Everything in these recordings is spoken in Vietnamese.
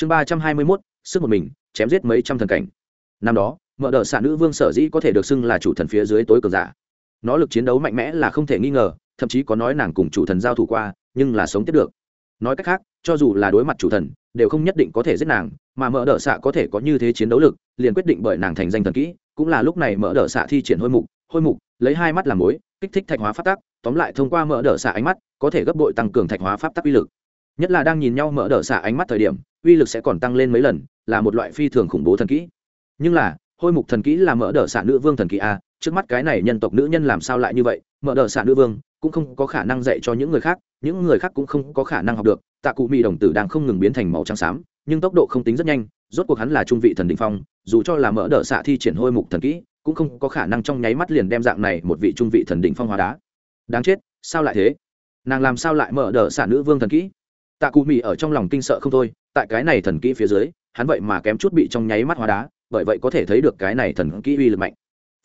chương ba trăm hai mươi mốt, sức một mình, chém giết mấy trăm thần cảnh. Năm đó, mở đ ợ xạ nữ vương sở dĩ có thể được xưng là chủ thần phía dưới tối cường giả. Nó lực chiến đấu mạnh mẽ là không thể nghi ngờ, thậm chí có nói nàng cùng chủ thần giao thủ qua, nhưng là sống tiếp được. Nói cách khác, cho dù là đối mặt chủ thần, đều không nhất định có thể giết nàng, mà mở đ ợ xạ có thể có như thế chiến đấu lực, liền quyết định bởi nàng thành danh thần kỹ, cũng là lúc này mở đ ợ xạ thi triển hôi mục hôi mục, lấy hai mắt làm mối, kích thích thạch hóa pháp tắc, tóm lại thông qua mở đ ợ xạ ánh mắt, có thể gấp bội tăng cường thạch hóa pháp tắc uy lực. Nhất là đang nhìn nhau mở đ ợ xạ ánh mắt thời điểm uy lực sẽ còn tăng lên mấy lần, là một loại phi thường khủng bố thần kỹ. Nhưng là, hôi mục thần kỹ là mở đ ợ xạ nữ vương thần kỹ a trước mắt cái này nhân tộc nữ nhân làm sao lại như vậy? Mở đ ợ xạ nữ vương cũng không có khả năng dạy cho những người khác, những người khác cũng không có khả năng học được. Tạ cụ mỹ đồng tử đang không ngừng biến thành màu trắng xám, nhưng tốc độ không tính rất nhanh, rốt cuộc hắn là trung vị thần đình phong, dù cho là mở đ ợ xạ thi triển hôi mục thần kỹ, cũng không có khả năng trong nháy mắt liền đem dạng này một vị trung vị thần đỉnh phong hóa đá. Đáng chết, sao lại thế? Nàng làm sao lại mở đ xả nữ vương thần kỹ? Tạ cụ mỹ ở trong lòng kinh sợ không thôi, tại cái này thần kỹ phía dưới, hắn vậy mà kém chút bị trong nháy mắt hóa đá, bởi vậy có thể thấy được cái này thần kỹ uy lực mạnh.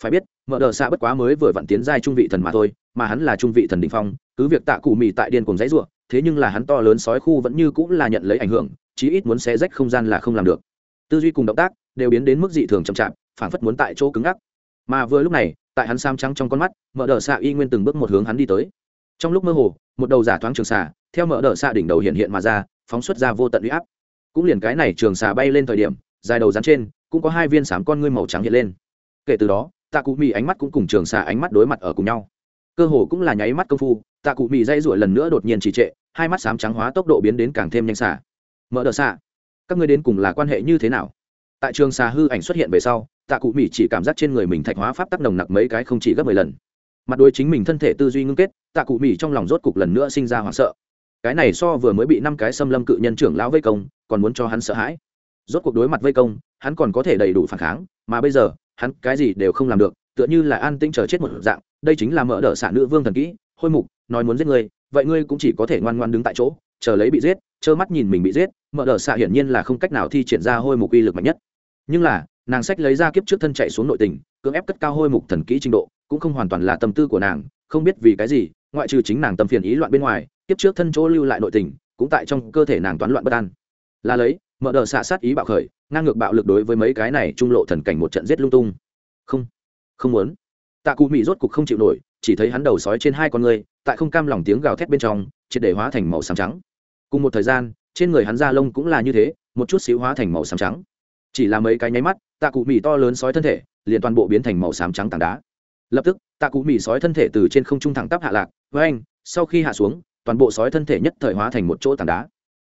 Phải biết, mở đờ xạ bất quá mới vừa vặn tiến giai trung vị thần mà thôi, mà hắn là trung vị thần đỉnh phong, cứ việc tạ cụ mỹ tại điên cùng dãy ruộng thế nhưng là hắn to lớn sói khu vẫn như cũng là nhận lấy ảnh hưởng, chí ít muốn xé rách không gian là không làm được. Tư duy cùng động tác đều biến đến mức dị thường chậm chạp phản phất muốn tại chỗ cứng ngắc. Mà vừa lúc này, tại hắn sam trắng trong con mắt, mở đờ xạ y nguyên từng bước một hướng hắn đi tới trong lúc mơ hồ, một đầu giả thoáng trường xà, theo mở đ xạ đỉnh đầu hiện hiện mà ra, phóng xuất ra vô tận u y áp. Cũng liền cái này trường xà bay lên thời điểm, dài đầu rắn trên, cũng có hai viên sám con ngươi màu trắng hiện lên. Kể từ đó, tạ cụ mì ánh mắt cũng cùng trường xà ánh mắt đối mặt ở cùng nhau. Cơ hồ cũng là nháy mắt công phu, tạ cụ mì dây ruổi lần nữa đột nhiên trì trệ, hai mắt sám trắng hóa tốc độ biến đến càng thêm nhanh xà. Mở đ xạ, các ngươi đến cùng là quan hệ như thế nào? Tại trường xà hư ảnh xuất hiện về sau, tạ cụ Mị chỉ cảm giác trên người mình thạch hóa pháp tắc nồng nặc mấy cái không chỉ gấp mười lần mặt đối chính mình thân thể tư duy ngưng kết, tạ cụ mỹ trong lòng rốt cục lần nữa sinh ra hoảng sợ. Cái này so vừa mới bị năm cái xâm lâm cự nhân trưởng lão vây công, còn muốn cho hắn sợ hãi. Rốt cuộc đối mặt vây công, hắn còn có thể đầy đủ phản kháng, mà bây giờ, hắn cái gì đều không làm được, tựa như là an tĩnh chờ chết một dạng, đây chính là mỡ đỡ xả nữ vương thần kỹ, hôi mục, nói muốn giết ngươi, vậy ngươi cũng chỉ có thể ngoan ngoan đứng tại chỗ, chờ lấy bị giết, trơ mắt nhìn mình bị giết mỡ đỡ xạ hiển nhiên là không cách nào thi triển ra hôi mục uy lực mạnh nhất. Nhưng là, nàng sách lấy ra kiếp trước thân chạy xuống nội tình, cưỡng ép cất cao hôi mục thần kỹ trình độ cũng không hoàn toàn là tâm tư của nàng, không biết vì cái gì, ngoại trừ chính nàng tâm phiền ý loạn bên ngoài, kiếp trước thân chỗ lưu lại nội tình, cũng tại trong cơ thể nàng toán loạn bất an. Là lấy, mở đờ xạ sát ý bạo khởi, ngang ngược bạo lực đối với mấy cái này trung lộ thần cảnh một trận giết lung tung. Không không muốn. Tạ cụ mỹ rốt cục không chịu nổi, chỉ thấy hắn đầu sói trên hai con người tại không cam lòng tiếng gào thét bên trong, triệt để hóa thành màu xám trắng. Cùng một thời gian, trên người hắn da lông cũng là như thế, một chút xíu hóa thành màu xám trắng. Chỉ là mấy cái nháy mắt, tạ cụ mì to lớn sói thân thể, liền toàn bộ biến thành màu xám trắng tảng đá lập tức, tạ cụ mì sói thân thể từ trên không trung thẳng tắp hạ lạc, với anh, sau khi hạ xuống, toàn bộ sói thân thể nhất thời hóa thành một chỗ tảng đá.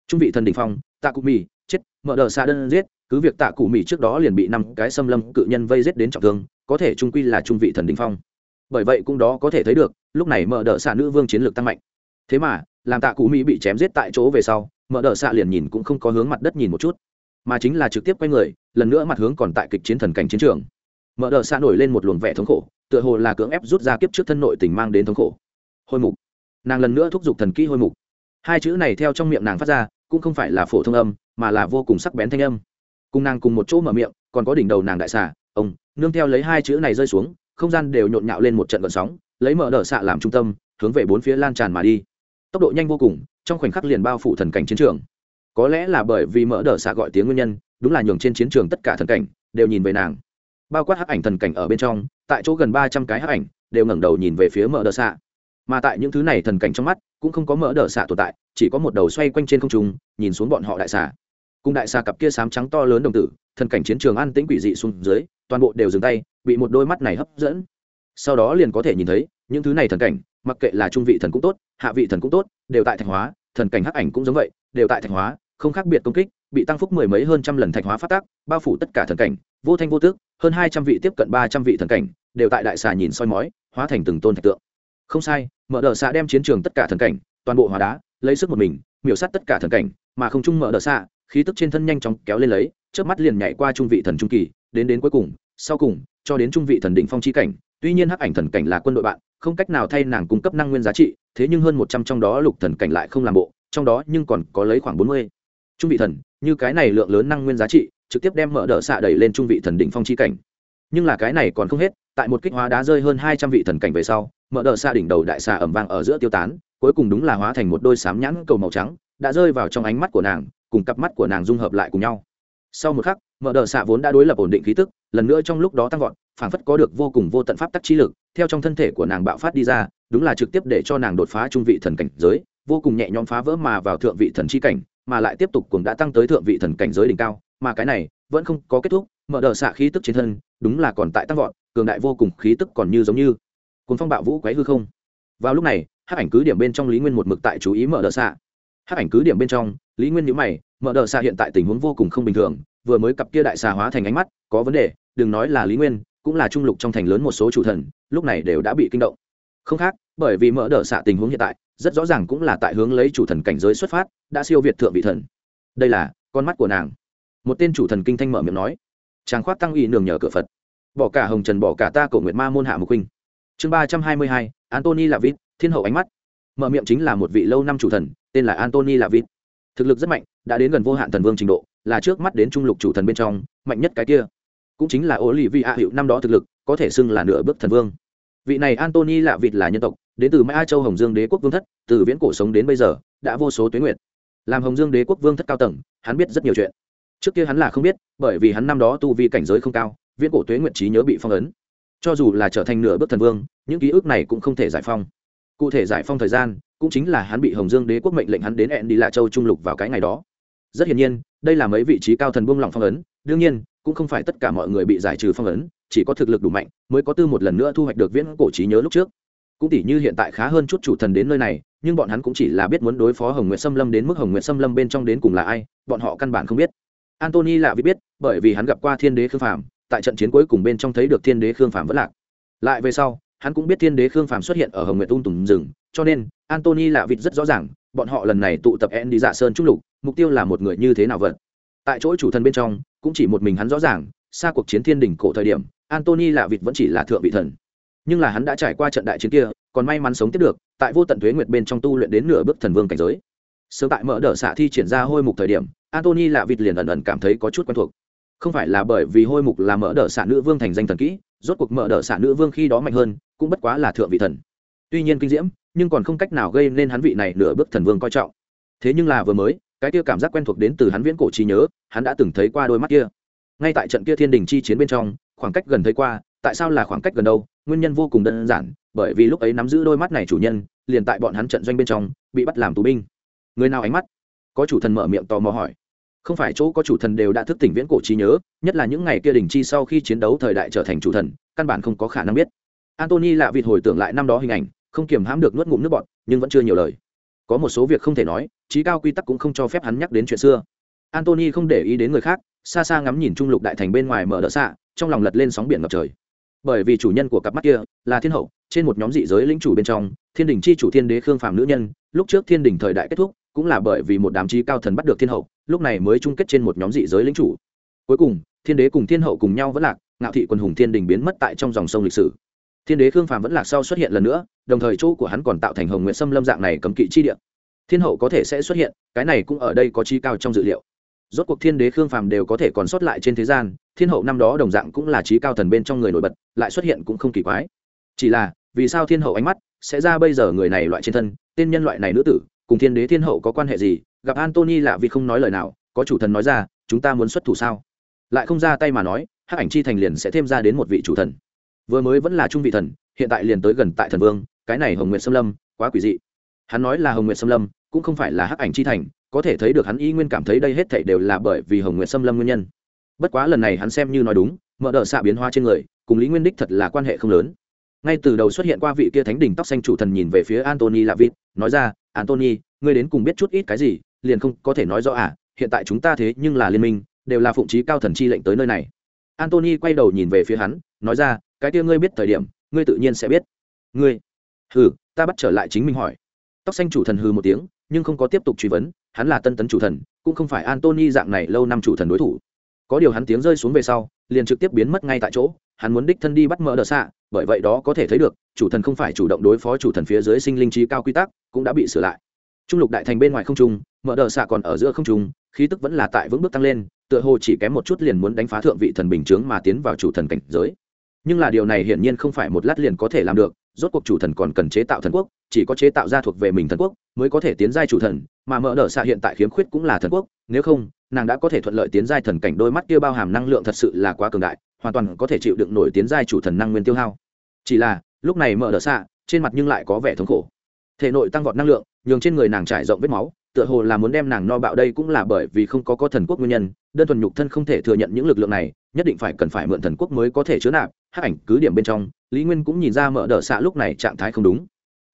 Trung vị thần đình phong, tạ cụ mì chết, mở đờ xa đơn giết, cứ việc tạ cụ mì trước đó liền bị năm cái xâm lâm cự nhân vây giết đến trọng thương, có thể trung quy là trung vị thần đình phong. Bởi vậy cũng đó có thể thấy được, lúc này mở đờ xa nữ vương chiến lược tăng mạnh. Thế mà, làm tạ cụ mỹ bị chém giết tại chỗ về sau, mở đờ xa liền nhìn cũng không có hướng mặt đất nhìn một chút, mà chính là trực tiếp quay người, lần nữa mặt hướng còn tại kịch chiến thần cảnh chiến trường mở đ ợ xa nổi lên một luồng vẻ thống khổ, tựa hồ là cưỡng ép rút ra kiếp trước thân nội tình mang đến thống khổ. Hôi mục. Nàng lần nữa thúc giục thần kỹ hôi mục. Hai chữ này theo trong miệng nàng phát ra, cũng không phải là phổ thông âm, mà là vô cùng sắc bén thanh âm. Cùng nàng cùng một chỗ mở miệng, còn có đỉnh đầu nàng đại xà, ông, nương theo lấy hai chữ này rơi xuống, không gian đều nhộn nhạo lên một trận vận sóng, lấy mở đ xạ làm trung tâm, hướng về bốn phía lan tràn mà đi. Tốc độ nhanh vô cùng, trong khoảnh khắc liền bao phủ thần cảnh chiến trường. Có lẽ là bởi vì mỡ đờ xạ gọi tiếng nguyên nhân, đúng là nhường trên chiến trường tất cả thần cảnh đều nhìn về nàng bao quát hắc ảnh thần cảnh ở bên trong, tại chỗ gần ba trăm cái hắc ảnh đều ngẩng đầu nhìn về phía mỡ đờ xạ. Mà tại những thứ này thần cảnh trong mắt, cũng không có mỡ đờ xạ tồn tại, chỉ có một đầu xoay quanh trên không trung, nhìn xuống bọn họ đại xạ cùng đại xà cặp kia sám trắng to lớn đồng tử, thần cảnh chiến trường an tĩnh quỷ dị xuống dưới, toàn bộ đều dừng tay, bị một đôi mắt này hấp dẫn. Sau đó liền có thể nhìn thấy, những thứ này thần cảnh, mặc kệ là trung vị thần cũng tốt, hạ vị thần cũng tốt, đều tại thạch hóa, thần cảnh hắc ảnh cũng giống vậy, đều tại thạch hóa, không khác biệt công kích, bị tăng phúc mười mấy hơn trăm lần thạch hóa phát tác, bao phủ tất cả thần cảnh, vô thanh vô tước hơn hai trăm vị tiếp cận ba trăm vị thần cảnh, đều tại đại xà nhìn soi mói, hóa thành từng tôn thạch tượng. Không sai, mở đờ xạ đem chiến trường tất cả thần cảnh, toàn bộ hóa đá, lấy sức một mình, miểu sát tất cả thần cảnh, mà không chung mở đờ xạ, khí tức trên thân nhanh chóng kéo lên lấy trước mắt liền nhảy qua trung vị thần trung kỳ, đến đến cuối cùng, sau cùng, cho đến trung vị thần đỉnh phong chi cảnh. Tuy nhiên hắc ảnh thần cảnh là quân đội bạn, không cách nào thay nàng cung cấp năng nguyên giá trị, thế nhưng hơn một trăm trong đó lục thần cảnh lại không làm bộ, trong đó nhưng còn có lấy khoảng bốn mươi. Trung vị thần, như cái này lượng lớn năng nguyên giá trị trực tiếp đem mở đỡ xạ đẩy lên trung vị thần đỉnh phong chi cảnh. Nhưng là cái này còn không hết, tại một kích hóa đá rơi hơn hai trăm vị thần cảnh về sau, mở đỡ xạ đỉnh đầu đại xạ ẩm vang ở giữa tiêu tán, cuối cùng đúng là hóa thành một đôi sám nhãn cầu màu trắng, đã rơi vào trong ánh mắt của nàng, cùng cặp mắt của nàng dung hợp lại cùng nhau. Sau một khắc, mở đờ xạ vốn đã đối lập ổn định khí tức, lần nữa trong lúc đó tăng vọt, phảng phất có được vô cùng vô tận pháp tắc trí lực, theo trong thân thể của nàng bạo phát đi ra, đúng là trực tiếp để cho nàng đột phá trung vị thần cảnh giới, vô cùng nhẹ nhõm phá vỡ mà vào thượng vị thần chi cảnh, mà lại tiếp tục cùng đã tăng tới thượng vị thần cảnh giới đỉnh cao mà cái này vẫn không có kết thúc, mở đờ xạ khí tức trên thân, đúng là còn tại tăng vọt, cường đại vô cùng khí tức còn như giống như. Cuốn phong bạo vũ quấy hư không. Vào lúc này, hắc ảnh cứ điểm bên trong lý nguyên một mực tại chú ý mở đờ xạ. Hắc ảnh cứ điểm bên trong, lý nguyên nhữ mày, mở đờ xạ hiện tại tình huống vô cùng không bình thường, vừa mới cặp kia đại xà hóa thành ánh mắt, có vấn đề, đừng nói là lý nguyên, cũng là trung lục trong thành lớn một số chủ thần, lúc này đều đã bị kinh động. Không khác, bởi vì mở đờ xạ tình huống hiện tại, rất rõ ràng cũng là tại hướng lấy chủ thần cảnh giới xuất phát, đã siêu việt thượng vị thần. Đây là con mắt của nàng một tên chủ thần kinh thanh mở miệng nói chàng khoát tăng ủy nường nhờ cửa phật. Bỏ cả hồng trần bỏ cả ta cổ nguyện ma môn hạ mục huynh. Chương ba trăm hai mươi hai antony lavit thiên hậu ánh mắt. Mở miệng chính là một vị lâu năm chủ thần tên là antony lavit thực lực rất mạnh đã đến gần vô hạn thần vương trình độ là trước mắt đến trung lục chủ thần bên trong mạnh nhất cái kia. Cũng chính là ô lì vị hạ hiệu năm đó thực lực có thể xưng là nửa bước thần vương. Vị này antony lạ vịt là nhân tộc đến từ mai châu hồng dương đế quốc vương thất từ viễn cổ sống đến bây giờ đã vô số tuyến nguyện, làm hồng dương đế quốc vương thất cao tầng hắn biết rất nhiều chuyện trước kia hắn là không biết, bởi vì hắn năm đó tu vi cảnh giới không cao, viễn cổ tuế nguyện trí nhớ bị phong ấn. Cho dù là trở thành nửa bước thần vương, những ký ức này cũng không thể giải phong. Cụ thể giải phong thời gian, cũng chính là hắn bị hồng dương đế quốc mệnh lệnh hắn đến hẹn đi lạ châu trung lục vào cái ngày đó. Rất hiển nhiên, đây là mấy vị trí cao thần buông lỏng phong ấn, đương nhiên, cũng không phải tất cả mọi người bị giải trừ phong ấn, chỉ có thực lực đủ mạnh mới có tư một lần nữa thu hoạch được viễn cổ trí nhớ lúc trước. Cũng tỷ như hiện tại khá hơn chút chủ thần đến nơi này, nhưng bọn hắn cũng chỉ là biết muốn đối phó hồng nguyệt xâm lâm đến mức hồng nguyệt xâm lâm bên trong đến cùng là ai, bọn họ căn bản không biết antony là vì biết, bởi vì hắn gặp qua thiên đế khương phàm, tại trận chiến cuối cùng bên trong thấy được thiên đế khương phàm vẫn lạc. Lại về sau, hắn cũng biết thiên đế khương phàm xuất hiện ở hồng nguyệt tung tùng rừng, cho nên antony lạ vịt rất rõ ràng, bọn họ lần này tụ tập en đi dạ sơn trung lục, mục tiêu là một người như thế nào vật tại chỗ chủ thần bên trong, cũng chỉ một mình hắn rõ ràng, xa cuộc chiến thiên đỉnh cổ thời điểm antony lạ vịt vẫn chỉ là thượng vị thần. Nhưng là hắn đã trải qua trận đại chiến kia, còn may mắn sống tiếp được, tại vô tận thuế nguyệt bên trong tu luyện đến nửa bước thần vương cảnh giới. Sớm tại mở đờ xạ thi triển ra hôi mục thời điểm antony lạ vịt liền ẩn ẩn cảm thấy có chút quen thuộc. Không phải là bởi vì hôi mục là mở đỡ xạ nữ vương thành danh thần kỹ, rốt cuộc mở đỡ xạ nữ vương khi đó mạnh hơn, cũng bất quá là thượng vị thần. Tuy nhiên kinh diễm, nhưng còn không cách nào gây nên hắn vị này nửa bước thần vương coi trọng. Thế nhưng là vừa mới, cái kia cảm giác quen thuộc đến từ hắn viễn cổ trí nhớ, hắn đã từng thấy qua đôi mắt kia. Ngay tại trận kia thiên đình chi chiến bên trong, khoảng cách gần thấy qua, tại sao là khoảng cách gần đâu? Nguyên nhân vô cùng đơn giản, bởi vì lúc ấy nắm giữ đôi mắt này chủ nhân, liền tại bọn hắn trận doanh bên trong, bị bắt làm tù binh. Người nào ánh mắt? Có chủ thần mở miệng tò mò hỏi không phải chỗ có chủ thần đều đã thức tỉnh viễn cổ trí nhớ, nhất là những ngày kia đình chi sau khi chiến đấu thời đại trở thành chủ thần, căn bản không có khả năng biết. Antony lạ vịt hồi tưởng lại năm đó hình ảnh, không kiềm hãm được nuốt ngụm nước bọt, nhưng vẫn chưa nhiều lời. Có một số việc không thể nói trí cao quy tắc cũng không cho phép hắn nhắc đến chuyện xưa. Antony không để ý đến người khác, xa xa ngắm nhìn trung lục đại thành bên ngoài mở đỡ xạ, trong lòng lật lên sóng biển ngập trời. Bởi vì chủ nhân của cặp mắt kia là thiên hậu, trên một nhóm dị giới lĩnh chủ bên trong, thiên đình chi chủ thiên đế khương phàm nữ nhân lúc trước thiên đình thời đại kết thúc, cũng là bởi vì một đám trí cao thần bắt được thiên hậu, lúc này mới chung kết trên một nhóm dị giới lĩnh chủ. Cuối cùng, thiên đế cùng thiên hậu cùng nhau vẫn lạc, ngạo thị quân hùng thiên đình biến mất tại trong dòng sông lịch sử. Thiên đế khương phàm vẫn lạc sau xuất hiện lần nữa, đồng thời chỗ của hắn còn tạo thành hồng nguyện xâm lâm dạng này cấm kỵ chi địa. Thiên hậu có thể sẽ xuất hiện, cái này cũng ở đây có chi cao trong dự liệu. Rốt cuộc thiên đế khương phàm đều có thể còn sót lại trên thế gian, thiên hậu năm đó đồng dạng cũng là trí cao thần bên trong người nổi bật, lại xuất hiện cũng không kỳ quái. Chỉ là, vì sao thiên hậu ánh mắt sẽ ra bây giờ người này loại trên thân tên nhân loại này nữ tử, cùng thiên đế thiên hậu có quan hệ gì, gặp antony lạ vì không nói lời nào, có chủ thần nói ra, chúng ta muốn xuất thủ sao? Lại không ra tay mà nói, hắc ảnh chi thành liền sẽ thêm ra đến một vị chủ thần. Vừa mới vẫn là trung vị thần, hiện tại liền tới gần tại thần vương, cái này hồng nguyện xâm lâm, quá quỷ dị. Hắn nói là hồng nguyện xâm lâm, cũng không phải là hắc ảnh chi thành, có thể thấy được hắn y nguyên cảm thấy đây hết thảy đều là bởi vì hồng nguyện xâm lâm nguyên nhân. Bất quá lần này hắn xem như nói đúng, mở đợt xạ biến hoa trên người, cùng lý nguyên đích thật là quan hệ không lớn ngay từ đầu xuất hiện qua vị kia thánh đỉnh tóc xanh chủ thần nhìn về phía antony là vịt nói ra antony ngươi đến cùng biết chút ít cái gì, liền không có thể nói rõ à hiện tại chúng ta thế nhưng là liên minh, đều là phụng trí cao thần chi lệnh tới nơi này. Antony quay đầu nhìn về phía hắn, nói ra, cái kia ngươi biết thời điểm, ngươi tự nhiên sẽ biết. Ngươi? Hừ, ta bắt trở lại chính mình hỏi. Tóc xanh chủ thần hừ một tiếng, nhưng không có tiếp tục truy vấn, hắn là tân tấn chủ thần, cũng không phải antony dạng này lâu năm chủ thần đối thủ. Có điều hắn tiếng rơi xuống về sau, liền trực tiếp biến mất ngay tại chỗ, hắn muốn đích thân đi bắt mỡ đờ xạ bởi vậy đó có thể thấy được, chủ thần không phải chủ động đối phó chủ thần phía dưới sinh linh trí cao quy tắc, cũng đã bị sửa lại. Trung lục đại thành bên ngoài không trung, mở đờ xạ còn ở giữa không trung, khí tức vẫn là tại vững bước tăng lên, tựa hồ chỉ kém một chút liền muốn đánh phá thượng vị thần bình chướng mà tiến vào chủ thần cảnh giới. Nhưng là điều này hiển nhiên không phải một lát liền có thể làm được, rốt cuộc chủ thần còn cần chế tạo thần quốc, chỉ có chế tạo ra thuộc về mình thần quốc mới có thể tiến giai chủ thần, mà mở đờ xạ hiện tại khiếm khuyết cũng là thần quốc, nếu không, nàng đã có thể thuận lợi tiến giai thần cảnh, đôi mắt kia bao hàm năng lượng thật sự là quá cường đại, hoàn toàn có thể chịu đựng nổi tiến giai chủ thần năng nguyên tiêu hao chỉ là, lúc này mở đ ợ xạ, trên mặt nhưng lại có vẻ thống khổ. Thể nội tăng vọt năng lượng, nhường trên người nàng trải rộng vết máu, tựa hồ là muốn đem nàng no bạo đây cũng là bởi vì không có có thần quốc nguyên nhân, đơn thuần nhục thân không thể thừa nhận những lực lượng này, nhất định phải cần phải mượn thần quốc mới có thể chứa nạp, hắc ảnh cứ điểm bên trong, lý nguyên cũng nhìn ra mở đ ợ xạ lúc này trạng thái không đúng.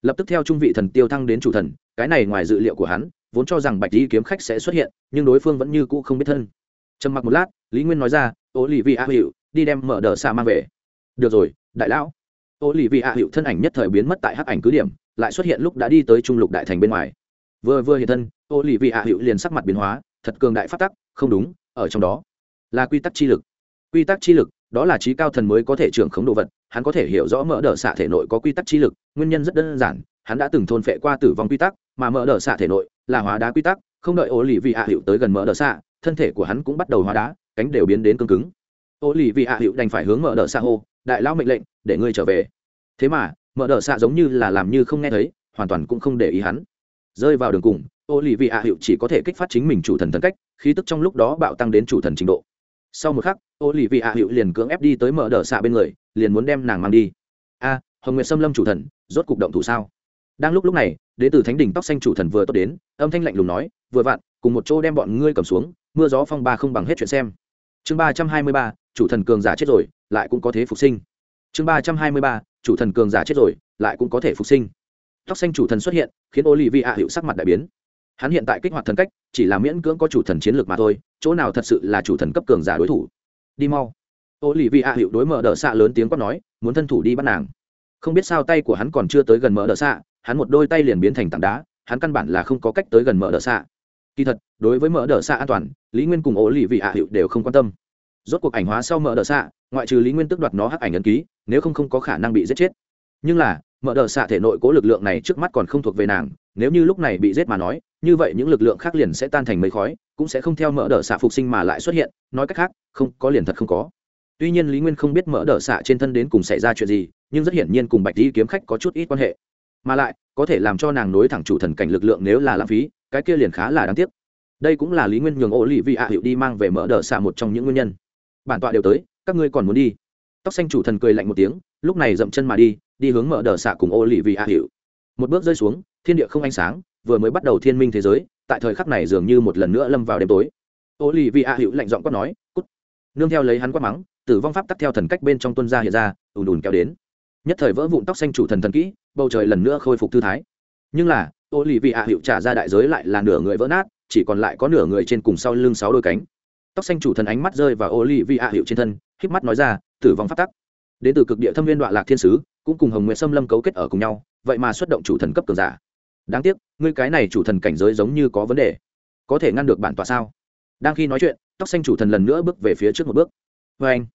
Lập tức theo trung vị thần tiêu thăng đến chủ thần, cái này ngoài dự liệu của hắn, vốn cho rằng bạch di kiếm khách sẽ xuất hiện, nhưng đối phương vẫn như cũ không biết thân. Trầm mặc một lát, lý nguyên nói ra, ô lì vi a hiệu đi đem mở đờ xa mang về. Được rồi, đại lão ô lì vị a hiệu thân ảnh nhất thời biến mất tại hắc ảnh cứ điểm, lại xuất hiện lúc đã đi tới trung lục đại thành bên ngoài. Vừa vừa hiện thân ô lì vị a hiệu liền sắc mặt biến hóa, thật cường đại phát tắc, không đúng, ở trong đó là quy tắc chi lực. Quy tắc chi lực, đó là trí cao thần mới có thể trưởng khống đồ vật, hắn có thể hiểu rõ mỡ đờ xạ thể nội có quy tắc chi lực, nguyên nhân rất đơn giản, hắn đã từng thôn phệ qua tử vong quy tắc, mà mỡ đờ xạ thể nội là hóa đá quy tắc, không đợi ô lì vị hạ hiệu tới gần mỡ đờ xạ, thân thể của hắn cũng bắt đầu hóa đá, cánh đều biến đến cứng cứng. Ô lì vị hạ hiệu đành phải hướng mỡ đờ xạ hô đại lao mệnh lệnh, để ngươi trở về. Thế mà, Mở đờ xạ giống như là làm như không nghe thấy, hoàn toàn cũng không để ý hắn. Rơi vào đường cùng ô lì vị ạ hiệu chỉ có thể kích phát chính mình chủ thần thân cách, khí tức trong lúc đó bạo tăng đến chủ thần trình độ. Sau một khắc ô lì vị ạ hiệu liền cưỡng ép đi tới mở đờ xạ bên người, liền muốn đem nàng mang đi. A, hồng nguyệt xâm lâm chủ thần, rốt cục động thủ sao? Đang lúc lúc này đến từ thánh đỉnh tóc xanh chủ thần vừa tốt đến, âm thanh lạnh lùng nói, vừa vặn, cùng một chỗ đem bọn ngươi cầm xuống, mưa gió phong ba không bằng hết chuyện xem. Chương ba trăm hai mươi ba, chủ thần cường giả chết rồi lại cũng có thể phục sinh. Chương ba trăm hai mươi ba, chủ thần cường giả chết rồi, lại cũng có thể phục sinh. Tóc xanh chủ thần xuất hiện, khiến olivia lì hiệu sắc mặt đại biến. Hắn hiện tại kích hoạt thần cách, chỉ là miễn cưỡng có chủ thần chiến lược mà thôi, chỗ nào thật sự là chủ thần cấp cường giả đối thủ. Đi mau. Olivia lì hiệu đối mở đờ xạ lớn tiếng quát nói, muốn thân thủ đi bắt nàng. Không biết sao tay của hắn còn chưa tới gần mở đờ xạ, hắn một đôi tay liền biến thành tảng đá, hắn căn bản là không có cách tới gần mở đờ xạ. Kỳ thật, đối với mở đờ xạ an toàn, lý nguyên cùng ô lì vị ạ hiệu đều không quan tâm rốt cuộc ảnh hóa sau mở đờ xạ, ngoại trừ lý nguyên tức đoạt nó hắc ảnh ấn ký, nếu không không có khả năng bị giết chết. Nhưng là, mở đờ xạ thể nội cố lực lượng này trước mắt còn không thuộc về nàng, nếu như lúc này bị giết mà nói, như vậy những lực lượng khác liền sẽ tan thành mây khói, cũng sẽ không theo mở đờ xạ phục sinh mà lại xuất hiện, nói cách khác, không, có liền thật không có. Tuy nhiên lý nguyên không biết mở đờ xạ trên thân đến cùng xảy ra chuyện gì, nhưng rất hiển nhiên cùng bạch di kiếm khách có chút ít quan hệ. Mà lại, có thể làm cho nàng nối thẳng chủ thần cảnh lực lượng nếu là lãng phí, cái kia liền khá là đáng tiếc. Đây cũng là lý nguyên nhường ô lì vị ạ hiệu đi mang về mở đờ xạ một trong những nguyên nhân bản tọa đều tới, các ngươi còn muốn đi? Tóc xanh chủ thần cười lạnh một tiếng, lúc này dậm chân mà đi đi hướng mở đờ xạ cùng ô lì vị a hiệu một bước rơi xuống, thiên địa không ánh sáng, vừa mới bắt đầu thiên minh thế giới, tại thời khắc này dường như một lần nữa lâm vào đêm tối. Ô lì vị a hiệu lạnh giọng quát nói, cút. Nương theo lấy hắn quát mắng, tử vong pháp tắt theo thần cách bên trong tuân gia hiện ra, ùn ùn kéo đến. Nhất thời vỡ vụn tóc xanh chủ thần thần kỹ, bầu trời lần nữa khôi phục thư thái. Nhưng là ô lì vị a hiệu trả ra đại giới lại là nửa người vỡ nát, chỉ còn lại có nửa người trên cùng sau lưng sáu đôi cánh tóc xanh chủ thần ánh mắt rơi vào ô lì vị hạ hiệu trên thân, híp mắt nói ra, tử vong phát tắc. Đến từ cực địa thâm viên đoạn lạc thiên sứ, cũng cùng hồng nguyện xâm lâm cấu kết ở cùng nhau, vậy mà xuất động chủ thần cấp cường giả. Đáng tiếc, ngươi cái này chủ thần cảnh giới giống như có vấn đề. Có thể ngăn được bản tọa sao? Đang khi nói chuyện, tóc xanh chủ thần lần nữa bước về phía trước một bước. Vê anh,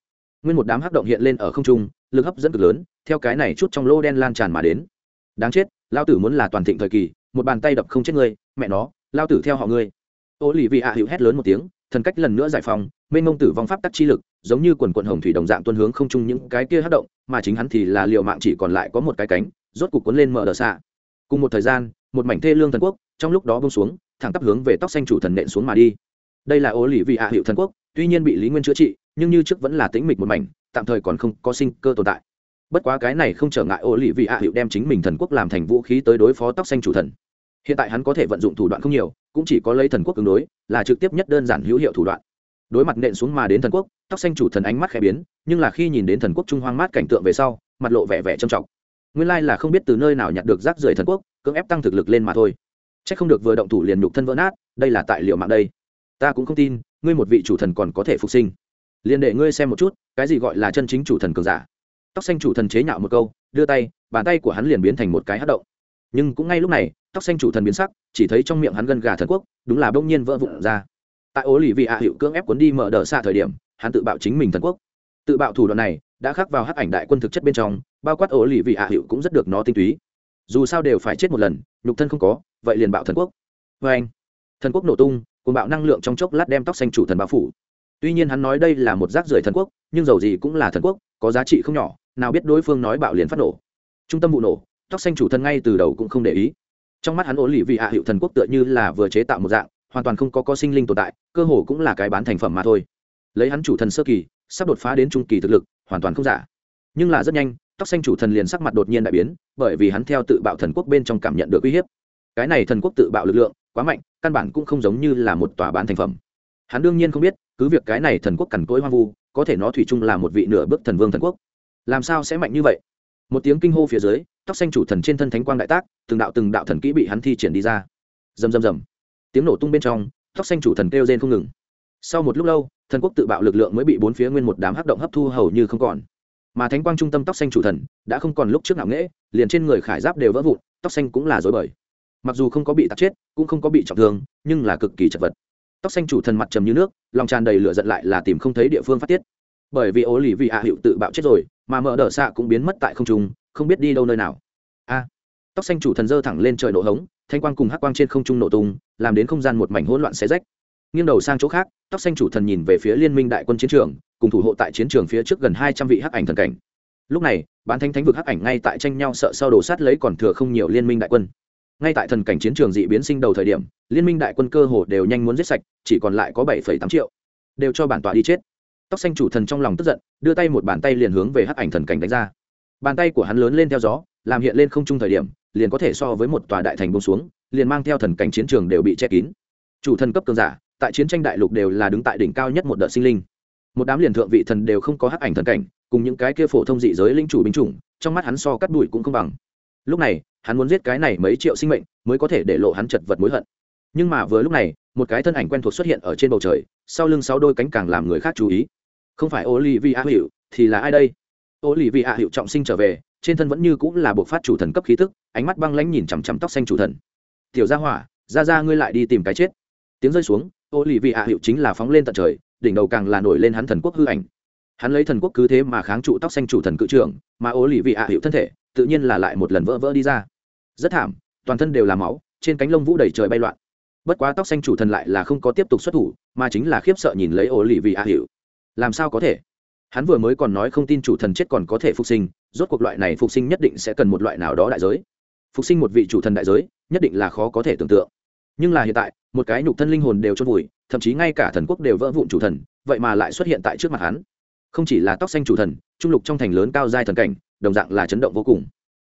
nguyên một đám hắc động hiện lên ở không trung, lực hấp dẫn cực lớn, theo cái này chút trong lô đen lan tràn mà đến. Đáng chết lao tử muốn là toàn thịnh thời kỳ, một bàn tay đập không chết ngươi, mẹ nó lao tử theo họ ngươi. Ô lì vị hạ hữu hét lớn một tiếng thần cách lần nữa giải phóng, mênh mông tử vong pháp tắc chi lực, giống như quần quần hồng thủy đồng dạng tuân hướng không chung những cái kia hát động, mà chính hắn thì là liệu mạng chỉ còn lại có một cái cánh, rốt cục cuốn lên mở đờ xạ. Cùng một thời gian, một mảnh thê lương thần quốc trong lúc đó bông xuống, thẳng tắp hướng về tóc xanh chủ thần nện xuống mà đi. Đây là ô lì vị hạ hiệu thần quốc, tuy nhiên bị lý nguyên chữa trị, nhưng như trước vẫn là tính mịch một mảnh, tạm thời còn không có sinh cơ tồn tại. Bất quá cái này không trở ngại ô lì vị hạ hiệu đem chính mình thần quốc làm thành vũ khí tới đối phó tóc xanh chủ thần hiện tại hắn có thể vận dụng thủ đoạn không nhiều, cũng chỉ có lấy thần quốc ứng đối, là trực tiếp nhất đơn giản hữu hiệu thủ đoạn. Đối mặt nện xuống mà đến thần quốc, tóc xanh chủ thần ánh mắt khẽ biến, nhưng là khi nhìn đến thần quốc trung hoang mát cảnh tượng về sau, mặt lộ vẻ vẻ trầm trọng. Nguyên lai là không biết từ nơi nào nhặt được rác rưởi thần quốc, cưỡng ép tăng thực lực lên mà thôi. C h ắ c không được vừa động thủ liền nhục thân vỡ nát, đây là tại liệu mạng đây. Ta cũng không tin, ngươi một vị chủ thần còn có thể phục sinh. Liền để ngươi xem một chút, cái gì gọi là chân chính chủ thần cường giả. Tóc xanh chủ thần chế nhạo một câu, đưa tay, bàn tay của hắn liền biến thành một cái hát động nhưng cũng ngay lúc này, tóc xanh chủ thần biến sắc, chỉ thấy trong miệng hắn gân gà thần quốc, đúng là bỗng nhiên vỡ vụn ra. Tại ố lì vị hạ hiệu cưỡng ép cuốn đi mở đờ xa thời điểm, hắn tự bạo chính mình thần quốc. Tự bạo thủ đoạn này, đã khắc vào hắc ảnh đại quân thực chất bên trong, bao quát ố lì vị hạ hiệu cũng rất được nó tinh túy. Dù sao đều phải chết một lần, nhục thân không có, vậy liền bạo thần quốc. Vê anh, thần quốc nổ tung cùng bạo năng lượng trong chốc lát đem tóc xanh chủ thần bao phủ. Tuy nhiên hắn nói đây là một rác rưởi thần quốc, nhưng dầu gì cũng là thần quốc, có giá trị không nhỏ, nào biết đối phương nói bạo liền phát nổ. Trung tâm vụ nổ tóc xanh chủ thần ngay từ đầu cũng không để ý. Trong mắt hắn ổ lì vị hạ hiệu thần quốc tựa như là vừa chế tạo một dạng, hoàn toàn không có có sinh linh tồn tại, cơ hồ cũng là cái bán thành phẩm mà thôi. Lấy hắn chủ thần sơ kỳ, sắp đột phá đến trung kỳ thực lực, hoàn toàn không giả. Nhưng là rất nhanh, tóc xanh chủ thần liền sắc mặt đột nhiên đại biến, bởi vì hắn theo tự bạo thần quốc bên trong cảm nhận được uy hiếp. Cái này thần quốc tự bạo lực lượng, quá mạnh, căn bản cũng không giống như là một tòa bán thành phẩm. Hắn đương nhiên không biết, cứ việc cái này thần quốc cằn cỗi hoang vu, có thể nó thủy chung là một vị nửa bước thần vương thần quốc. Làm sao sẽ mạnh như vậy? Một tiếng kinh hô phía dưới tóc xanh chủ thần trên thân thánh quang đại tác, từng đạo từng đạo thần kỹ bị hắn thi triển đi ra. Rầm rầm rầm. Tiếng nổ tung bên trong, tóc xanh chủ thần kêu rên không ngừng. Sau một lúc lâu, thần quốc tự bạo lực lượng mới bị bốn phía nguyên một đám hắc động hấp thu hầu như không còn. Mà thánh quang trung tâm tóc xanh chủ thần, đã không còn lúc trước ngạo nghễ, liền trên người khải giáp đều vỡ vụn, tóc xanh cũng là dối bời. Mặc dù không có bị tạt chết, cũng không có bị trọng thương, nhưng là cực kỳ chật vật. Tóc xanh chủ thần mặt trầm như nước, lòng tràn đầy lửa giận lại là tìm không thấy địa phương phát tiết. Bởi vì ố lì vị hạ hiệu tự bạo chết rồi, mà mở đờ xạ cũng biến mất tại không trung không biết đi đâu nơi nào. A, tóc xanh chủ thần dơ thẳng lên trời nổ hống, thanh quang cùng hắc quang trên không trung nổ tung, làm đến không gian một mảnh hỗn loạn xé rách. Nghiêng đầu sang chỗ khác, tóc xanh chủ thần nhìn về phía liên minh đại quân chiến trường, cùng thủ hộ tại chiến trường phía trước gần hai trăm vị hắc ảnh thần cảnh. Lúc này, bán thánh thánh vực hắc ảnh ngay tại tranh nhau sợ sau đổ sát lấy còn thừa không nhiều liên minh đại quân. Ngay tại thần cảnh chiến trường dị biến sinh đầu thời điểm, liên minh đại quân cơ hồ đều nhanh muốn giết sạch, chỉ còn lại có bảy tám triệu. Đều cho bản tọa đi chết. Tóc xanh chủ thần trong lòng tức giận, đưa tay một bàn tay liền hướng về hắc ảnh thần cảnh đánh ra bàn tay của hắn lớn lên theo gió, làm hiện lên không trung thời điểm, liền có thể so với một tòa đại thành bông xuống, liền mang theo thần cảnh chiến trường đều bị che kín. Chủ thần cấp cường giả, tại chiến tranh đại lục đều là đứng tại đỉnh cao nhất một đợt sinh linh. Một đám liền thượng vị thần đều không có hắc ảnh thần cảnh, cùng những cái kia phổ thông dị giới linh chủ binh chủng, trong mắt hắn so cắt đùi cũng không bằng. Lúc này, hắn muốn giết cái này mấy triệu sinh mệnh, mới có thể để lộ hắn chật vật mối hận. Nhưng mà vừa lúc này, một cái thân ảnh quen thuộc xuất hiện ở trên bầu trời, sau lưng sáu đôi cánh càng làm người khác chú ý. Không phải olivia hữu thì là ai đây? Olivia hiệu trọng sinh trở về, trên thân vẫn như cũng là buộc phát chủ thần cấp khí tức, ánh mắt băng lãnh nhìn chằm chằm tóc xanh chủ thần. Tiểu gia hỏa, ra ra ngươi lại đi tìm cái chết. Tiếng rơi xuống, olivia hiệu chính là phóng lên tận trời, đỉnh đầu càng là nổi lên hắn thần quốc hư ảnh. Hắn lấy thần quốc cứ thế mà kháng trụ tóc xanh chủ thần cự trưởng, mà olivia hiệu thân thể, tự nhiên là lại một lần vỡ vỡ đi ra. Rất thảm, toàn thân đều là máu, trên cánh lông vũ đầy trời bay loạn. Bất quá tóc xanh chủ thần lại là không có tiếp tục xuất thủ, mà chính là khiếp sợ nhìn lấy Ô lì vị ạ hiệu. Làm sao có thể? Hắn vừa mới còn nói không tin chủ thần chết còn có thể phục sinh, rốt cuộc loại này phục sinh nhất định sẽ cần một loại nào đó đại giới. Phục sinh một vị chủ thần đại giới, nhất định là khó có thể tưởng tượng. Nhưng là hiện tại, một cái nhục thân linh hồn đều chôn vùi, thậm chí ngay cả thần quốc đều vỡ vụn chủ thần, vậy mà lại xuất hiện tại trước mặt hắn. Không chỉ là tóc xanh chủ thần, trung lục trong thành lớn cao giai thần cảnh, đồng dạng là chấn động vô cùng.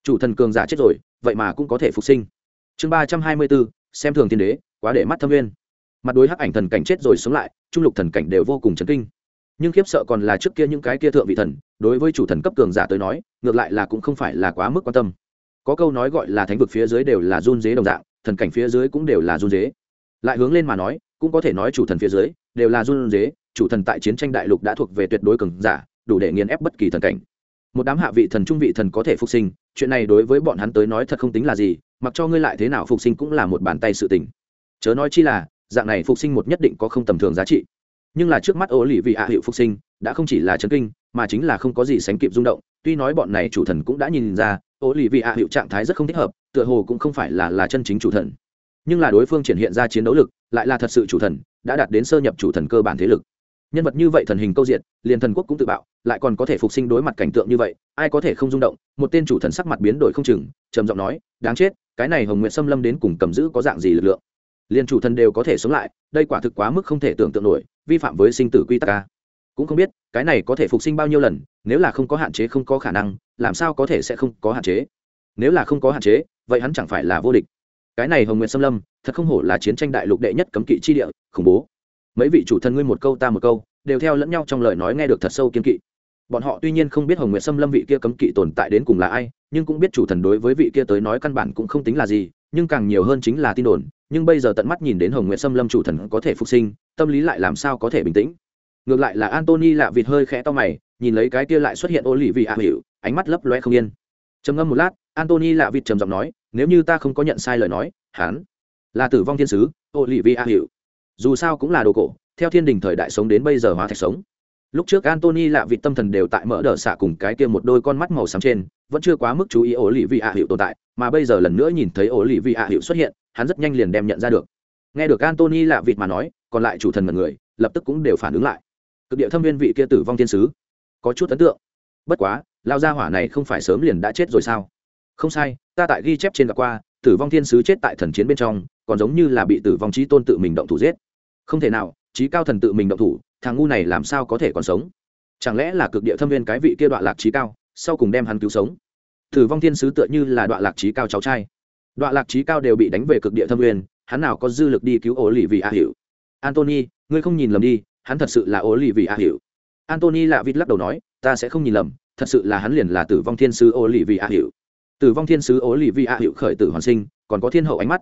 Chủ thần cường giả chết rồi, vậy mà cũng có thể phục sinh. Chương ba trăm hai mươi bốn, xem thường thiên đế, quá để mắt thâm viên mặt đối hắc ảnh thần cảnh chết rồi sống lại, trung lục thần cảnh đều vô cùng chấn kinh nhưng khiếp sợ còn là trước kia những cái kia thượng vị thần, đối với chủ thần cấp cường giả tới nói, ngược lại là cũng không phải là quá mức quan tâm. Có câu nói gọi là thánh vực phía dưới đều là run dế đồng dạng, thần cảnh phía dưới cũng đều là run dế lại hướng lên mà nói, cũng có thể nói chủ thần phía dưới đều là run dế chủ thần tại chiến tranh đại lục đã thuộc về tuyệt đối cường giả, đủ để nghiền ép bất kỳ thần cảnh. Một đám hạ vị thần trung vị thần có thể phục sinh, chuyện này đối với bọn hắn tới nói thật không tính là gì, mặc cho ngươi lại thế nào phục sinh cũng là một bàn tay sự tình. Chớ nói chi là, dạng này phục sinh một nhất định có không tầm thường giá trị nhưng là trước mắt ô lì vị ạ hiệu phục sinh, đã không chỉ là chấn kinh, mà chính là không có gì sánh kịp rung động. Tuy nói bọn này chủ thần cũng đã nhìn ra, ô lì vị ạ hiệu trạng thái rất không thích hợp, tựa hồ cũng không phải là là chân chính chủ thần. Nhưng là đối phương triển hiện ra chiến đấu lực, lại là thật sự chủ thần, đã đạt đến sơ nhập chủ thần cơ bản thế lực. Nhân vật như vậy thần hình câu diện liền thần quốc cũng tự bạo, lại còn có thể phục sinh đối mặt cảnh tượng như vậy, ai có thể không rung động? Một tên chủ thần sắc mặt biến đổi không chừng, trầm giọng nói, đáng chết, cái này hồng nguyện xâm lâm đến cùng cầm giữ có dạng gì lực lượng? Liền chủ thần đều có thể sống lại, đây quả thực quá mức không thể tưởng tượng nổi vi phạm với sinh tử quy tắc ca cũng không biết, cái này có thể phục sinh bao nhiêu lần, nếu là không có hạn chế không có khả năng, làm sao có thể sẽ không có hạn chế? Nếu là không có hạn chế, vậy hắn chẳng phải là vô địch. Cái này hồng nguyện xâm lâm, thật không hổ là chiến tranh đại lục đệ nhất cấm kỵ chi địa, khủng bố. Mấy vị chủ thần ngươi một câu ta một câu, đều theo lẫn nhau trong lời nói nghe được thật sâu kiên kỵ. Bọn họ tuy nhiên không biết hồng nguyện xâm lâm vị kia cấm kỵ tồn tại đến cùng là ai, nhưng cũng biết chủ thần đối với vị kia tới nói căn bản cũng không tính là gì, nhưng càng nhiều hơn chính là tin đồn nhưng bây giờ tận mắt nhìn đến hồng nguyệt xâm lâm chủ thần có thể phục sinh, tâm lý lại làm sao có thể bình tĩnh? Ngược lại là antony lạ vịt hơi khẽ to mày, nhìn lấy cái kia lại xuất hiện ô lì vị ạ hiệu ánh mắt lấp loe không yên. Trầm ngâm một lát antony lạ vịt trầm giọng nói, nếu như ta không có nhận sai lời nói hán là tử vong thiên sứ ô lì vị ạ hiệu dù sao cũng là đồ cổ, theo thiên đình thời đại sống đến bây giờ hóa thạch sống. Lúc trước antony lạ vịt tâm thần đều tại mở đờ xạ cùng cái kia một đôi con mắt màu xám trên, vẫn chưa quá mức chú ý ổ lì vị ạ hiệu tồn tại, mà bây giờ lần nữa nhìn thấy ổ lì vị ạ hiệu xuất hiện hắn rất nhanh liền đem nhận ra được. Nghe được antony lạ vịt mà nói, còn lại chủ thần mật người, lập tức cũng đều phản ứng lại. Cực địa thâm viên vị kia tử vong thiên sứ, có chút ấn tượng. Bất quá lao gia hỏa này không phải sớm liền đã chết rồi sao? Không sai, ta tại ghi chép trên gặp qua, tử vong thiên sứ chết tại thần chiến bên trong, còn giống như là bị tử vong trí tôn tự mình động thủ giết. Không thể nào trí cao thần tự mình động thủ, thằng ngu này làm sao có thể còn sống? Chẳng lẽ là cực địa thâm viên cái vị kia đoạn lạc trí cao, sau cùng đem hắn cứu sống? Tử vong thiên sứ tựa như là đoạn lạc trí cao cháu trai đoạn lạc trí cao đều bị đánh về cực địa thâm nguyên, hắn nào có dư lực đi cứu ổ lì vì a hiệu antony ngươi không nhìn lầm đi hắn thật sự là ổ lì vì a hiệu antony lạ vít lắc đầu nói ta sẽ không nhìn lầm thật sự là hắn liền là tử vong thiên sứ ổ lì vì a hiệu tử vong thiên sứ ổ lì vì a hiệu khởi tử hoàn sinh còn có thiên hậu ánh mắt.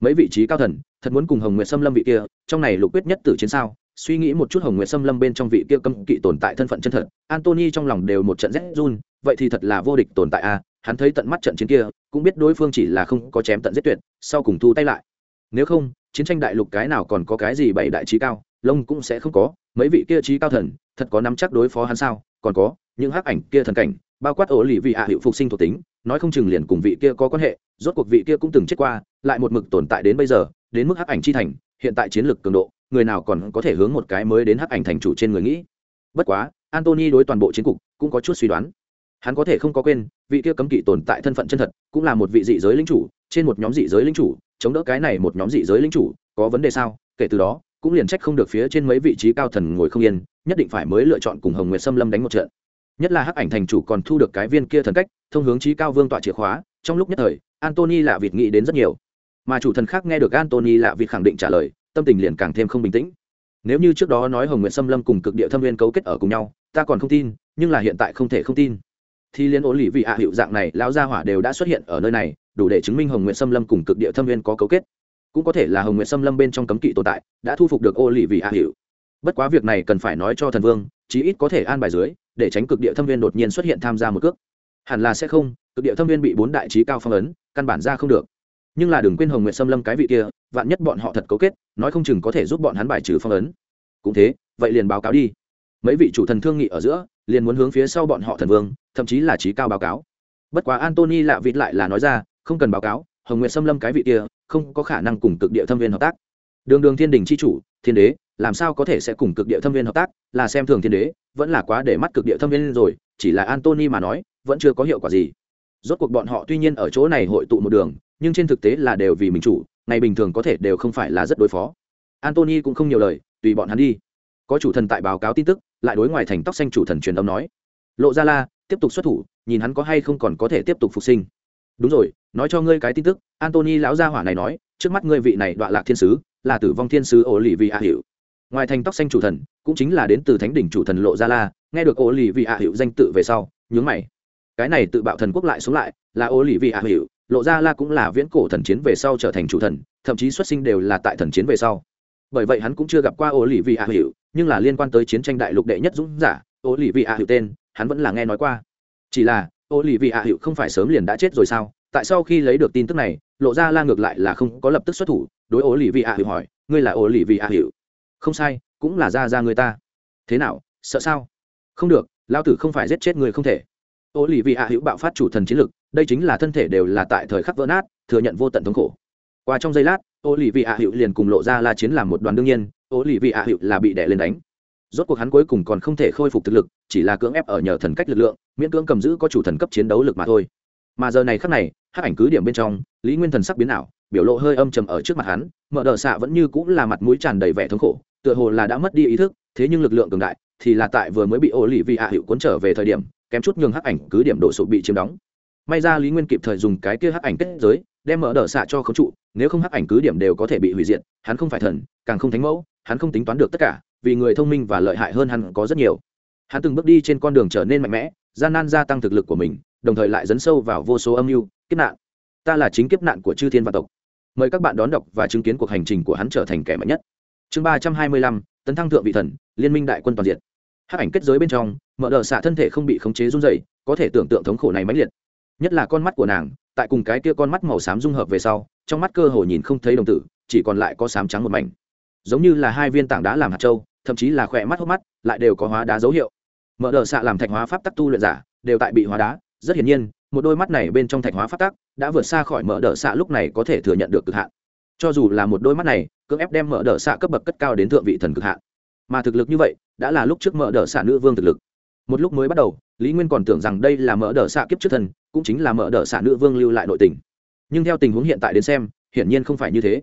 Mấy vị trí cao thần thật muốn cùng hồng nguyệt xâm lâm vị kia trong này lục quyết nhất tử chiến sao? Suy nghĩ một chút hồng nguyệt xâm lâm bên trong vị kia cấm kỵ tồn tại thân phận chân thật antony trong lòng đều một trận rét run vậy thì thật là vô địch tồn tại a à? hắn thấy tận mắt trận chiến kia cũng biết đối phương chỉ là không có chém tận giết tuyệt, sau cùng thu tay lại. Nếu không, chiến tranh đại lục cái nào còn có cái gì bảy đại trí cao, lông cũng sẽ không có, mấy vị kia trí cao thần, thật có nắm chắc đối phó hắn sao? Còn có, những hắc ảnh kia thần cảnh, bao quát ổ lì vị hạ hiệu phục sinh thuộc tính, nói không chừng liền cùng vị kia có quan hệ, rốt cuộc vị kia cũng từng chết qua, lại một mực tồn tại đến bây giờ, đến mức hắc ảnh chi thành, hiện tại chiến lược cường độ, người nào còn có thể hướng một cái mới đến hắc ảnh thành chủ trên người nghĩ? Bất quá antony đối toàn bộ chiến cục cũng có chút suy đoán hắn có thể không có quên, vị kia cấm kỵ tồn tại thân phận chân thật, cũng là một vị dị giới linh chủ, trên một nhóm dị giới linh chủ, chống đỡ cái này một nhóm dị giới linh chủ, có vấn đề sao? Kể từ đó, cũng liền trách không được phía trên mấy vị trí cao thần ngồi không yên, nhất định phải mới lựa chọn cùng hồng nguyệt xâm lâm đánh một trận. Nhất là hắc ảnh thành chủ còn thu được cái viên kia thần cách, thông hướng trí cao vương tọa chìa khóa, trong lúc nhất thời antony lạ vịt nghĩ đến rất nhiều. Mà chủ thần khác nghe được antony lạ vịt khẳng định trả lời, tâm tình liền càng thêm không bình tĩnh. Nếu như trước đó nói hồng nguyệt xâm lâm cùng cực địa thâm viên cấu kết ở cùng nhau, ta còn không tin, nhưng là hiện tại không thể không tin thì liên ố lì vị ạ hiệu dạng này, lão gia hỏa đều đã xuất hiện ở nơi này, đủ để chứng minh hồng nguyện xâm lâm cùng cực địa thâm viên có cấu kết. Cũng có thể là hồng nguyện xâm lâm bên trong cấm kỵ tồn tại, đã thu phục được ô lì vị ạ hiệu. Bất quá việc này cần phải nói cho thần vương, chí ít có thể an bài dưới, để tránh cực địa thâm viên đột nhiên xuất hiện tham gia một cước. Hẳn là sẽ không, cực địa thâm viên bị bốn đại trí cao phong ấn, căn bản ra không được. Nhưng là đừng quên hồng nguyện xâm lâm cái vị kia, vạn nhất bọn họ thật cấu kết, nói không chừng có thể giúp bọn hắn bài trừ phong ấn. Cũng thế, vậy liền báo cáo đi. Mấy vị chủ thần thương nghị ở giữa liền muốn hướng phía sau bọn họ thần vương, thậm chí là trí cao báo cáo. Bất quá antony lạ vịt lại là nói ra, không cần báo cáo, hồng nguyệt xâm lâm cái vị kia, không có khả năng cùng cực địa thâm viên hợp tác. Đường đường thiên đình c h i chủ, thiên đế, làm sao có thể sẽ cùng cực địa thâm viên hợp tác, là xem thường thiên đế, vẫn là quá để mắt cực địa thâm viên rồi, chỉ là antony mà nói, vẫn chưa có hiệu quả gì. Rốt cuộc bọn họ tuy nhiên ở chỗ này hội tụ một đường, nhưng trên thực tế là đều vì mình chủ, ngày bình thường có thể đều không phải là rất đối phó. Antony cũng không nhiều lời, tùy bọn hắn đi. Có chủ thần tại báo cáo tin tức lại đối ngoài thành tóc xanh chủ thần truyền âm nói, lộ ra la, tiếp tục xuất thủ, nhìn hắn có hay không còn có thể tiếp tục phục sinh. Đúng rồi, nói cho ngươi cái tin tức, antony lão gia hỏa này nói, trước mắt ngươi vị này đoạn lạc thiên sứ, là tử vong thiên sứ ổ lì vị a hiệu ngoài thành tóc xanh chủ thần, cũng chính là đến từ thánh đỉnh chủ thần lộ gia la, nghe được ổ lì vị a hiệu danh tự về sau, nhướng mày. Cái này tự bạo thần quốc lại xuống lại, là ổ lì vị a hiệu lộ gia la cũng là viễn cổ thần chiến về sau trở thành chủ thần, thậm chí xuất sinh đều là tại thần chiến về sau bởi vậy hắn cũng chưa gặp qua ô lì vị ạ hiệu nhưng là liên quan tới chiến tranh đại lục đệ nhất dũng giả ô lì vị ạ hiệu tên, hắn vẫn là nghe nói qua. Chỉ là ô lì vị ạ hiệu không phải sớm liền đã chết rồi sao? Tại sao khi lấy được tin tức này, lộ ra la ngược lại là không có lập tức xuất thủ? Đối ô lì vị ạ hiệu hỏi, ngươi là ô lì vị ạ hiệu không sai, cũng là ra ra người ta. Thế nào, sợ sao? Không được lao tử không phải giết chết người không thể. Ô lì vị ạ hữu bạo phát chủ thần chiến lực, đây chính là thân thể đều là tại thời khắc vỡ nát, thừa nhận vô tận thống khổ. Qua trong giây lát ô lì vị ạ hiệu liền cùng lộ ra la chiến làm một đoàn đương nhiên ô lì vị ạ hiệu là bị đẻ lên đánh. Rốt cuộc hắn cuối cùng còn không thể khôi phục thực lực, chỉ là cưỡng ép ở nhờ thần cách lực lượng, miễn cưỡng cầm giữ có chủ thần cấp chiến đấu lực mà thôi. Mà giờ này khắc này, hắc ảnh cứ điểm bên trong, lý nguyên thần sắc biến ảo, biểu lộ hơi âm trầm ở trước mặt hắn, mở đờ xạ vẫn như cũng là mặt mũi tràn đầy vẻ thống khổ, tựa hồ là đã mất đi ý thức, thế nhưng lực lượng cường đại thì là tại vừa mới bị ô lì vị ạ hiệu cuốn trở về thời điểm, kém chút nhường hắc ảnh cứ điểm đổ sụp bị chiếm đóng may ra lý nguyên kịp thời dùng cái kia hắc ảnh kết giới, đem mở đờ xạ cho khống trụ, nếu không hắc ảnh cứ điểm đều có thể bị hủy diệt, hắn không phải thần, càng không thánh mẫu, hắn không tính toán được tất cả, vì người thông minh và lợi hại hơn hắn có rất nhiều. Hắn từng bước đi trên con đường trở nên mạnh mẽ, gian nan gia tăng thực lực của mình, đồng thời lại dấn sâu vào vô số âm mưu, kiếp nạn. Ta là chính kiếp nạn của chư thiên vạn tộc. Mời các bạn đón đọc và chứng kiến cuộc hành trình của hắn trở thành kẻ mạnh nhất. Chương ba trăm hai mươi lăm, tấn thăng thượng vị thần, liên minh đại quân toàn diện. Hắc ảnh kết giới bên trong, mở đờ xạ thân thể không bị khống chế run dày có thể tưởng tượng thống khổ này mãnh liệt nhất là con mắt của nàng, tại cùng cái kia con mắt màu xám dung hợp về sau, trong mắt cơ hồ nhìn không thấy đồng tử, chỉ còn lại có xám trắng một mảnh. Giống như là hai viên tảng đá làm hạt trâu thậm chí là khỏe mắt hốc mắt, lại đều có hóa đá dấu hiệu. Mở đờ xạ làm thạch hóa pháp tắc tu luyện giả, đều tại bị hóa đá. Rất hiển nhiên, một đôi mắt này bên trong thạch hóa pháp tắc đã vượt xa khỏi mở đờ xạ lúc này có thể thừa nhận được cực hạn. Cho dù là một đôi mắt này, cưỡng ép đem mở đờ xạ cấp bậc cất cao đến thượng vị thần cực hạn. Mà thực lực như vậy, đã là lúc trước mở đờ xạ nữ vương thực lực. Một lúc mới bắt đầu, lý nguyên còn tưởng rằng đây là mở đờ xạ kiếp trước thần cũng chính là mở đỡ xạ nữ vương lưu lại nội tình. Nhưng theo tình huống hiện tại đến xem, hiển nhiên không phải như thế.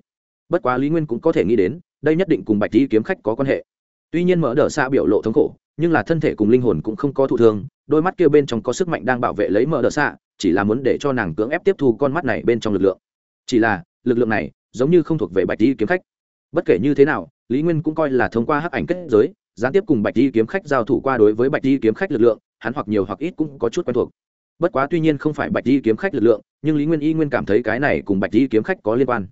Bất quá lý nguyên cũng có thể nghĩ đến, đây nhất định cùng bạch lý kiếm khách có quan hệ. Tuy nhiên mở đỡ xạ biểu lộ thống khổ, nhưng là thân thể cùng linh hồn cũng không có thụ thương, đôi mắt kia bên trong có sức mạnh đang bảo vệ lấy mở đỡ xạ chỉ là muốn để cho nàng cưỡng ép tiếp thu con mắt này bên trong lực lượng. Chỉ là, lực lượng này giống như không thuộc về bạch lý kiếm khách. Bất kể như thế nào, lý nguyên cũng coi là thông qua hắc ảnh kết giới, gián tiếp cùng bạch di kiếm khách giao thủ qua đối với bạch di kiếm khách lực lượng, hắn hoặc nhiều hoặc ít cũng có chút quen thuộc bất quá tuy nhiên không phải bạch di kiếm khách lực lượng, nhưng lý nguyên y nguyên cảm thấy cái này cùng bạch di kiếm khách có liên quan.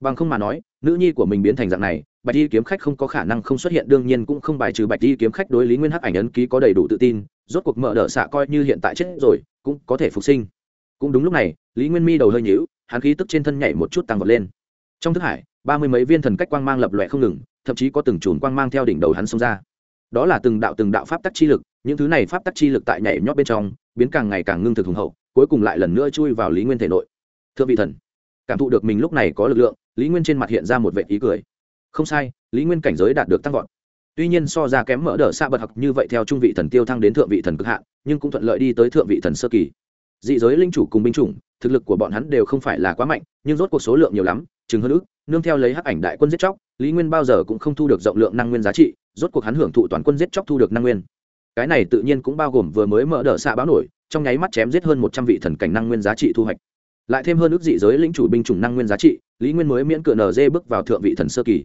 Bằng không mà nói, nữ nhi của mình biến thành dạng này, bạch di kiếm khách không có khả năng không xuất hiện, đương nhiên cũng không bài trừ bạch di kiếm khách đối lý nguyên hắc ảnh ấn ký có đầy đủ tự tin, rốt cuộc mở đ ợ xạ coi như hiện tại chết rồi, cũng có thể phục sinh. Cũng đúng lúc này, lý nguyên mi đầu hơi nhữu hắn khí tức trên thân nhảy một chút tăng vọt lên. Trong thức hải, ba mươi mấy viên thần cách quang mang lập lòe không ngừng, thậm chí có từng chùm quang mang theo đỉnh đầu hắn xông ra. Đó là từng đạo từng đạo pháp tắc chi lực, những thứ này pháp tắc chi lực tại nhảy nhót bên trong biến càng ngày càng ngưng thực hùng hậu, cuối cùng lại lần nữa chui vào lý nguyên thể nội. Thượng vị thần, cảm thụ được mình lúc này có lực lượng, lý nguyên trên mặt hiện ra một vệ ý cười. Không sai, lý nguyên cảnh giới đạt được tăng vọt. Tuy nhiên so ra kém mỡ đỡ xa bật học như vậy theo trung vị thần tiêu thăng đến thượng vị thần cực hạn, nhưng cũng thuận lợi đi tới thượng vị thần sơ kỳ. Dị giới linh chủ cùng binh chủng, thực lực của bọn hắn đều không phải là quá mạnh, nhưng rốt cuộc số lượng nhiều lắm, chừng hơn ước, nương theo lấy hắc ảnh đại quân giết chóc, lý nguyên bao giờ cũng không thu được rộng lượng năng nguyên giá trị, rốt cuộc hắn hưởng thụ toàn quân giết chóc thu được năng nguyên cái này tự nhiên cũng bao gồm vừa mới mở đỡ xạ báo nổi, trong nháy mắt chém giết hơn một trăm vị thần cảnh năng nguyên giá trị thu hoạch. Lại thêm hơn ước dị giới lĩnh chủ binh chủng năng nguyên giá trị, lý nguyên mới miễn cựa nd bước vào thượng vị thần sơ kỳ.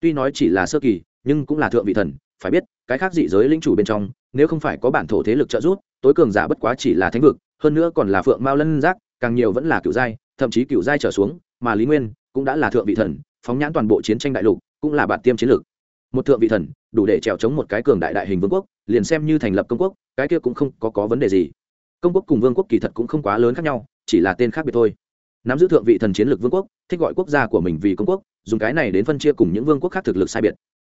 Tuy nói chỉ là sơ kỳ, nhưng cũng là thượng vị thần, phải biết, cái khác dị giới lĩnh chủ bên trong, nếu không phải có bản thổ thế lực trợ giúp, tối cường giả bất quá chỉ là thánh vực, hơn nữa còn là phượng mao lân giác, càng nhiều vẫn là cựu giai, thậm chí cựu giai trở xuống, mà lý nguyên cũng đã là thượng vị thần, phóng nhãn toàn bộ chiến tranh đại lục, cũng là bản tiêm chiến lược một thượng vị thần đủ để trèo chống một cái cường đại đại hình vương quốc liền xem như thành lập công quốc cái kia cũng không có, có vấn đề gì. Công quốc cùng vương quốc kỳ thật cũng không quá lớn khác nhau chỉ là tên khác biệt thôi. Nắm giữ thượng vị thần chiến lược vương quốc thích gọi quốc gia của mình vì công quốc dùng cái này đến phân chia cùng những vương quốc khác thực lực sai biệt.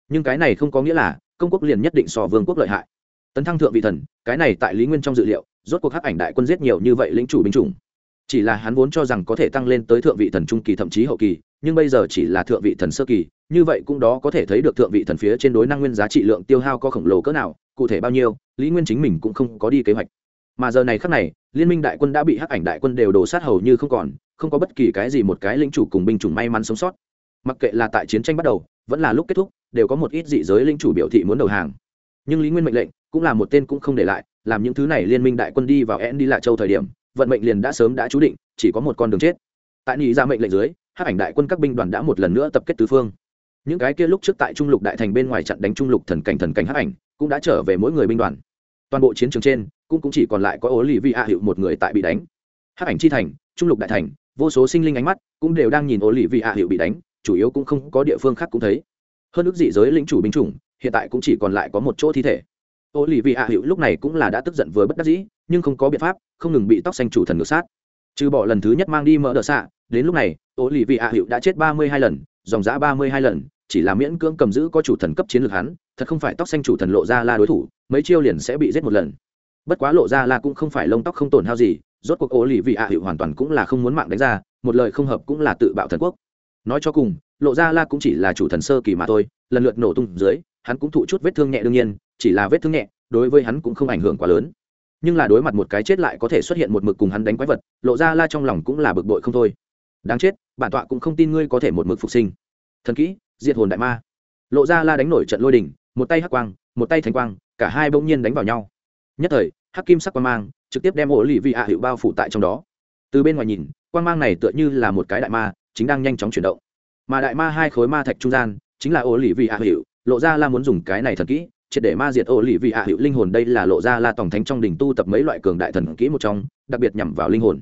Nhưng cái này không có nghĩa là công quốc liền nhất định so vương quốc lợi hại. Tấn thăng thượng vị thần cái này tại lý nguyên trong dự liệu rốt cuộc hắc ảnh đại quân giết nhiều như vậy lĩnh chủ binh chủng. Chỉ là hắn vốn cho rằng có thể tăng lên tới thượng vị thần trung kỳ thậm chí hậu kỳ nhưng bây giờ chỉ là thượng vị thần sơ kỳ như vậy cũng đó có thể thấy được thượng vị thần phía trên đối năng nguyên giá trị lượng tiêu hao có khổng lồ cỡ nào, cụ thể bao nhiêu, lý nguyên chính mình cũng không có đi kế hoạch. Mà giờ này khác này, liên minh đại quân đã bị hắc ảnh đại quân đều đổ sát hầu như không còn, không có bất kỳ cái gì một cái lính chủ cùng binh chủng may mắn sống sót. Mặc kệ là tại chiến tranh bắt đầu, vẫn là lúc kết thúc, đều có một ít dị giới lính chủ biểu thị muốn đầu hàng. Nhưng lý nguyên mệnh lệnh, cũng là một tên cũng không để lại, làm những thứ này liên minh đại quân đi vào én đi lại châu thời điểm, vận mệnh liền đã sớm đã chú định, chỉ có một con đường chết. Tại nị ra mệnh lệnh dưới, hắc ảnh đại quân các binh đoàn đã một lần nữa tập kết tứ phương những cái kia lúc trước tại trung lục đại thành bên ngoài trận đánh trung lục thần cảnh thần cảnh hắc ảnh cũng đã trở về mỗi người binh đoàn. Toàn bộ chiến trường trên cũng, cũng chỉ còn lại có ố lì vi a hiệu một người tại bị đánh. Hắc ảnh chi thành trung lục đại thành vô số sinh linh ánh mắt cũng đều đang nhìn ố lì vi a hiệu bị đánh chủ yếu cũng không có địa phương khác cũng thấy. Hơn ước dị giới lĩnh chủ binh chủng hiện tại cũng chỉ còn lại có một chỗ thi thể. Ô lì vị hạ hiệu lúc này cũng là đã tức giận với bất đắc dĩ nhưng không có biện pháp không ngừng bị tóc xanh chủ thần ngược sát. Trừ bỏ lần thứ nhất mang đi mỡ đỡ xạ đến lúc này ô lì vị hạ hiệu đã chết ba mươi hai lần dòng giã ba mươi hai lần chỉ là miễn cưỡng cầm giữ có chủ thần cấp chiến lược hắn, thật không phải tóc xanh chủ thần lộ ra la đối thủ, mấy chiêu liền sẽ bị giết một lần. Bất quá lộ ra la cũng không phải lông tóc không tổn hao gì, rốt cuộc ô lì vị ạ hiệu hoàn toàn cũng là không muốn mạng đánh ra, một lời không hợp cũng là tự bạo thần quốc. Nói cho cùng, lộ ra la cũng chỉ là chủ thần sơ kỳ mà thôi, lần lượt nổ tung dưới, hắn cũng thụ chút vết thương nhẹ đương nhiên, chỉ là vết thương nhẹ, đối với hắn cũng không ảnh hưởng quá lớn. Nhưng là đối mặt một cái chết lại có thể xuất hiện một mực cùng hắn đánh quái vật, lộ ra la trong lòng cũng là bực bội không thôi. Đáng chết, bản tọa cũng không tin ngươi có thể một mực phục sinh. Thần kỹ diệt hồn đại ma. Lộ ra la đánh nổi trận lôi đỉnh một tay hắc quang, một tay thánh quang, cả hai bỗng nhiên đánh vào nhau. Nhất thời, hắc kim sắc quang mang trực tiếp đem ổ lì vị hạ hiệu bao phủ tại trong đó. Từ bên ngoài nhìn, quang mang này tựa như là một cái đại ma, chính đang nhanh chóng chuyển động. Mà đại ma hai khối ma thạch trung gian, chính là ổ lì vị hạ hiệu lộ ra la muốn dùng cái này thật kỹ, triệt để ma diệt ổ lì vị hạ hiệu linh hồn. Đây là lộ ra la tổng thánh trong đỉnh tu tập mấy loại cường đại thần kỹ một trong, đặc biệt nhằm vào linh hồn.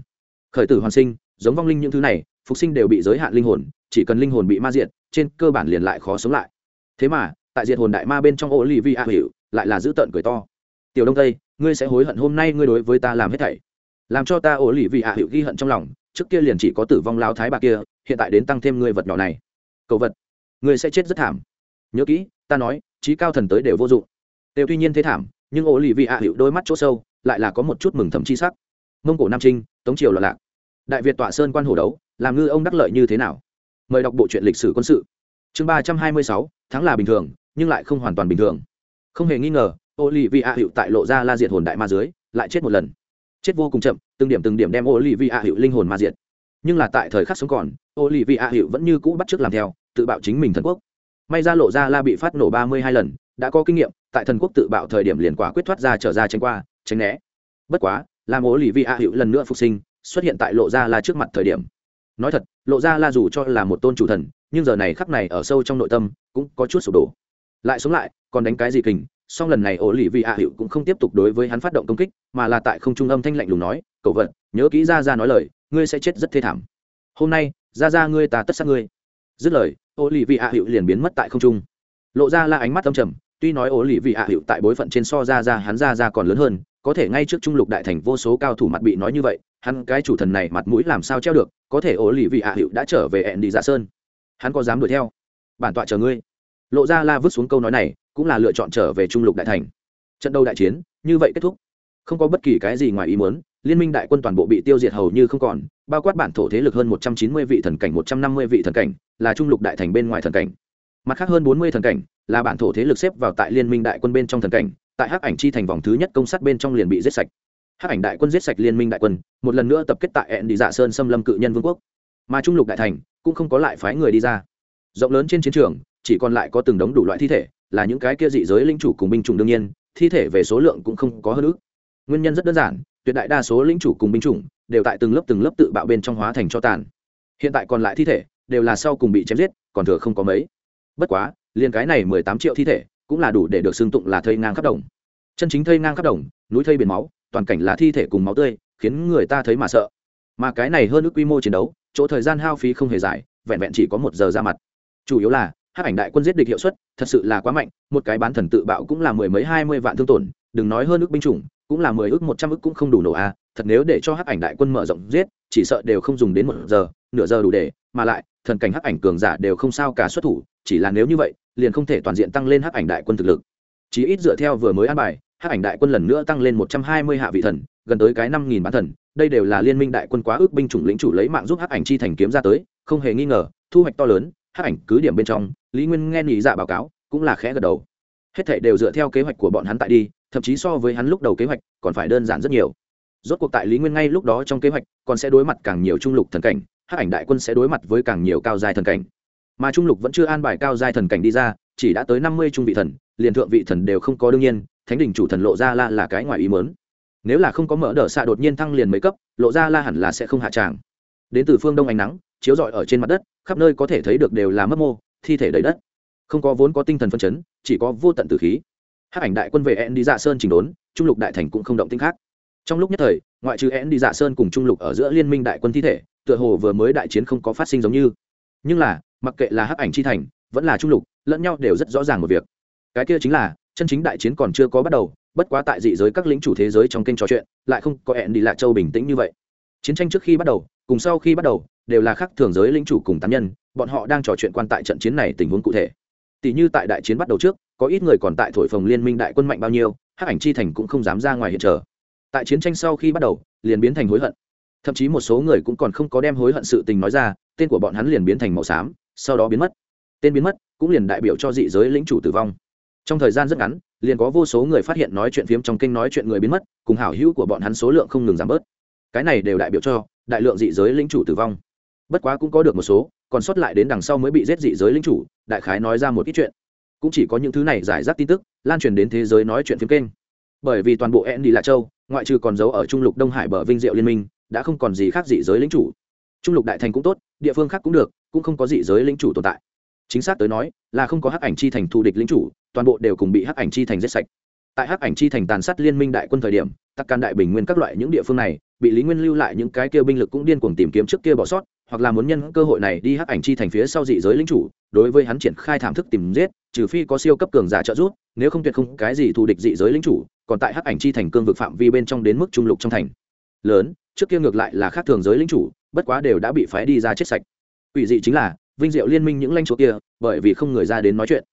Khởi tử hoàn sinh, giống vong linh những thứ này, phục sinh đều bị giới hạn linh hồn, chỉ cần linh hồn bị ma diệt trên cơ bản liền lại khó sống lại. Thế mà, tại diệt hồn đại ma bên trong ổ lì vi a hiệu lại là giữ tợn cười to. Tiểu đông tây, ngươi sẽ hối hận hôm nay ngươi đối với ta làm hết thảy. Làm cho ta ổ lì vi a hiệu ghi hận trong lòng, trước kia liền chỉ có tử vong lao thái bà kia, hiện tại đến tăng thêm ngươi vật nhỏ này. Cầu vật, ngươi sẽ chết rất thảm. Nhớ kỹ, ta nói, trí cao thần tới đều vô dụng. Đều tuy nhiên thế thảm, nhưng ổ lì vi a hiệu đôi mắt chỗ sâu, lại là có một chút mừng thầm chi sắc. Mông cổ nam trinh, tống triều loạn lạc. Đại việt tọa sơn quan hổ đấu, làm ngư ông đắc lợi như thế nào? Mời đọc bộ truyện lịch sử quân sự. Chương ba trăm hai mươi sáu tháng là bình thường, nhưng lại không hoàn toàn bình thường. Không hề nghi ngờ ô lì vị hạ hiệu tại lộ ra la diệt hồn đại ma dưới, lại chết một lần. Chết vô cùng chậm, từng điểm từng điểm đem ô lì vị hạ hiệu linh hồn ma diệt. Nhưng là tại thời khắc sống còn ô lì vị hạ hiệu vẫn như cũ bắt t làm theo, tự bạo chính mình thần quốc. May ra lộ ra la bị phát nổ ba mươi hai lần, đã có kinh nghiệm, tại thần quốc tự bạo thời điểm liền quả quyết thoát ra trở ra tránh qua, tránh né. Bất quá, làm ố lì a hiệu lần nữa phục sinh, xuất hiện tại lộ ra la trước mặt thời điểm nói thật, lộ ra la dù cho là một tôn chủ thần, nhưng giờ này khắc này ở sâu trong nội tâm cũng có chút sụp đổ. Lại sống lại, còn đánh cái gì kình, song lần này ổ lì vị a hiệu cũng không tiếp tục đối với hắn phát động công kích, mà là tại không trung âm thanh lạnh lùng nói, cậu vật, nhớ kỹ ra ra nói lời, ngươi sẽ chết rất thê thảm. Hôm nay ra ra ngươi ta tất sát ngươi. Dứt lời ổ lì vị a hiệu liền biến mất tại không trung. Lộ ra la ánh mắt âm trầm, tuy nói ổ lì vị a hiệu tại bối phận trên so ra ra hắn ra ra còn lớn hơn có thể ngay trước trung lục đại thành vô số cao thủ mặt bị nói như vậy, hắn cái chủ thần này mặt mũi làm sao treo được, có thể ổ lì vị a hiệu đã trở về ẹn đi dạ sơn. Hắn có dám đuổi theo? Bản tọa chờ ngươi. Lộ ra la vứt xuống câu nói này, cũng là lựa chọn trở về trung lục đại thành. Trận đấu đại chiến, như vậy kết thúc. Không có bất kỳ cái gì ngoài ý muốn, liên minh đại quân toàn bộ bị tiêu diệt hầu như không còn, bao quát bản thổ thế lực hơn một trăm chín mươi vị thần cảnh, một trăm năm mươi vị thần cảnh, là trung lục đại thành bên ngoài thần cảnh. Mặt khác hơn bốn mươi thần cảnh, là bản thổ thế lực xếp vào tại liên minh đại quân bên trong thần cảnh tại hắc ảnh chi thành vòng thứ nhất công sát bên trong liền bị giết sạch. Hắc ảnh đại quân giết sạch liên minh đại quân, một lần nữa tập kết tại ẹn đi dạ sơn xâm lâm cự nhân vương quốc. Mà trung lục đại thành cũng không có lại phái người đi ra. Rộng lớn trên chiến trường, chỉ còn lại có từng đống đủ loại thi thể, là những cái kia dị giới linh chủ cùng binh chủng đương nhiên, thi thể về số lượng cũng không có hơn ước nguyên nhân rất đơn giản, tuyệt đại đa số linh chủ cùng binh chủng đều tại từng lớp từng lớp tự bạo bên trong hóa thành cho tàn. Hiện tại còn lại thi thể đều là sau cùng bị chém giết, còn thừa không có mấy. Bất quá, liền cái này mười tám triệu thi thể cũng là đủ để được xưng tụng là thây ngang khắp đồng. Chân chính thây ngang khắp đồng, núi thây biển máu, toàn cảnh là thi thể cùng máu tươi, khiến người ta thấy mà sợ. Mà cái này hơn ước quy mô chiến đấu, chỗ thời gian hao phí không hề dài, vẹn vẹn chỉ có một giờ ra mặt. Chủ yếu là, hắc ảnh đại quân giết địch hiệu suất, thật sự là quá mạnh, một cái bán thần tự bạo cũng là mười mấy hai mươi vạn thương tổn, đừng nói hơn ước binh chủng, cũng là mười ước, một trăm ước cũng không đủ nổ a thật nếu để cho hắc ảnh đại quân mở rộng giết, chỉ sợ đều không dùng đến một giờ, nửa giờ đủ để, mà lại, thần cảnh hắc ảnh cường giả đều không sao cả xuất thủ, chỉ là nếu như vậy liền không thể toàn diện tăng lên hắc ảnh đại quân thực lực. Chỉ ít dựa theo vừa mới an bài, hắc ảnh đại quân lần nữa tăng lên một trăm hai mươi hạ vị thần, gần tới cái năm nghìn bán thần. Đây đều là liên minh đại quân quá ước binh chủng lĩnh chủ lấy mạng giúp hắc ảnh chi thành kiếm ra tới, không hề nghi ngờ, thu hoạch to lớn, hắc ảnh cứ điểm bên trong, lý nguyên nghe nghỉ dạ báo cáo, cũng là khẽ gật đầu. Hết thảy đều dựa theo kế hoạch của bọn hắn tại đi, thậm chí so với hắn lúc đầu kế hoạch, còn phải đơn giản rất nhiều. Rốt cuộc tại lý nguyên ngay lúc đó trong kế hoạch, còn sẽ đối mặt càng nhiều trung lục thần cảnh, hắc ảnh đại quân sẽ đối mặt với càng nhiều cao giai thần cảnh mà trung lục vẫn chưa an bài cao giai thần cảnh đi ra, chỉ đã tới năm mươi trung vị thần, liền thượng vị thần đều không có đương nhiên, thánh đình chủ thần lộ ra la là cái ngoài ý mớn nếu là không có mở đỡ xạ đột nhiên thăng liền mấy cấp, lộ ra la hẳn là sẽ không hạ tràng. Đến từ phương đông ánh nắng, chiếu rọi ở trên mặt đất, khắp nơi có thể thấy được đều là mất mô, thi thể đầy đất. Không có vốn có tinh thần phân chấn, chỉ có vô tận tử khí. Hát ảnh đại quân về en đi dạ sơn chỉnh đốn, trung lục đại thành cũng không động tinh khác. Trong lúc nhất thời, ngoại trừ en đi dạ sơn cùng trung lục ở giữa liên minh đại quân thi thể, tựa hồ vừa mới đại chiến không có phát sinh giống như nhưng là, mặc kệ là hắc ảnh chi thành, vẫn là trung lục, lẫn nhau đều rất rõ ràng một việc. Cái kia chính là, chân chính đại chiến còn chưa có bắt đầu, bất quá tại dị giới các lĩnh chủ thế giới trong kênh trò chuyện, lại không có hẹn đi lạc châu bình tĩnh như vậy. Chiến tranh trước khi bắt đầu, cùng sau khi bắt đầu, đều là khác thường giới lĩnh chủ cùng tán nhân, bọn họ đang trò chuyện quan tại trận chiến này tình huống cụ thể. Tỷ như tại đại chiến bắt đầu trước, có ít người còn tại thổi phồng liên minh đại quân mạnh bao nhiêu, hắc ảnh chi thành cũng không dám ra ngoài hiện trở tại chiến tranh sau khi bắt đầu, liền biến thành hối hận thậm chí một số người cũng còn không có đem hối hận sự tình nói ra, tên của bọn hắn liền biến thành màu xám, sau đó biến mất. Tên biến mất cũng liền đại biểu cho dị giới lĩnh chủ tử vong. Trong thời gian rất ngắn, liền có vô số người phát hiện nói chuyện phiếm trong kênh nói chuyện người biến mất, cùng hảo hữu của bọn hắn số lượng không ngừng giảm bớt. Cái này đều đại biểu cho đại lượng dị giới lĩnh chủ tử vong. Bất quá cũng có được một số, còn sót lại đến đằng sau mới bị giết dị giới lĩnh chủ, đại khái nói ra một ít chuyện. Cũng chỉ có những thứ này giải rác tin tức, lan truyền đến thế giới nói chuyện phiếm kênh. Bởi vì toàn bộ en đi lạ châu, ngoại trừ còn giấu ở trung lục đông hải bờ vinh diệu liên minh đã không còn gì khác dị giới lĩnh chủ. Trung lục đại thành cũng tốt, địa phương khác cũng được, cũng không có dị giới lĩnh chủ tồn tại. Chính xác tới nói, là không có hắc ảnh chi thành thù địch lĩnh chủ, toàn bộ đều cùng bị hắc ảnh chi thành giết sạch. Tại hắc ảnh chi thành tàn sát liên minh đại quân thời điểm, tắc can đại bình nguyên các loại những địa phương này, bị lý nguyên lưu lại những cái kia binh lực cũng điên cuồng tìm kiếm trước kia bỏ sót, hoặc là muốn nhân cơ hội này đi hắc ảnh chi thành phía sau dị giới lĩnh chủ, đối với hắn triển khai thảm thức tìm giết, trừ phi có siêu cấp cường giả trợ giúp, nếu không tuyệt không cái gì thù địch dị giới lĩnh chủ, còn tại hắc ảnh chi thành cương vực phạm vi bên trong đến mức trung lục trong thành. Lớn trước kia ngược lại là khác thường giới lính chủ, bất quá đều đã bị phái đi ra chết sạch. Ủy dị chính là, vinh diệu liên minh những lãnh chúa kia, bởi vì không người ra đến nói chuyện.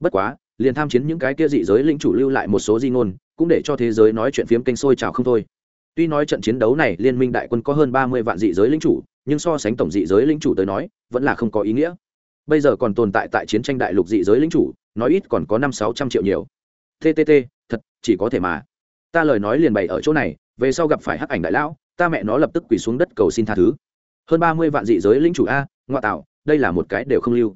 Bất quá, liền tham chiến những cái kia dị giới lĩnh chủ lưu lại một số di ngôn, cũng để cho thế giới nói chuyện phiếm kênh sôi trào không thôi. Tuy nói trận chiến đấu này liên minh đại quân có hơn ba mươi vạn dị giới lĩnh chủ, nhưng so sánh tổng dị giới lĩnh chủ tới nói, vẫn là không có ý nghĩa. Bây giờ còn tồn tại tại chiến tranh đại lục dị giới lĩnh chủ, nói ít còn có năm sáu trăm triệu nhiều. Ttt thật, chỉ có thể mà. Ta lời nói liền bày ở chỗ này, về sau gặp phải hắc ảnh đại lão ta mẹ nó lập tức quỳ xuống đất cầu xin tha thứ. Hơn ba mươi vạn dị giới lĩnh chủ a, ngoại tạo, đây là một cái đều không lưu.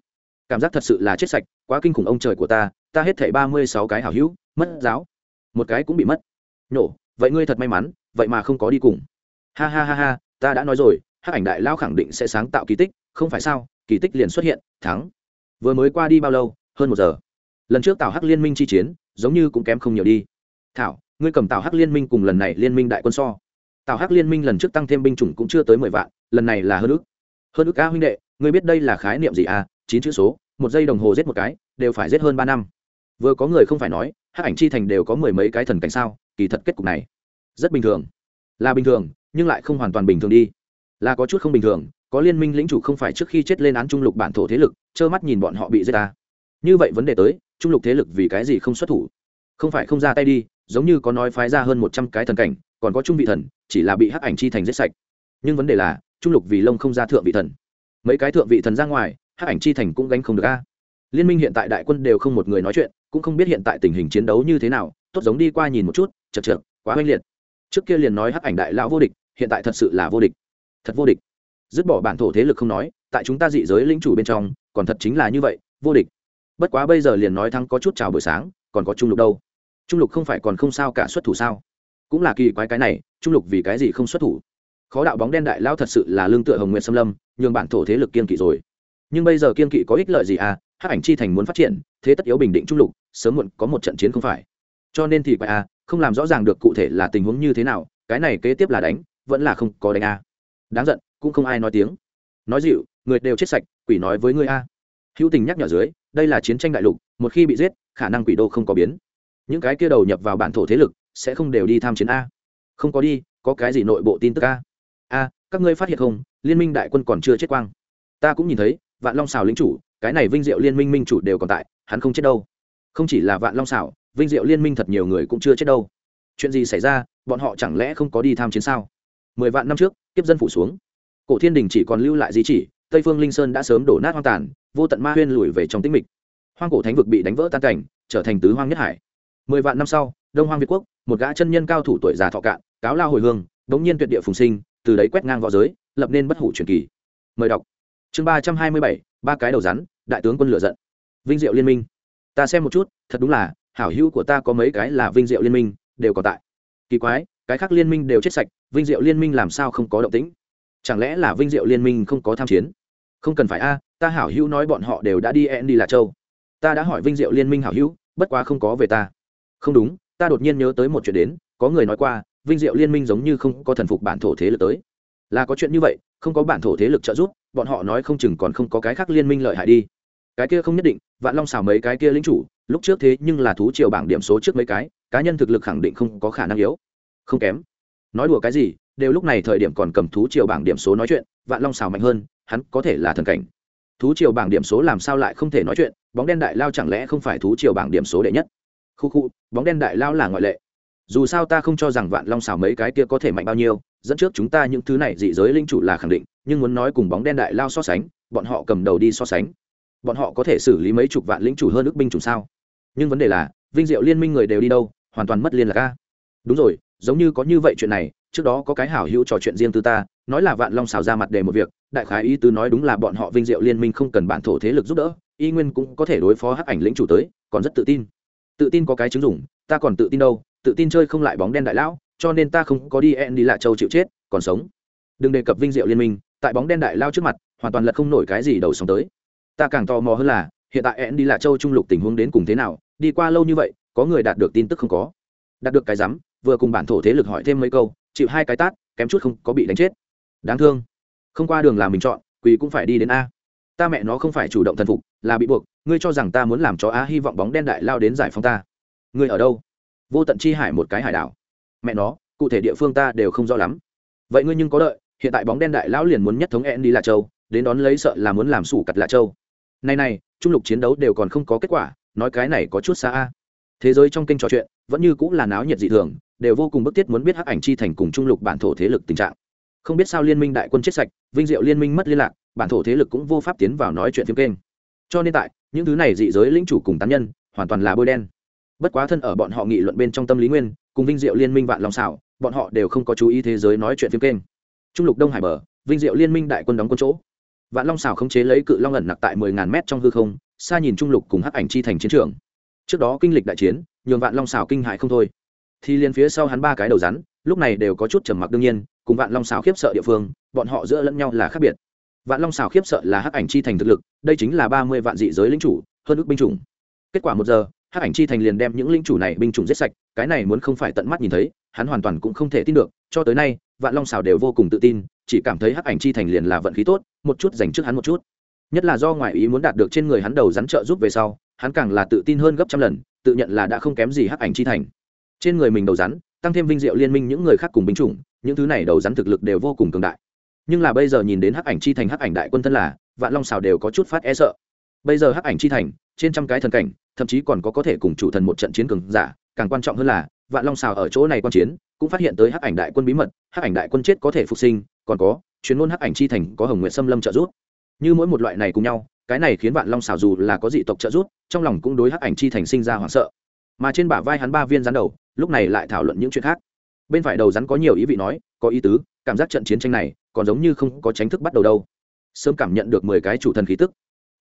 Cảm giác thật sự là chết sạch, quá kinh khủng ông trời của ta ta hết thảy ba mươi sáu cái hảo hữu, mất giáo. Một cái cũng bị mất. Nhổ vậy ngươi thật may mắn, vậy mà không có đi cùng. Ha ha ha ha, ta đã nói rồi hát ảnh đại lao khẳng định sẽ sáng tạo kỳ tích, không phải sao, kỳ tích liền xuất hiện, thắng. Vừa mới qua đi bao lâu? Hơn một giờ. Lần trước tào hắc liên minh chi chiến, giống như cũng kém không nhiều đi. Thảo, ngươi cầm tào hắc liên minh cùng lần này liên minh đại quân so tào hắc liên minh lần trước tăng thêm binh chủng cũng chưa tới mười vạn, lần này là hơn ước hơn ước ca huynh đệ, ngươi biết đây là khái niệm gì à? Chín chữ số, một giây đồng hồ giết một cái, đều phải giết hơn ba năm. Vừa có người không phải nói, hắc ảnh chi thành đều có mười mấy cái thần cảnh sao? Kỳ thật kết cục này, rất bình thường. Là bình thường, nhưng lại không hoàn toàn bình thường đi. Là có chút không bình thường, có liên minh lĩnh chủ không phải trước khi chết lên án trung lục bản thổ thế lực, trơ mắt nhìn bọn họ bị giết ta. Như vậy vấn đề tới, trung lục thế lực vì cái gì không xuất thủ? Không phải không ra tay đi giống như có nói phái ra hơn một trăm cái thần cảnh, còn có trung vị thần, chỉ là bị hắc ảnh chi thành giết sạch. Nhưng vấn đề là, trung lục vì lông không ra thượng vị thần. Mấy cái thượng vị thần ra ngoài, hắc ảnh chi thành cũng gánh không được a. Liên minh hiện tại đại quân đều không một người nói chuyện, cũng không biết hiện tại tình hình chiến đấu như thế nào, tốt giống đi qua nhìn một chút, chật chật quá oanh liệt. Trước kia liền nói hắc ảnh đại lão vô địch, hiện tại thật sự là vô địch. Thật vô địch. Dứt bỏ bản thổ thế lực không nói, tại chúng ta dị giới lĩnh chủ bên trong, còn thật chính là như vậy, vô địch. Bất quá bây giờ liền nói thắng có chút chào buổi sáng, còn có trung lục đâu trung lục không phải còn không sao cả xuất thủ sao? Cũng là kỳ quái cái này, trung lục vì cái gì không xuất thủ? Khó đạo bóng đen đại lao thật sự là lương tựa hồng nguyện xâm lâm, nhường bản thổ thế lực kiên kỵ rồi. Nhưng bây giờ kiên kỵ có ích lợi gì à? Hắc ảnh chi thành muốn phát triển, thế tất yếu bình định trung lục, sớm muộn có một trận chiến không phải. Cho nên thì quái à không làm rõ ràng được cụ thể là tình huống như thế nào, cái này kế tiếp là đánh, vẫn là không có đánh a đáng giận, cũng không ai nói tiếng. Nói dịu, người đều chết sạch, quỷ nói với ngươi a. Hữu tình nhắc nhở dưới, đây là chiến tranh đại lục, một khi bị giết, khả năng quỷ đô không có biến những cái kia đầu nhập vào bản thổ thế lực sẽ không đều đi tham chiến a. Không có đi, có cái gì nội bộ tin tức a? A, các ngươi phát hiện không? Liên minh đại quân còn chưa chết quang. Ta cũng nhìn thấy, vạn long xào lính chủ, cái này vinh diệu liên minh minh chủ đều còn tại, hắn không chết đâu. Không chỉ là vạn long xảo vinh diệu liên minh thật nhiều người cũng chưa chết đâu. Chuyện gì xảy ra, bọn họ chẳng lẽ không có đi tham chiến sao? Mười vạn năm trước, kiếp dân phủ xuống. Cổ thiên đình chỉ còn lưu lại di chỉ, tây phương linh sơn đã sớm đổ nát hoang tàn, vô tận ma huyên lùi về trong tĩnh mịch. Hoang cổ thánh vực bị đánh vỡ tan cảnh, trở thành tứ hoang nhất hải mười vạn năm sau, đông hoang việt quốc, một gã chân nhân cao thủ tuổi già thọ cạn, cáo lao hồi hương, đống nhiên tuyệt địa phùng sinh, từ đấy quét ngang v õ giới, lập nên bất hủ truyền kỳ. Mời đọc. Chương ba trăm hai mươi bảy, ba cái đầu rắn, đại tướng quân lựa giận. Vinh diệu liên minh. Ta xem một chút, thật đúng là, hảo hữu của ta có mấy cái là vinh diệu liên minh, đều còn tại. Kỳ quái, cái khác liên minh đều chết sạch, vinh diệu liên minh làm sao không có động tĩnh? Chẳng lẽ là vinh diệu liên minh không có tham chiến? Không cần phải a, ta hảo hữu nói bọn họ đều đã đi en đi là châu. Ta đã hỏi vinh diệu liên minh hảo hữu, bất quá không có về ta không đúng, ta đột nhiên nhớ tới một chuyện đến, có người nói qua, vinh diệu liên minh giống như không có thần phục bản thổ thế lực tới. Là có chuyện như vậy, không có bản thổ thế lực trợ giúp, bọn họ nói không chừng còn không có cái khác liên minh lợi hại đi. Cái kia không nhất định, vạn long xào mấy cái kia lính chủ, lúc trước thế nhưng là thú triều bảng điểm số trước mấy cái, cá nhân thực lực khẳng định không có khả năng yếu. Không kém. Nói đùa cái gì, đều lúc này thời điểm còn cầm thú triều bảng điểm số nói chuyện, vạn long xào mạnh hơn, hắn có thể là thần cảnh. Thú triều bảng điểm số làm sao lại không thể nói chuyện, bóng đen đại lao chẳng lẽ không phải thú triều bảng điểm số đệ nhất? Khu khu, bóng đen đại lao là ngoại lệ. Dù sao ta không cho rằng vạn long xào mấy cái kia có thể mạnh bao nhiêu, dẫn trước chúng ta những thứ này dị giới linh chủ là khẳng định, nhưng muốn nói cùng bóng đen đại lao so sánh, bọn họ cầm đầu đi so sánh. Bọn họ có thể xử lý mấy chục vạn lính chủ hơn ước binh chủng sao? Nhưng vấn đề là, vinh diệu liên minh người đều đi đâu, hoàn toàn mất liên lạc ca đúng rồi, giống như có như vậy chuyện này, trước đó có cái hảo hữu trò chuyện riêng từ ta, nói là vạn long xào ra mặt đề một việc, đại khái ý tứ nói đúng là bọn họ vinh diệu liên minh không cần bản thổ thế lực giúp đỡ, y nguyên cũng có thể đối phó hắc ảnh lĩnh chủ tới, còn rất tự tin tự tin có cái chứng dùng ta còn tự tin đâu, tự tin chơi không lại bóng đen đại lão, cho nên ta không có đi en đi lạ châu chịu chết, còn sống. Đừng đề cập vinh diệu liên minh, tại bóng đen đại lao trước mặt, hoàn toàn lật không nổi cái gì đầu sống tới. Ta càng tò mò hơn là, hiện tại en đi lạ châu trung lục tình huống đến cùng thế nào, đi qua lâu như vậy, có người đạt được tin tức không có? Đạt được cái rắm, vừa cùng bản thổ thế lực hỏi thêm mấy câu, chịu hai cái tát, kém chút không có bị đánh chết. Đáng thương. Không qua đường làm mình chọn, quỳ cũng phải đi đến a ta mẹ nó không phải chủ động thần phục, là bị buộc, ngươi cho rằng ta muốn làm cho a hy vọng bóng đen đại lao đến giải phóng ta. Ngươi ở đâu? Vô tận chi hải một cái hải đảo. Mẹ nó, cụ thể địa phương ta đều không rõ lắm. Vậy ngươi nhưng có đợi, hiện tại bóng đen đại lão liền muốn nhất thống en đi lạ châu, đến đón lấy sợ là muốn làm sủ cặt lạ châu. Này này, trung lục chiến đấu đều còn không có kết quả, nói cái này có chút xa a. Thế giới trong kênh trò chuyện, vẫn như cũng là náo nhiệt dị thường, đều vô cùng bức thiết muốn biết hắc ảnh chi thành cùng trung lục bản thổ thế lực tình trạng. Không biết sao liên minh đại quân chết sạch, vinh diệu liên minh mất liên lạc bản thổ thế lực cũng vô pháp tiến vào nói chuyện phiếm kênh. Cho nên tại, những thứ này dị giới lĩnh chủ cùng tán nhân, hoàn toàn là bôi đen. Bất quá thân ở bọn họ nghị luận bên trong tâm lý nguyên, cùng vinh diệu liên minh vạn lòng xảo, bọn họ đều không có chú ý thế giới nói chuyện phiếm kênh. Trung lục đông hải bờ, vinh diệu liên minh đại quân đóng quân chỗ. Vạn long xảo khống chế lấy cự long ẩn nặc tại mười ngàn mét trong hư không, xa nhìn trung lục cùng hắc ảnh chi thành chiến trường. Trước đó kinh lịch đại chiến, nhường vạn long xảo kinh hại không thôi. Thì liền phía sau hắn ba cái đầu rắn, lúc này đều có chút trầm mặc đương nhiên, cùng vạn long xảo khiếp sợ địa phương, bọn họ giữa lẫn nhau là khác biệt vạn long xào khiếp sợ là hắc ảnh chi thành thực lực, đây chính là ba mươi vạn dị giới lính chủ, hơn ước binh chủng. Kết quả một giờ, hắc ảnh chi thành liền đem những lính chủ này binh chủng giết sạch, cái này muốn không phải tận mắt nhìn thấy, hắn hoàn toàn cũng không thể tin được, cho tới nay, vạn long xào đều vô cùng tự tin, chỉ cảm thấy hắc ảnh chi thành liền là vận khí tốt, một chút dành trước hắn một chút. Nhất là do ngoại ý muốn đạt được trên người hắn đầu rắn trợ giúp về sau, hắn càng là tự tin hơn gấp trăm lần, tự nhận là đã không kém gì hắc ảnh chi thành. Trên người mình đầu rắn, tăng thêm vinh diệu liên minh những người khác cùng binh chủng, những thứ này đầu rắn thực lực đều vô cùng cường đại nhưng là bây giờ nhìn đến hắc ảnh chi thành, hắc ảnh đại quân thân là, vạn long xào đều có chút phát e sợ. Bây giờ hắc ảnh chi thành, trên trăm cái thần cảnh, thậm chí còn có có thể cùng chủ thần một trận chiến cường giả, càng quan trọng hơn là, vạn long xào ở chỗ này quan chiến, cũng phát hiện tới hắc ảnh đại quân bí mật, hắc ảnh đại quân chết có thể phục sinh, còn có, chuyên môn hắc ảnh chi thành có hồng nguyện xâm lâm trợ giúp. Như mỗi một loại này cùng nhau, cái này khiến vạn long xào dù là có dị tộc trợ giúp, trong lòng cũng đối hắc ảnh chi thành sinh ra hoảng sợ. Mà trên bả vai hắn ba viên rắn đầu, lúc này lại thảo luận những chuyện khác bên phải đầu rắn có nhiều ý vị nói, có ý tứ, cảm giác trận chiến tranh này còn giống như không có tránh thức bắt đầu đâu. Sớm cảm nhận được mười cái chủ thần khí tức.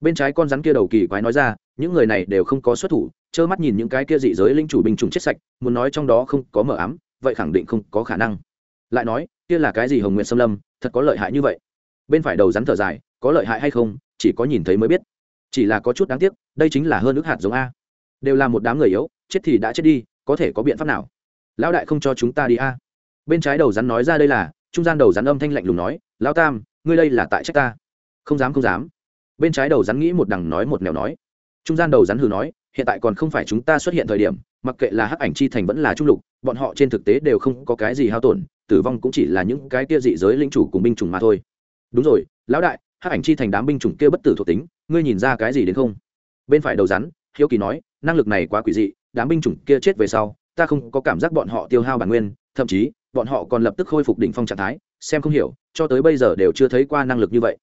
Bên trái con rắn kia đầu kỳ quái nói ra, những người này đều không có xuất thủ, trơ mắt nhìn những cái kia dị giới linh chủ binh chủng chết sạch, muốn nói trong đó không có mờ ám, vậy khẳng định không có khả năng. Lại nói, kia là cái gì hồng nguyện xâm lâm, thật có lợi hại như vậy? Bên phải đầu rắn thở dài, có lợi hại hay không, chỉ có nhìn thấy mới biết. Chỉ là có chút đáng tiếc, đây chính là hơn ước hạt giống a. Đều là một đám người yếu, chết thì đã chết đi, có thể có biện pháp nào? Lão đại không cho chúng ta đi a. Bên trái đầu rắn nói ra đây là, trung gian đầu rắn âm thanh lạnh lùng nói, lão tam, ngươi đây là tại trách ta. Không dám không dám. Bên trái đầu rắn nghĩ một đằng nói một nẻo nói. Trung gian đầu rắn hừ nói, hiện tại còn không phải chúng ta xuất hiện thời điểm, mặc kệ là hắc ảnh chi thành vẫn là trung lục, bọn họ trên thực tế đều không có cái gì hao tổn, tử vong cũng chỉ là những cái kia dị giới linh chủ cùng binh chủng mà thôi. Đúng rồi, lão đại, hắc ảnh chi thành đám binh chủng kia bất tử thuộc tính, ngươi nhìn ra cái gì đến không? Bên phải đầu rắn, hiếu kỳ nói, năng lực này quá quỷ dị, đám binh chủng kia chết về sau ta không có cảm giác bọn họ tiêu hao bản nguyên, thậm chí, bọn họ còn lập tức khôi phục đỉnh phong trạng thái, xem không hiểu, cho tới bây giờ đều chưa thấy qua năng lực như vậy.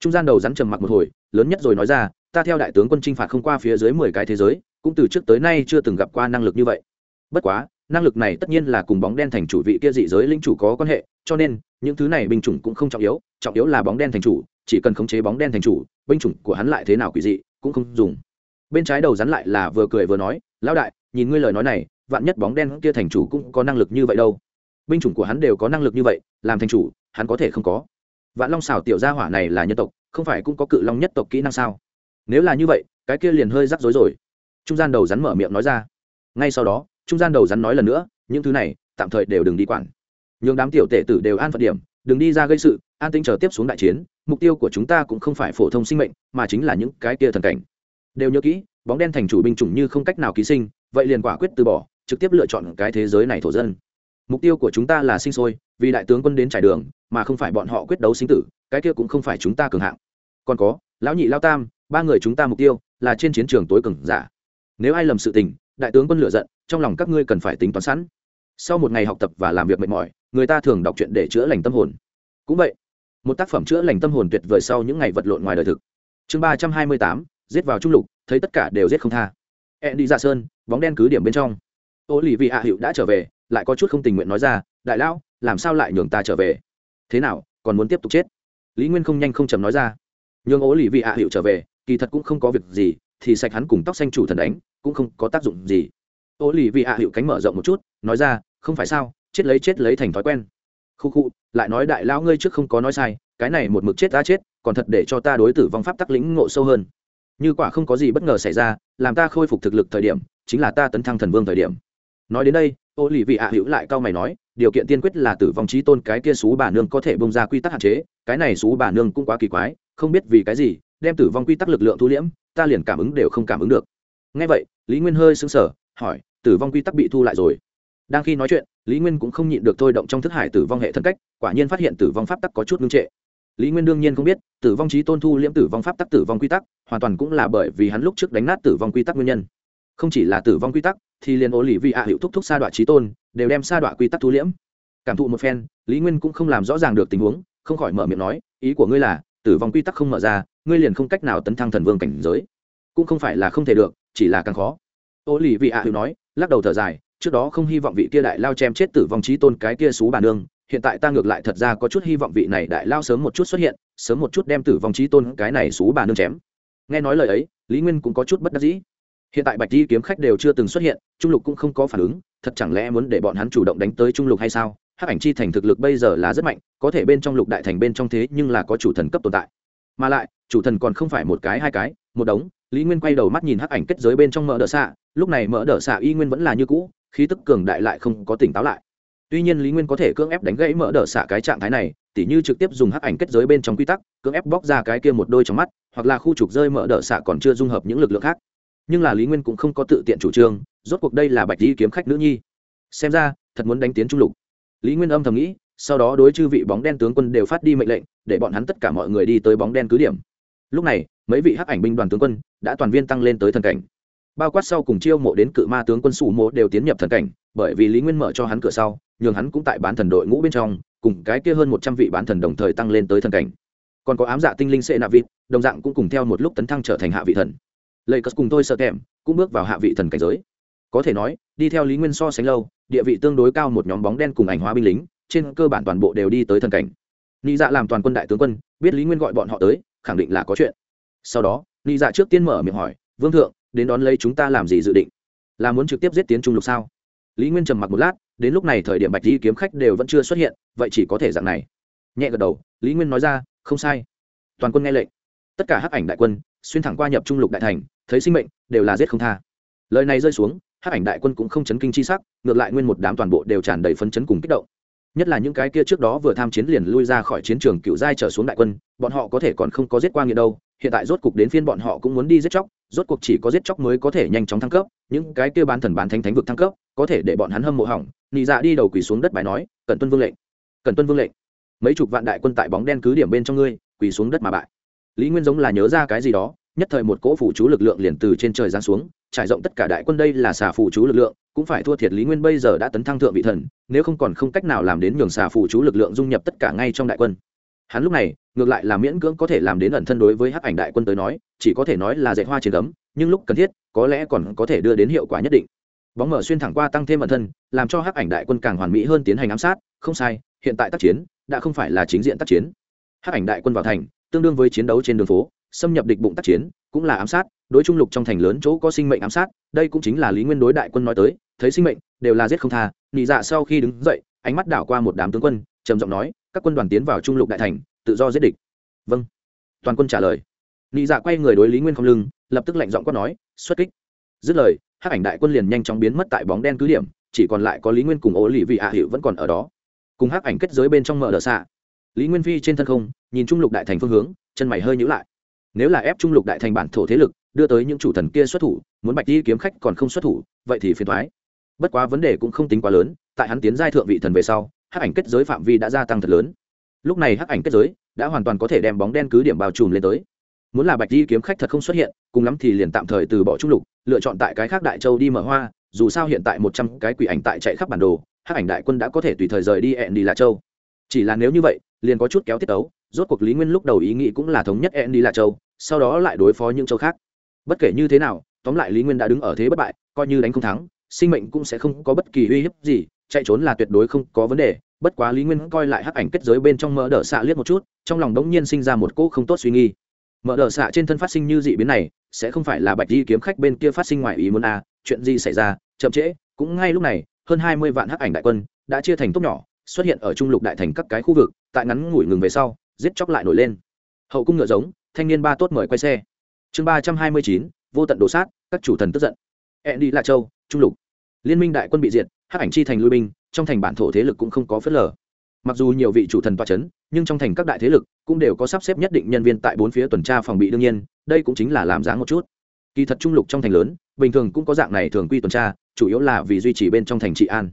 Trung gian đầu rắn trầm mặc một hồi, lớn nhất rồi nói ra, ta theo đại tướng quân chinh phạt không qua phía dưới mười cái thế giới, cũng từ trước tới nay chưa từng gặp qua năng lực như vậy. Bất quá, năng lực này tất nhiên là cùng bóng đen thành chủ vị kia dị giới linh chủ có quan hệ, cho nên, những thứ này binh chủng cũng không trọng yếu trọng yếu là bóng đen thành chủ, chỉ cần khống chế bóng đen thành chủ, binh chủng của hắn lại thế nào quỷ dị, cũng không dùng. Bên trái đầu rắn lại là vừa cười vừa nói, lão đại, nhìn ngươi lời nói này vạn nhất bóng đen kia thành chủ cũng có năng lực như vậy đâu. Binh chủng của hắn đều có năng lực như vậy, làm thành chủ, hắn có thể không có. Vạn long xảo tiểu gia hỏa này là nhân tộc, không phải cũng có cự long nhất tộc kỹ năng sao? Nếu là như vậy, cái kia liền hơi rắc rối rồi. Trung gian đầu rắn mở miệng nói ra. Ngay sau đó, trung gian đầu rắn nói lần nữa, những thứ này, tạm thời đều đừng đi quản. Nhường đám tiểu tệ tử đều an phận điểm, đừng đi ra gây sự, an tinh chờ tiếp xuống đại chiến, mục tiêu của chúng ta cũng không phải phổ thông sinh mệnh, mà chính là những cái kia thần cảnh. Đều nhớ kỹ, bóng đen thành chủ binh chủng như không cách nào ký sinh, vậy liền quả quyết từ bỏ trực tiếp lựa chọn cái thế giới này thổ dân. Mục tiêu của chúng ta là sinh sôi, vì đại tướng quân đến trải đường, mà không phải bọn họ quyết đấu sinh tử, cái kia cũng không phải chúng ta cường hạng. Còn có, lão nhị lao tam, ba người chúng ta mục tiêu là trên chiến trường tối cường giả. Nếu ai lầm sự tình, đại tướng quân lựa giận, trong lòng các ngươi cần phải tính toán sẵn. Sau một ngày học tập và làm việc mệt mỏi, người ta thường đọc truyện để chữa lành tâm hồn. Cũng vậy, một tác phẩm chữa lành tâm hồn tuyệt vời sau những ngày vật lộn ngoài đời thực. Chương ba trăm hai mươi tám, giết vào trung lục, thấy tất cả đều giết không tha. E đi ra sơn bóng đen cứ điểm bên trong ô lì vị ạ hiệu đã trở về, lại có chút không tình nguyện nói ra, đại lão, làm sao lại nhường ta trở về? Thế nào, còn muốn tiếp tục chết? Lý nguyên không nhanh không chầm nói ra. Nhường ô lì vị ạ hiệu trở về, kỳ thật cũng không có việc gì, thì sạch hắn cùng tóc xanh chủ thần đánh, cũng không có tác dụng gì. Ô lì vị ạ hiệu cánh mở rộng một chút, nói ra, không phải sao, chết lấy chết lấy thành thói quen. Khu khu, lại nói đại lão ngươi trước không có nói sai, cái này một mực chết ta chết, còn thật để cho ta đối tử vong pháp tắc lĩnh ngộ sâu hơn. Như quả không có gì bất ngờ xảy ra, làm ta khôi phục thực lực thời điểm, chính là ta tấn thăng thần vương thời điểm nói đến đây ô lì vị ạ hữu lại cao mày nói điều kiện tiên quyết là tử vong trí tôn cái kia xú bà nương có thể bông ra quy tắc hạn chế cái này xú bà nương cũng quá kỳ quái không biết vì cái gì đem tử vong quy tắc lực lượng thu liễm ta liền cảm ứng đều không cảm ứng được ngay vậy lý nguyên hơi sững sờ hỏi tử vong quy tắc bị thu lại rồi đang khi nói chuyện lý nguyên cũng không nhịn được thôi động trong thức hải tử vong hệ thân cách quả nhiên phát hiện tử vong pháp tắc có chút ngưng trệ lý nguyên đương nhiên không biết tử vong trí tôn thu liễm tử vong pháp tắc tử vong quy tắc hoàn toàn cũng là bởi vì hắn lúc trước đánh nát tử vong quy tắc nguyên nhân không chỉ là tử vong quy tắc thì liền ô lì vi ạ hiệu thúc thúc sa đoạn trí tôn, đều đem sa đoạn quy tắc thu liễm. Cảm thụ một phen, lý nguyên cũng không làm rõ ràng được tình huống, không khỏi mở miệng nói, ý của ngươi là, tử vong quy tắc không mở ra, ngươi liền không cách nào tấn thăng thần vương cảnh giới. Cũng không phải là không thể được, chỉ là càng khó. Ô lì vị ạ hiệu nói, lắc đầu thở dài, trước đó không hy vọng vị kia đại lao chém chết tử vong trí tôn cái kia xú bàn nương, hiện tại ta ngược lại thật ra có chút hy vọng vị này đại lao sớm một chút xuất hiện, sớm một chút đem tử vong trí tôn cái này xú bàn nương chém. Nghe nói lời ấy, lý nguyên cũng có chút bất đắc dĩ hiện tại bạch di kiếm khách đều chưa từng xuất hiện, trung lục cũng không có phản ứng, thật chẳng lẽ muốn để bọn hắn chủ động đánh tới trung lục hay sao? Hắc ảnh chi thành thực lực bây giờ là rất mạnh, có thể bên trong lục đại thành bên trong thế nhưng là có chủ thần cấp tồn tại. Mà lại, chủ thần còn không phải một cái hai cái, một đống, lý nguyên quay đầu mắt nhìn hắc ảnh kết giới bên trong mỡ đỡ xạ, lúc này mỡ đỡ xạ y nguyên vẫn là như cũ, khí tức cường đại lại không có tỉnh táo lại. Tuy nhiên lý nguyên có thể cưỡng ép đánh gãy mỡ đỡ xạ cái trạng thái này, tỉ như trực tiếp dùng hắc ảnh kết giới bên trong quy tắc, cưỡng ép bóc ra cái kia một đôi trong mắt, hoặc là khu trục rơi mỡ đỡ xạ còn chưa dung hợp những lực lượng khác nhưng là lý nguyên cũng không có tự tiện chủ trương, rốt cuộc đây là bạch di kiếm khách nữ nhi. Xem ra, thật muốn đánh tiến trung lục. Lý nguyên âm thầm nghĩ, sau đó đối chư vị bóng đen tướng quân đều phát đi mệnh lệnh, để bọn hắn tất cả mọi người đi tới bóng đen cứ điểm. Lúc này, mấy vị hắc ảnh binh đoàn tướng quân đã toàn viên tăng lên tới thần cảnh. Bao quát sau cùng chiêu mộ đến cự ma tướng quân sủ mộ đều tiến nhập thần cảnh, bởi vì lý nguyên mở cho hắn cửa sau, nhường hắn cũng tại bán thần đội ngũ bên trong, cùng cái kia hơn một trăm vị bán thần đồng thời tăng lên tới thần cảnh. Còn có ám dạ tinh linh sệ nạ vịt, đồng dạng cũng cùng theo một lúc tấn thăng trở thành hạ vị thần lầy cất cùng tôi sợ kèm cũng bước vào hạ vị thần cảnh giới. Có thể nói, đi theo lý nguyên so sánh lâu, địa vị tương đối cao một nhóm bóng đen cùng ảnh hóa binh lính, trên cơ bản toàn bộ đều đi tới thần cảnh. Ni dạ làm toàn quân đại tướng quân, biết lý nguyên gọi bọn họ tới, khẳng định là có chuyện. Sau đó ni dạ trước tiên mở miệng hỏi, vương thượng, đến đón lấy chúng ta làm gì dự định? Là muốn trực tiếp giết tiến trung lục sao? Lý nguyên trầm mặc một lát, đến lúc này thời điểm bạch di kiếm khách đều vẫn chưa xuất hiện, vậy chỉ có thể dạng này. Nhẹ gật đầu, lý nguyên nói ra, không sai. Toàn quân nghe lệnh. Tất cả hắc ảnh đại quân, xuyên thẳng qua nhập trung lục đại thành thấy sinh mệnh, đều là giết không tha. Lời này rơi xuống, hắc ảnh đại quân cũng không chấn kinh chi sắc, ngược lại nguyên một đám toàn bộ đều tràn đầy phấn chấn cùng kích động. Nhất là những cái kia trước đó vừa tham chiến liền lui ra khỏi chiến trường cựu giai trở xuống đại quân, bọn họ có thể còn không có giết qua nghĩa đâu, hiện tại rốt cục đến phiên bọn họ cũng muốn đi giết chóc, rốt cuộc chỉ có giết chóc mới có thể nhanh chóng thăng cấp, những cái kia bán thần bán thánh thánh vực thăng cấp, có thể để bọn hắn hâm mộ hỏng. Nị dạ đi đầu quỳ xuống đất bài nói, cần tuân vương lệnh, cần tuân vương lệnh. Mấy chục vạn đại quân tại bóng đen cứ điểm bên trong ngươi, quỳ xuống đất mà bại. Lý nguyên giống là nhớ ra cái gì đó nhất thời một cỗ phủ chú lực lượng liền từ trên trời giáng xuống, trải rộng tất cả đại quân đây là xà phủ chú lực lượng, cũng phải thua thiệt lý nguyên bây giờ đã tấn thăng thượng vị thần, nếu không còn không cách nào làm đến nhường xà phủ chú lực lượng dung nhập tất cả ngay trong đại quân. Hắn lúc này, ngược lại là miễn cưỡng có thể làm đến ẩn thân đối với hắc ảnh đại quân tới nói, chỉ có thể nói là dạy hoa trên cấm nhưng lúc cần thiết, có lẽ còn có thể đưa đến hiệu quả nhất định. Bóng mở xuyên thẳng qua tăng thêm ẩn thân, làm cho hắc ảnh đại quân càng hoàn mỹ hơn tiến hành ám sát, không sai, hiện tại tác chiến, đã không phải là chính diện tác chiến. Hắc ảnh đại quân vào thành, tương đương với chiến đấu trên đường phố xâm nhập địch bụng tác chiến, cũng là ám sát, đối trung lục trong thành lớn chỗ có sinh mệnh ám sát, đây cũng chính là lý nguyên đối đại quân nói tới, thấy sinh mệnh, đều là giết không tha, nị dạ sau khi đứng dậy, ánh mắt đảo qua một đám tướng quân, trầm giọng nói, các quân đoàn tiến vào trung lục đại thành, tự do giết địch. Vâng. Toàn quân trả lời. Nị dạ quay người đối lý nguyên không lưng, lập tức lệnh giọng quát nói, xuất kích. Dứt lời, hắc ảnh đại quân liền nhanh chóng biến mất tại bóng đen cứ điểm, chỉ còn lại có lý nguyên cùng ố lì vị hạ hiệu vẫn còn ở đó. Cùng hắc ảnh kết giới bên trong mở đờ xạ. Lý nguyên phi trên thân không, nhìn trung lục đại thành phương hướng, chân mày hơi nhữ lại nếu là ép trung lục đại thành bản thổ thế lực, đưa tới những chủ thần kia xuất thủ, muốn bạch đi kiếm khách còn không xuất thủ, vậy thì phiền thoái bất quá vấn đề cũng không tính quá lớn, tại hắn tiến giai thượng vị thần về sau, hắc ảnh kết giới phạm vi đã gia tăng thật lớn. Lúc này hắc ảnh kết giới đã hoàn toàn có thể đem bóng đen cứ điểm bao trùm lên tới. Muốn là bạch đi kiếm khách thật không xuất hiện, cùng lắm thì liền tạm thời từ bỏ trung lục, lựa chọn tại cái khác đại châu đi mở hoa, dù sao hiện tại một trăm cái quỷ ảnh tại chạy khắp bản đồ, hắc ảnh đại quân đã có thể tùy thời rời đi ẹn đi lạ châu. Chỉ là nếu như vậy, liền có chút kéo tiết ấu rốt cuộc lý nguyên lúc đầu ý nghĩ cũng là thống nhất ẹn đi lạ châu sau đó lại đối phó những châu khác. Bất kể như thế nào tóm lại lý nguyên đã đứng ở thế bất bại coi như đánh không thắng sinh mệnh cũng sẽ không có bất kỳ uy hiếp gì chạy trốn là tuyệt đối không có vấn đề. Bất quá lý nguyên coi lại hắc ảnh kết giới bên trong mỡ đỡ xạ liếc một chút trong lòng đống nhiên sinh ra một cỗ không tốt suy nghi mỡ đỡ xạ trên thân phát sinh như dị biến này sẽ không phải là bạch di kiếm khách bên kia phát sinh ngoài ý muốn a à, chuyện gì xảy ra chậm trễ cũng ngay lúc này hơn hai mươi vạn hắc ảnh đại quân đã chia thành tốc nhỏ xuất hiện ở trung lục đại thành các cái khu vực tại ngắn ngủi ngừng về sau giết chóc lại nổi lên. Hậu cung ngựa giống thanh niên ba tốt mời quay xe. Chương ba trăm hai mươi chín, vô tận đồ sát, các chủ thần tức giận. E đi lạ châu, trung lục. Liên minh đại quân bị diệt, hắc ảnh chi thành lui binh, trong thành bản thổ thế lực cũng không có phớt lờ. Mặc dù nhiều vị chủ thần toa c h ấ n nhưng trong thành các đại thế lực cũng đều có sắp xếp nhất định nhân viên tại bốn phía tuần tra phòng bị đương nhiên, đây cũng chính là làm dáng một chút. Kỳ thật trung lục trong thành lớn, bình thường cũng có dạng này thường quy tuần tra, chủ yếu là vì duy trì bên trong thành trị an.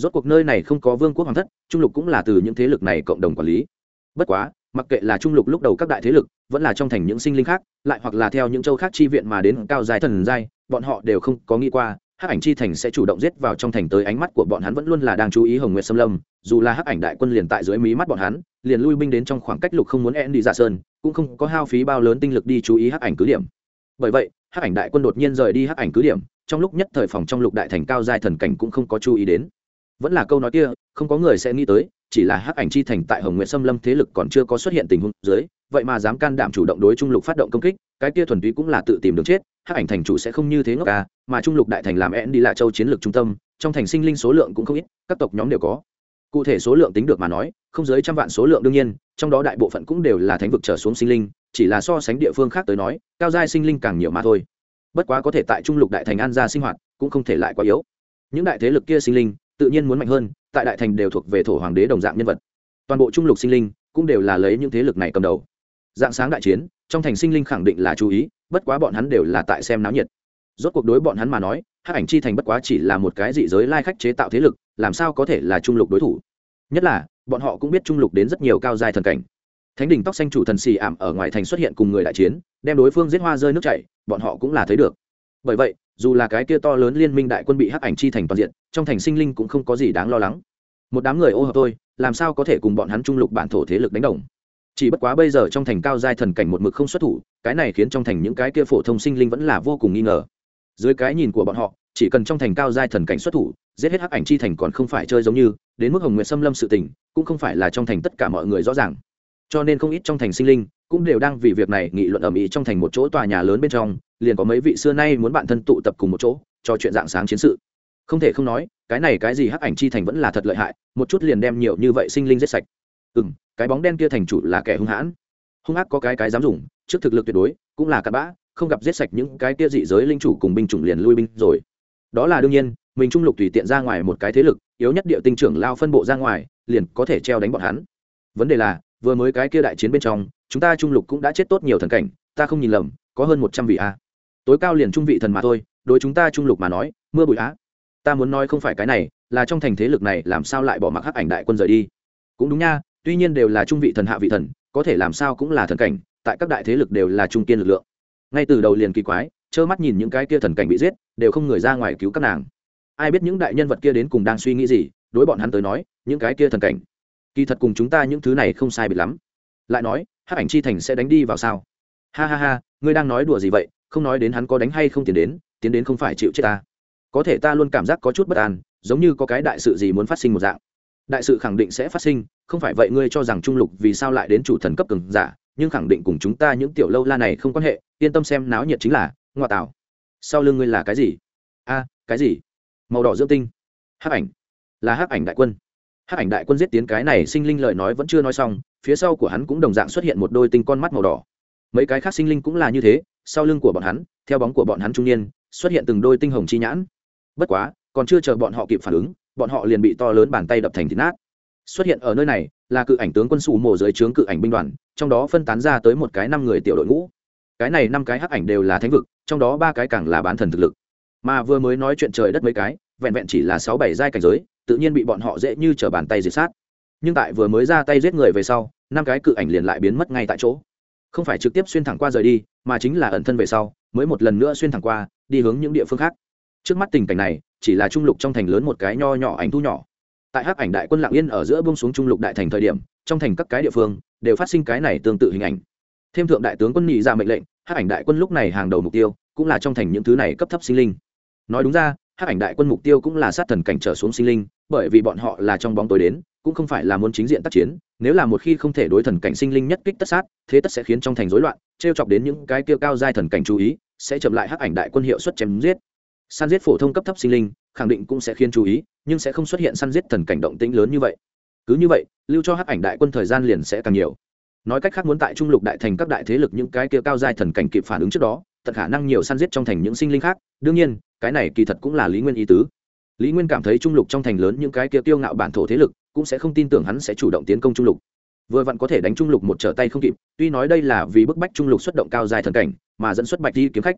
Rốt cuộc nơi này không có vương quốc hoàng thất, trung lục cũng là từ những thế lực này cộng đồng quản lý. Bất quá mặc kệ là trung lục lúc đầu các đại thế lực, vẫn là trong thành những sinh linh khác, lại hoặc là theo những châu khác chi viện mà đến cao dài thần giai, bọn họ đều không có nghĩ qua, hắc ảnh chi thành sẽ chủ động giết vào trong thành tới ánh mắt của bọn hắn vẫn luôn là đang chú ý hồng nguyệt xâm lâm, dù là hắc ảnh đại quân liền tại dưới mí mắt bọn hắn, liền lui binh đến trong khoảng cách lục không muốn én đi ra sơn, cũng không có hao phí bao lớn tinh lực đi chú ý hắc ảnh cứ điểm. Bởi vậy, hắc ảnh đại quân đột nhiên rời đi hắc ảnh cứ điểm, trong lúc nhất thời phòng trong lục đại thành cao giai thần cảnh cũng không có chú ý đến. Vẫn là câu nói kia, không có người sẽ nghĩ tới chỉ là hắc ảnh chi thành tại hồng nguyện xâm lâm thế lực còn chưa có xuất hiện tình huống dưới, vậy mà dám can đảm chủ động đối trung lục phát động công kích, cái kia thuần túy cũng là tự tìm đường chết, hắc ảnh thành chủ sẽ không như thế ngốc ca mà trung lục đại thành làm én đi lạ châu chiến lược trung tâm, trong thành sinh linh số lượng cũng không ít, các tộc nhóm đều có. Cụ thể số lượng tính được mà nói, không dưới trăm vạn số lượng đương nhiên, trong đó đại bộ phận cũng đều là thánh vực trở xuống sinh linh, chỉ là so sánh địa phương khác tới nói, cao giai sinh linh càng nhiều mà thôi. Bất quá có thể tại trung lục đại thành an gia sinh hoạt, cũng không thể lại quá yếu. Những đại thế lực kia sinh linh tự nhiên muốn mạnh hơn, tại đại thành đều thuộc về thổ hoàng đế đồng dạng nhân vật. Toàn bộ trung lục sinh linh cũng đều là lấy những thế lực này cầm đầu. Dạng sáng đại chiến, trong thành sinh linh khẳng định là chú ý, bất quá bọn hắn đều là tại xem náo nhiệt. Rốt cuộc đối bọn hắn mà nói hát ảnh chi thành bất quá chỉ là một cái dị giới lai khách chế tạo thế lực, làm sao có thể là trung lục đối thủ? Nhất là, bọn họ cũng biết trung lục đến rất nhiều cao giai thần cảnh. Thánh đình tóc xanh chủ thần xì ảm ở ngoài thành xuất hiện cùng người đại chiến, đem đối phương giết hoa rơi nước chảy, bọn họ cũng là thấy được bởi vậy, dù là cái kia to lớn liên minh đại quân bị hắc ảnh chi thành toàn diện, trong thành sinh linh cũng không có gì đáng lo lắng. Một đám người ô hợp tôi làm sao có thể cùng bọn hắn trung lục bản thổ thế lực đánh đồng? Chỉ bất quá bây giờ trong thành cao giai thần cảnh một mực không xuất thủ, cái này khiến trong thành những cái kia phổ thông sinh linh vẫn là vô cùng nghi ngờ. Dưới cái nhìn của bọn họ, chỉ cần trong thành cao giai thần cảnh xuất thủ, giết hết hắc ảnh chi thành còn không phải chơi giống như, đến mức hồng nguyệt xâm lâm sự tình, cũng không phải là trong thành tất cả mọi người rõ ràng cho nên không ít trong thành sinh linh cũng đều đang vì việc này nghị luận ở mỹ trong thành một chỗ tòa nhà lớn bên trong, liền có mấy vị xưa nay muốn bạn thân tụ tập cùng một chỗ cho chuyện dạng sáng chiến sự. Không thể không nói, cái này cái gì hắc ảnh chi thành vẫn là thật lợi hại, một chút liền đem nhiều như vậy sinh linh giết sạch. Ừ m cái bóng đen kia thành chủ là kẻ hung hãn. Hung ác có cái cái dám dùng, trước thực lực tuyệt đối, cũng là cặp bã, không gặp giết sạch những cái kia dị giới linh chủ cùng binh chủng liền lui binh rồi. Đó là đương nhiên, mình trung lục tùy tiện ra ngoài một cái thế lực, yếu nhất địa tinh trưởng lao phân bộ ra ngoài, liền có thể treo đánh bọn hắn. Vấn đề là vừa mới cái kia đại chiến bên trong, chúng ta trung lục cũng đã chết tốt nhiều thần cảnh, ta không nhìn lầm, có hơn một trăm vị a. Tối cao liền trung vị thần mà thôi, đối chúng ta trung lục mà nói, mưa bụi á. Ta muốn nói không phải cái này, là trong thành thế lực này làm sao lại bỏ mặc hắc ảnh đại quân rời đi. Cũng đúng nha, tuy nhiên đều là trung vị thần hạ vị thần, có thể làm sao cũng là thần cảnh, tại các đại thế lực đều là trung kiên lực lượng. Ngay từ đầu liền kỳ quái, trơ mắt nhìn những cái kia thần cảnh bị giết, đều không người ra ngoài cứu các nàng. Ai biết những đại nhân vật kia đến cùng đang suy nghĩ gì, đối bọn hắn tới nói, những cái kia thần cảnh kỳ thật cùng chúng ta những thứ này không sai biệt lắm. Lại nói hát ảnh chi thành sẽ đánh đi vào sao? Ha ha ha, ngươi đang nói đùa gì vậy? Không nói đến hắn có đánh hay không tiến đến tiến đến không phải chịu chết ta. Có thể ta luôn cảm giác có chút bất an, giống như có cái đại sự gì muốn phát sinh một dạng. Đại sự khẳng định sẽ phát sinh, không phải vậy ngươi cho rằng trung lục vì sao lại đến chủ thần cấp cường giả, nhưng khẳng định cùng chúng ta những tiểu lâu la này không quan hệ, yên tâm xem náo nhiệt chính là ngoa tạo sau lưng ngươi là cái gì? A, cái gì? Màu đỏ dưỡng tinh. Hắc ảnh. Là hắc ảnh đại quân hắc ảnh đại quân giết tiến cái này sinh linh lời nói vẫn chưa nói xong, phía sau của hắn cũng đồng dạng xuất hiện một đôi tinh con mắt màu đỏ. Mấy cái khác sinh linh cũng là như thế, sau lưng của bọn hắn, theo bóng của bọn hắn trung niên, xuất hiện từng đôi tinh hồng chi nhãn. Bất quá, còn chưa chờ bọn họ kịp phản ứng, bọn họ liền bị to lớn bàn tay đập thành thịt nát. Xuất hiện ở nơi này, là cự ảnh tướng quân sủ mổ dưới trướng cự ảnh binh đoàn, trong đó phân tán ra tới một cái năm người tiểu đội ngũ. Cái này năm cái hắc ảnh đều là thánh vực, trong đó ba cái càng là bán thần thực lực. Mà vừa mới nói chuyện trời đất mấy cái, vẹn vẹn chỉ là sáu bảy giai cảnh giới tự nhiên bị bọn họ dễ như t r ở bàn tay diệt sát. Nhưng tại vừa mới ra tay giết người về sau, năm cái cự ảnh liền lại biến mất ngay tại chỗ. Không phải trực tiếp xuyên thẳng qua rời đi, mà chính là ẩn thân về sau, mới một lần nữa xuyên thẳng qua, đi hướng những địa phương khác. Trước mắt tình cảnh này, chỉ là trung lục trong thành lớn một cái nho nhỏ ảnh thu nhỏ. Tại hắc ảnh đại quân lạng yên ở giữa bông xuống trung lục đại thành thời điểm, trong thành các cái địa phương đều phát sinh cái này tương tự hình ảnh. Thêm thượng đại tướng quân nhị ra mệnh lệnh, hắc ảnh đại quân lúc này hàng đầu mục tiêu cũng là trong thành những thứ này cấp thấp sinh linh. Nói đúng ra, hắc ảnh đại quân mục tiêu cũng là sát thần cảnh trở xuống sinh linh bởi vì bọn họ là trong bóng tối đến, cũng không phải là muốn chính diện tác chiến, nếu là một khi không thể đối thần cảnh sinh linh nhất kích tất sát, thế tất sẽ khiến trong thành rối loạn t chọc đến những cái kia cao giai thần cảnh chú ý, sẽ chậm lại hắc ảnh đại quân hiệu suất chém giết. Săn giết phổ thông cấp thấp sinh linh, khẳng định cũng sẽ khiến chú ý, nhưng sẽ không xuất hiện săn giết thần cảnh động tĩnh lớn như vậy. Cứ như vậy, lưu cho hắc ảnh đại quân thời gian liền sẽ càng nhiều. Nói cách khác muốn tại trung lục đại thành các đại thế lực những cái kia cao giai thần cảnh kịp phản ứng trước đó, tận khả năng nhiều săn giết trong thành những sinh linh khác. Đương nhiên, cái này kỳ thật cũng là lý nguyên ý tứ lý nguyên cảm thấy trung lục trong thành lớn những cái kia tiêu ngạo bản thổ thế lực, cũng sẽ không tin tưởng hắn sẽ chủ động tiến công trung lục. Vừa vặn có thể đánh trung lục một trở tay không kịp, tuy nói đây là vì bức bách trung lục xuất động cao dài thần cảnh, mà dẫn xuất bạch đi kiếm khách.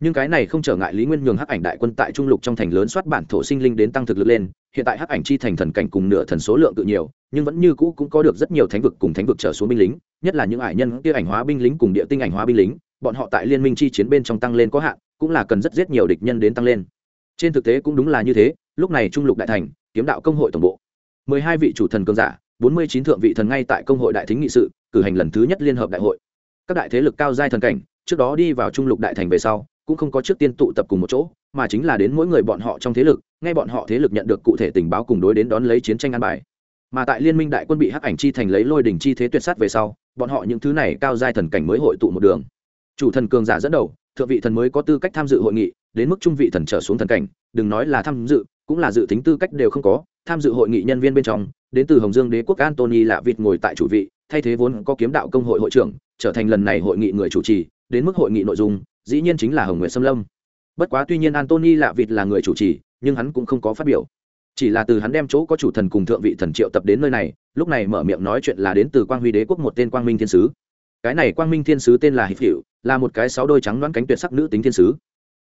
Nhưng cái này không trở ngại lý nguyên nhường hắc ảnh đại quân tại trung lục trong thành lớn soát bản thổ sinh linh đến tăng thực lực lên, hiện tại hắc ảnh chi thành thần cảnh cùng nửa thần số lượng tự nhiều, nhưng vẫn như cũ cũng có được rất nhiều thánh vực cùng thánh vực trở xuống binh lính, nhất là những ải nhân kia ảnh hóa binh lính cùng địa tinh ảnh hóa binh lính, bọn họ tại liên minh chi chiến bên trong tăng lên có hạn, cũng là cần rất rất nhiều địch nhân đến tăng lên trên thực tế cũng đúng là như thế, lúc này trung lục đại thành, kiếm đạo công hội tổng bộ. mười hai vị chủ thần cường giả, bốn mươi chín thượng vị thần ngay tại công hội đại thính nghị sự, cử hành lần thứ nhất liên hợp đại hội. Các đại thế lực cao giai thần cảnh, trước đó đi vào trung lục đại thành về sau, cũng không có trước tiên tụ tập cùng một chỗ, mà chính là đến mỗi người bọn họ trong thế lực ngay bọn họ thế lực nhận được cụ thể tình báo cùng đối đến đón lấy chiến tranh an bài. Mà tại liên minh đại quân bị hắc ảnh chi thành lấy lôi đỉnh chi thế tuyệt sát về sau, bọn họ những thứ này cao giai thần cảnh mới hội tụ một đường. Chủ thần cường giả dẫn đầu, thượng vị thần mới có tư cách tham dự hội nghị đến mức trung vị thần trở xuống thần cảnh, đừng nói là tham dự, cũng là dự tính tư cách đều không có, tham dự hội nghị nhân viên bên trong, đến từ hồng dương đế quốc antony lạ vịt ngồi tại chủ vị, thay thế vốn có kiếm đạo công hội hội trưởng, trở thành lần này hội nghị người chủ trì, đến mức hội nghị nội dung, dĩ nhiên chính là hồng nguyện xâm lâm. Bất quá tuy nhiên antony lạ vịt là người chủ trì, nhưng hắn cũng không có phát biểu. Chỉ là từ hắn đem chỗ có chủ thần cùng thượng vị thần triệu tập đến nơi này, lúc này mở miệng nói chuyện là đến từ quang huy đế quốc một tên quang minh thiên sứ. Cái này quang minh thiên sứ tên là hít hiệu là một cái sáu đôi trắng đoán cánh tuyệt sắc nữ tính thiên sứ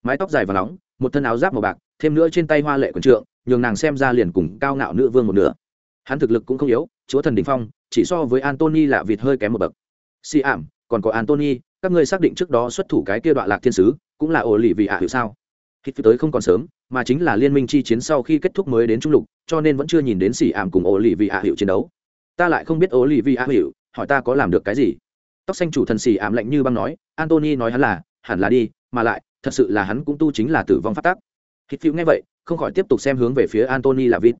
mái tóc dài và nóng, một thân áo giáp màu bạc, thêm nữa trên tay hoa lệ quần trượng, nhường nàng xem ra liền cùng cao ngạo nữ vương một nửa. Hắn thực lực cũng không yếu, chúa thần đình phong, chỉ so với antony là vịt hơi kém một bậc. Si ảm, còn có antony, các ngươi xác định trước đó xuất thủ cái kia đoạn lạc thiên sứ, cũng là ổ lì vị ạ hiệu sao hít tới không còn sớm, mà chính là liên minh chi chiến sau khi kết thúc mới đến trung lục, cho nên vẫn chưa nhìn đến xỉ ảm cùng ổ lì vị ạ hiệu chiến đấu. Ta lại không biết ổ lì vị ạ hiệu hỏi ta có làm được cái gì? Tóc xanh chủ thần xỉ ảm lạnh như băng nói, antony nói hắn là, hẳn là đi, mà lại thật sự là hắn cũng tu chính là tử vong phát tác hít phiêu nghe vậy, không khỏi tiếp tục xem hướng về phía antony là vịt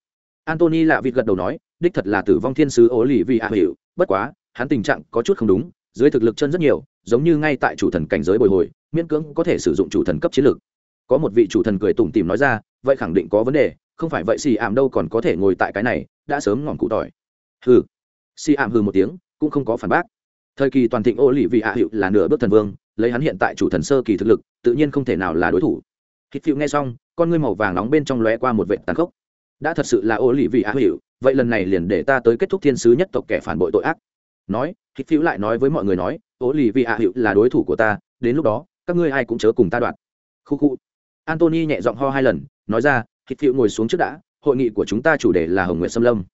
antony là vịt gật đầu nói, đích thật là tử vong thiên sứ ố lì vì ạ hiệu bất quá, hắn tình trạng có chút không đúng, dưới thực lực chân rất nhiều, giống như ngay tại chủ thần cảnh giới bồi hồi, miễn cưỡng có thể sử dụng chủ thần cấp chiến lược có một vị chủ thần cười tủm tìm nói ra, vậy khẳng định có vấn đề, không phải vậy xì ảm đâu còn có thể ngồi tại cái này, đã sớm ngọn cụ tỏi. Hừ. Xì ảm hừ một tiếng, cũng không có phản bác. Thời kỳ toàn thịnh ô lì vị ạ hiệu là nửa bước thần vương lấy hắn hiện tại chủ thần sơ kỳ thực lực, tự nhiên không thể nào là đối thủ. Hít phiêu nghe xong, con ngươi màu vàng nóng bên trong lóe qua một vệ tàn khốc. Đã thật sự là ô lì vì á hiệu vậy lần này liền để ta tới kết thúc thiên sứ nhất tộc kẻ phản bội tội ác. Nói, hít phiêu lại nói với mọi người nói, ô lì vì á hiệu là đối thủ của ta, đến lúc đó, các ngươi ai cũng chớ cùng ta đoạn. Khu khu. Antony nhẹ giọng ho hai lần, nói ra, hít phiêu ngồi xuống trước đã, hội nghị của chúng ta chủ đề là hồng nguyện xâm lâm.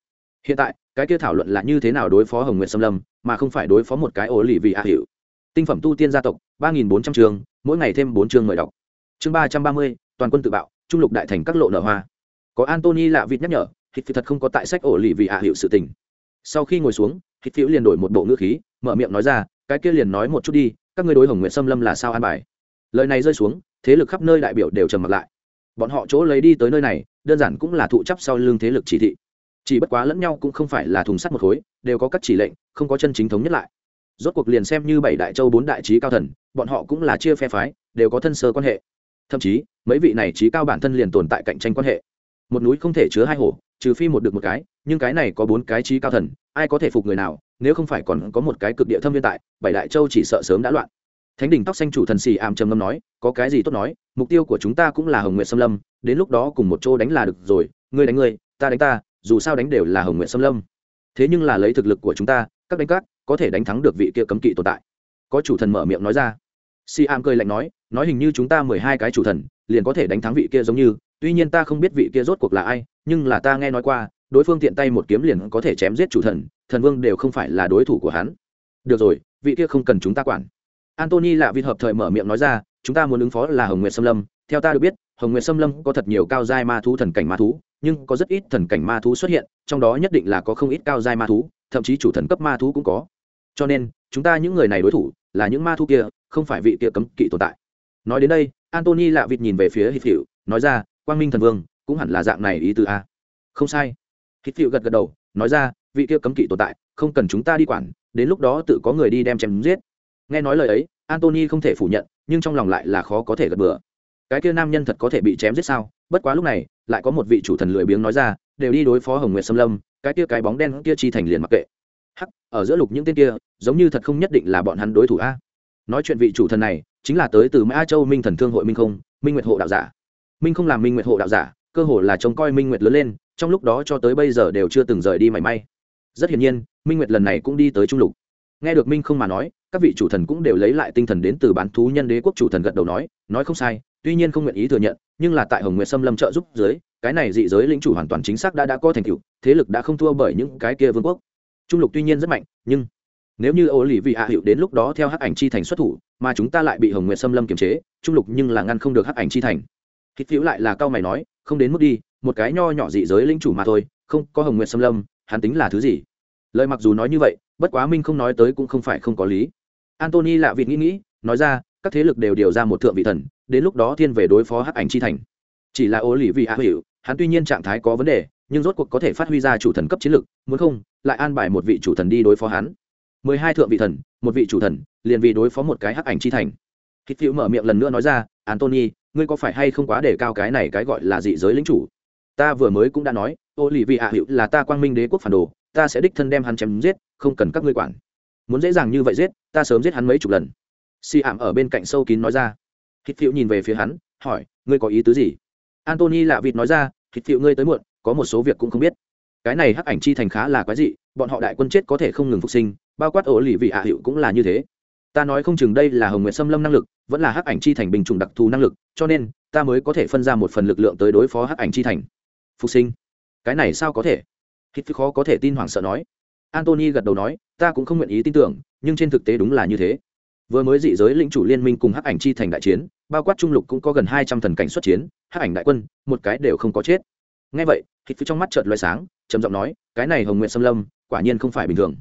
Hiện tại, cái kia thảo luận là như thế nào đối phó hồng nguyện xâm lâm, mà không phải đối phó một cái Ô lì vì á hiệu tinh phẩm tu tiên gia tộc, ba nghìn bốn trăm trường mỗi ngày thêm bốn chương mời đọc. Chương ba trăm ba mươi, toàn quân tự bạo, trung lục đại thành các lộ nở hoa. Có antony lạ vịt nhắc nhở, hít phi thật không có tại sách ổ lì vì ạ hiệu sự tình. Sau khi ngồi xuống, hít phiêu liền đổi một bộ ngữ khí, mở miệng nói ra, cái kia liền nói một chút đi, các ngươi đối hồng nguyện xâm lâm là sao an bài? Lời này rơi xuống, thế lực khắp nơi đại biểu đều trầm mặt lại. Bọn họ chỗ lấy đi tới nơi này, đơn giản cũng là thụ chấp sau lưng thế lực chỉ thị. Chỉ bất quá lẫn nhau cũng không phải là thùng sắt một khối, đều có các chỉ lệnh, không có chân chính thống nhất lại rốt cuộc liền xem như bảy đại châu bốn đại trí cao thần, bọn họ cũng là chia phe phái, đều có thân sơ quan hệ. Thậm chí, mấy vị này trí cao bản thân liền tồn tại cạnh tranh quan hệ. Một núi không thể chứa hai hổ, trừ phi một được một cái, nhưng cái này có bốn cái trí cao thần, ai có thể phục người nào, nếu không phải còn có một cái cực địa thâm viên tại, bảy đại châu chỉ sợ sớm đã loạn. Thánh đỉnh tóc xanh chủ thần xì ảm trầm ngâm nói, có cái gì tốt nói, mục tiêu của chúng ta cũng là hồng nguyện xâm lâm, đến lúc đó cùng một chỗ đánh là được rồi, ngươi đánh ngươi, ta đánh ta, dù sao đánh đều là hồng nguyện xâm lâm. Thế nhưng là lấy thực lực của chúng ta, các đánh các có thể đánh thắng được vị kia cấm kỵ tồn tại. Có chủ thần mở miệng nói ra. Si am cười lạnh nói nói hình như chúng ta mười hai cái chủ thần, liền có thể đánh thắng vị kia giống như, tuy nhiên ta không biết vị kia rốt cuộc là ai, nhưng là ta nghe nói qua, đối phương tiện tay một kiếm liền có thể chém giết chủ thần thần vương đều không phải là đối thủ của hắn. Được rồi, vị kia không cần chúng ta quản. Antony lạ vịt hợp thời mở miệng nói ra, chúng ta muốn ứng phó là hồng nguyệt xâm lâm. Theo ta được biết, hồng nguyệt xâm lâm có thật nhiều cao giai ma thú, thần cảnh ma thú, nhưng có rất ít thần cảnh ma thú xuất hiện, trong đó nhất định là có không ít cao giai ma thú, thậm chí chủ thần cấp ma thú cũng có cho nên, chúng ta những người này đối thủ là những ma thu kia, không phải vị kia cấm kỵ tồn tại. Nói đến đây antony lạ vịt nhìn về phía hít hiệu nói ra, quang minh thần vương, cũng hẳn là dạng này ý từ a. Không sai. Hít hiệu gật gật đầu, nói ra, vị kia cấm kỵ tồn tại, không cần chúng ta đi quản, đến lúc đó tự có người đi đem chém giết. Nghe nói lời ấy antony không thể phủ nhận, nhưng trong lòng lại là khó có thể gật bừa. Cái kia nam nhân thật có thể bị chém giết sao? Bất quá lúc này, lại có một vị chủ thần lười biếng nói ra, đều đi đối phó hồng nguyệt xâm lâm, cái kia cái bóng đen kia chi thành liền mặc kệ hắc, ở giữa lục những tên kia, giống như thật không nhất định là bọn hắn đối thủ a. Nói chuyện vị chủ thần này, chính là tới từ mã châu minh thần thương hội minh không, minh nguyệt hộ đạo giả. Minh không làm minh nguyệt hộ đạo giả, cơ hồ là trông coi minh nguyệt lớn lên, trong lúc đó cho tới bây giờ đều chưa từng rời đi mảy may. Rất hiển nhiên, minh nguyệt lần này cũng đi tới trung lục. Nghe được minh không mà nói, các vị chủ thần cũng đều lấy lại tinh thần đến từ bán thú nhân đế quốc chủ thần gật đầu nói nói không sai, tuy nhiên không nguyện ý thừa nhận, nhưng là tại hồng nguyệt sâm lâm trợ giúp dưới, cái này dị giới lĩnh chủ hoàn toàn chính xác đã đã có thành tựu, thế lực đã không thua bởi những cái kia vương quốc trung lục tuy nhiên rất mạnh, nhưng nếu như ô lì vị hạ hiệu đến lúc đó theo hắc ảnh chi thành xuất thủ, mà chúng ta lại bị hồng nguyệt sâm lâm kiềm chế, trung lục nhưng là ngăn không được hắc ảnh chi thành. Hít phiếu lại là cao mày nói, không đến mức đi, một cái nho nhỏ dị giới linh chủ mà thôi, không có hồng nguyệt sâm lâm, hắn tính là thứ gì? Lời mặc dù nói như vậy, bất quá minh không nói tới cũng không phải không có lý. Antony lạ vịt nghĩ nghĩ, nói ra, các thế lực đều điều ra một thượng vị thần, đến lúc đó thiên về đối phó hắc ảnh chi thành. Chỉ là ô lì vị hạ hiệu hắn tuy nhiên trạng thái có vấn đề nhưng rốt cuộc có thể phát huy ra chủ thần cấp chiến lực muốn không lại an bài một vị chủ thần đi đối phó hắn. Mười hai thượng vị thần một vị chủ thần liền vì đối phó một cái hắc ảnh chi thành. Hít phiêu mở miệng lần nữa nói ra Anthony, ngươi có phải hay không quá để cao cái này cái gọi là dị giới lĩnh chủ? Ta vừa mới cũng đã nói ô Hữu vị hạ là ta quang minh đế quốc phản đồ ta sẽ đích thân đem hắn chém giết không cần các ngươi quản. Muốn dễ dàng như vậy giết ta sớm giết hắn mấy chục lần. Si ảm ở bên cạnh sâu kín nói ra. Hít phiêu nhìn về phía hắn hỏi ngươi có ý tứ gì? Anthony lạ vịt nói ra hít phiêu ngươi tới muộn có một số việc cũng không biết. Cái này hắc ảnh chi thành khá là quái dị, bọn họ đại quân chết có thể không ngừng phục sinh, bao quát ổ lì vị hạ hiệu cũng là như thế. Ta nói không chừng đây là hồng nguyện xâm lâm năng lực, vẫn là hắc ảnh chi thành bình trùng đặc thù năng lực, cho nên, ta mới có thể phân ra một phần lực lượng tới đối phó hắc ảnh chi thành. Phục sinh? Cái này sao có thể? Hít khó có thể tin hoảng sợ nói. Antony gật đầu nói, ta cũng không nguyện ý tin tưởng, nhưng trên thực tế đúng là như thế. Vừa mới dị giới lĩnh chủ liên minh cùng hắc ảnh chi thành đại chiến, bao quát trung lục cũng có gần hai trăm thần cảnh xuất chiến, hắc ảnh đại quân, một cái đều không có chết ngay vậy hít trong mắt trợn lóe sáng, trầm giọng nói, cái này hồng nguyện xâm lâm, quả nhiên không phải bình thường.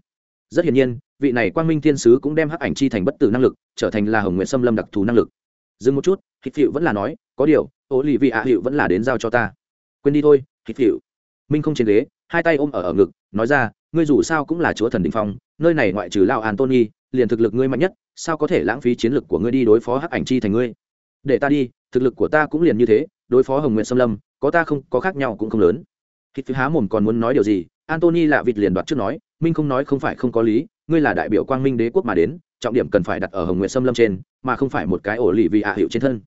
Rất hiển nhiên, vị này quang minh thiên sứ cũng đem hắc ảnh chi thành bất tử năng lực, trở thành là hồng nguyện xâm lâm đặc thù năng lực. Dừng một chút hít phịu vẫn là nói, có điều ô lì vị ạ hiệu vẫn là đến giao cho ta. Quên đi thôi hít phịu. Minh không trên ghế, hai tay ôm ở ở ngực, nói ra, ngươi dù sao cũng là chúa thần đình phong, nơi này ngoại trừ lao antony, liền thực lực ngươi mạnh nhất, sao có thể lãng phí chiến lực của ngươi đi đối phó hắc ảnh chi thành ngươi? Để ta đi, thực lực của ta cũng liền như thế, đối phó hồng nguyện xâm lâm có ta không, có khác nhau cũng không lớn. Khi phía há mồm còn muốn nói điều gì? Antony lạ vịt liền đoạt trước nói, minh không nói không phải không có lý, ngươi là đại biểu quang minh đế quốc mà đến, trọng điểm cần phải đặt ở hồng nguyện xâm lâm trên, mà không phải một cái ổ lì vị hạ hiệu trên thân.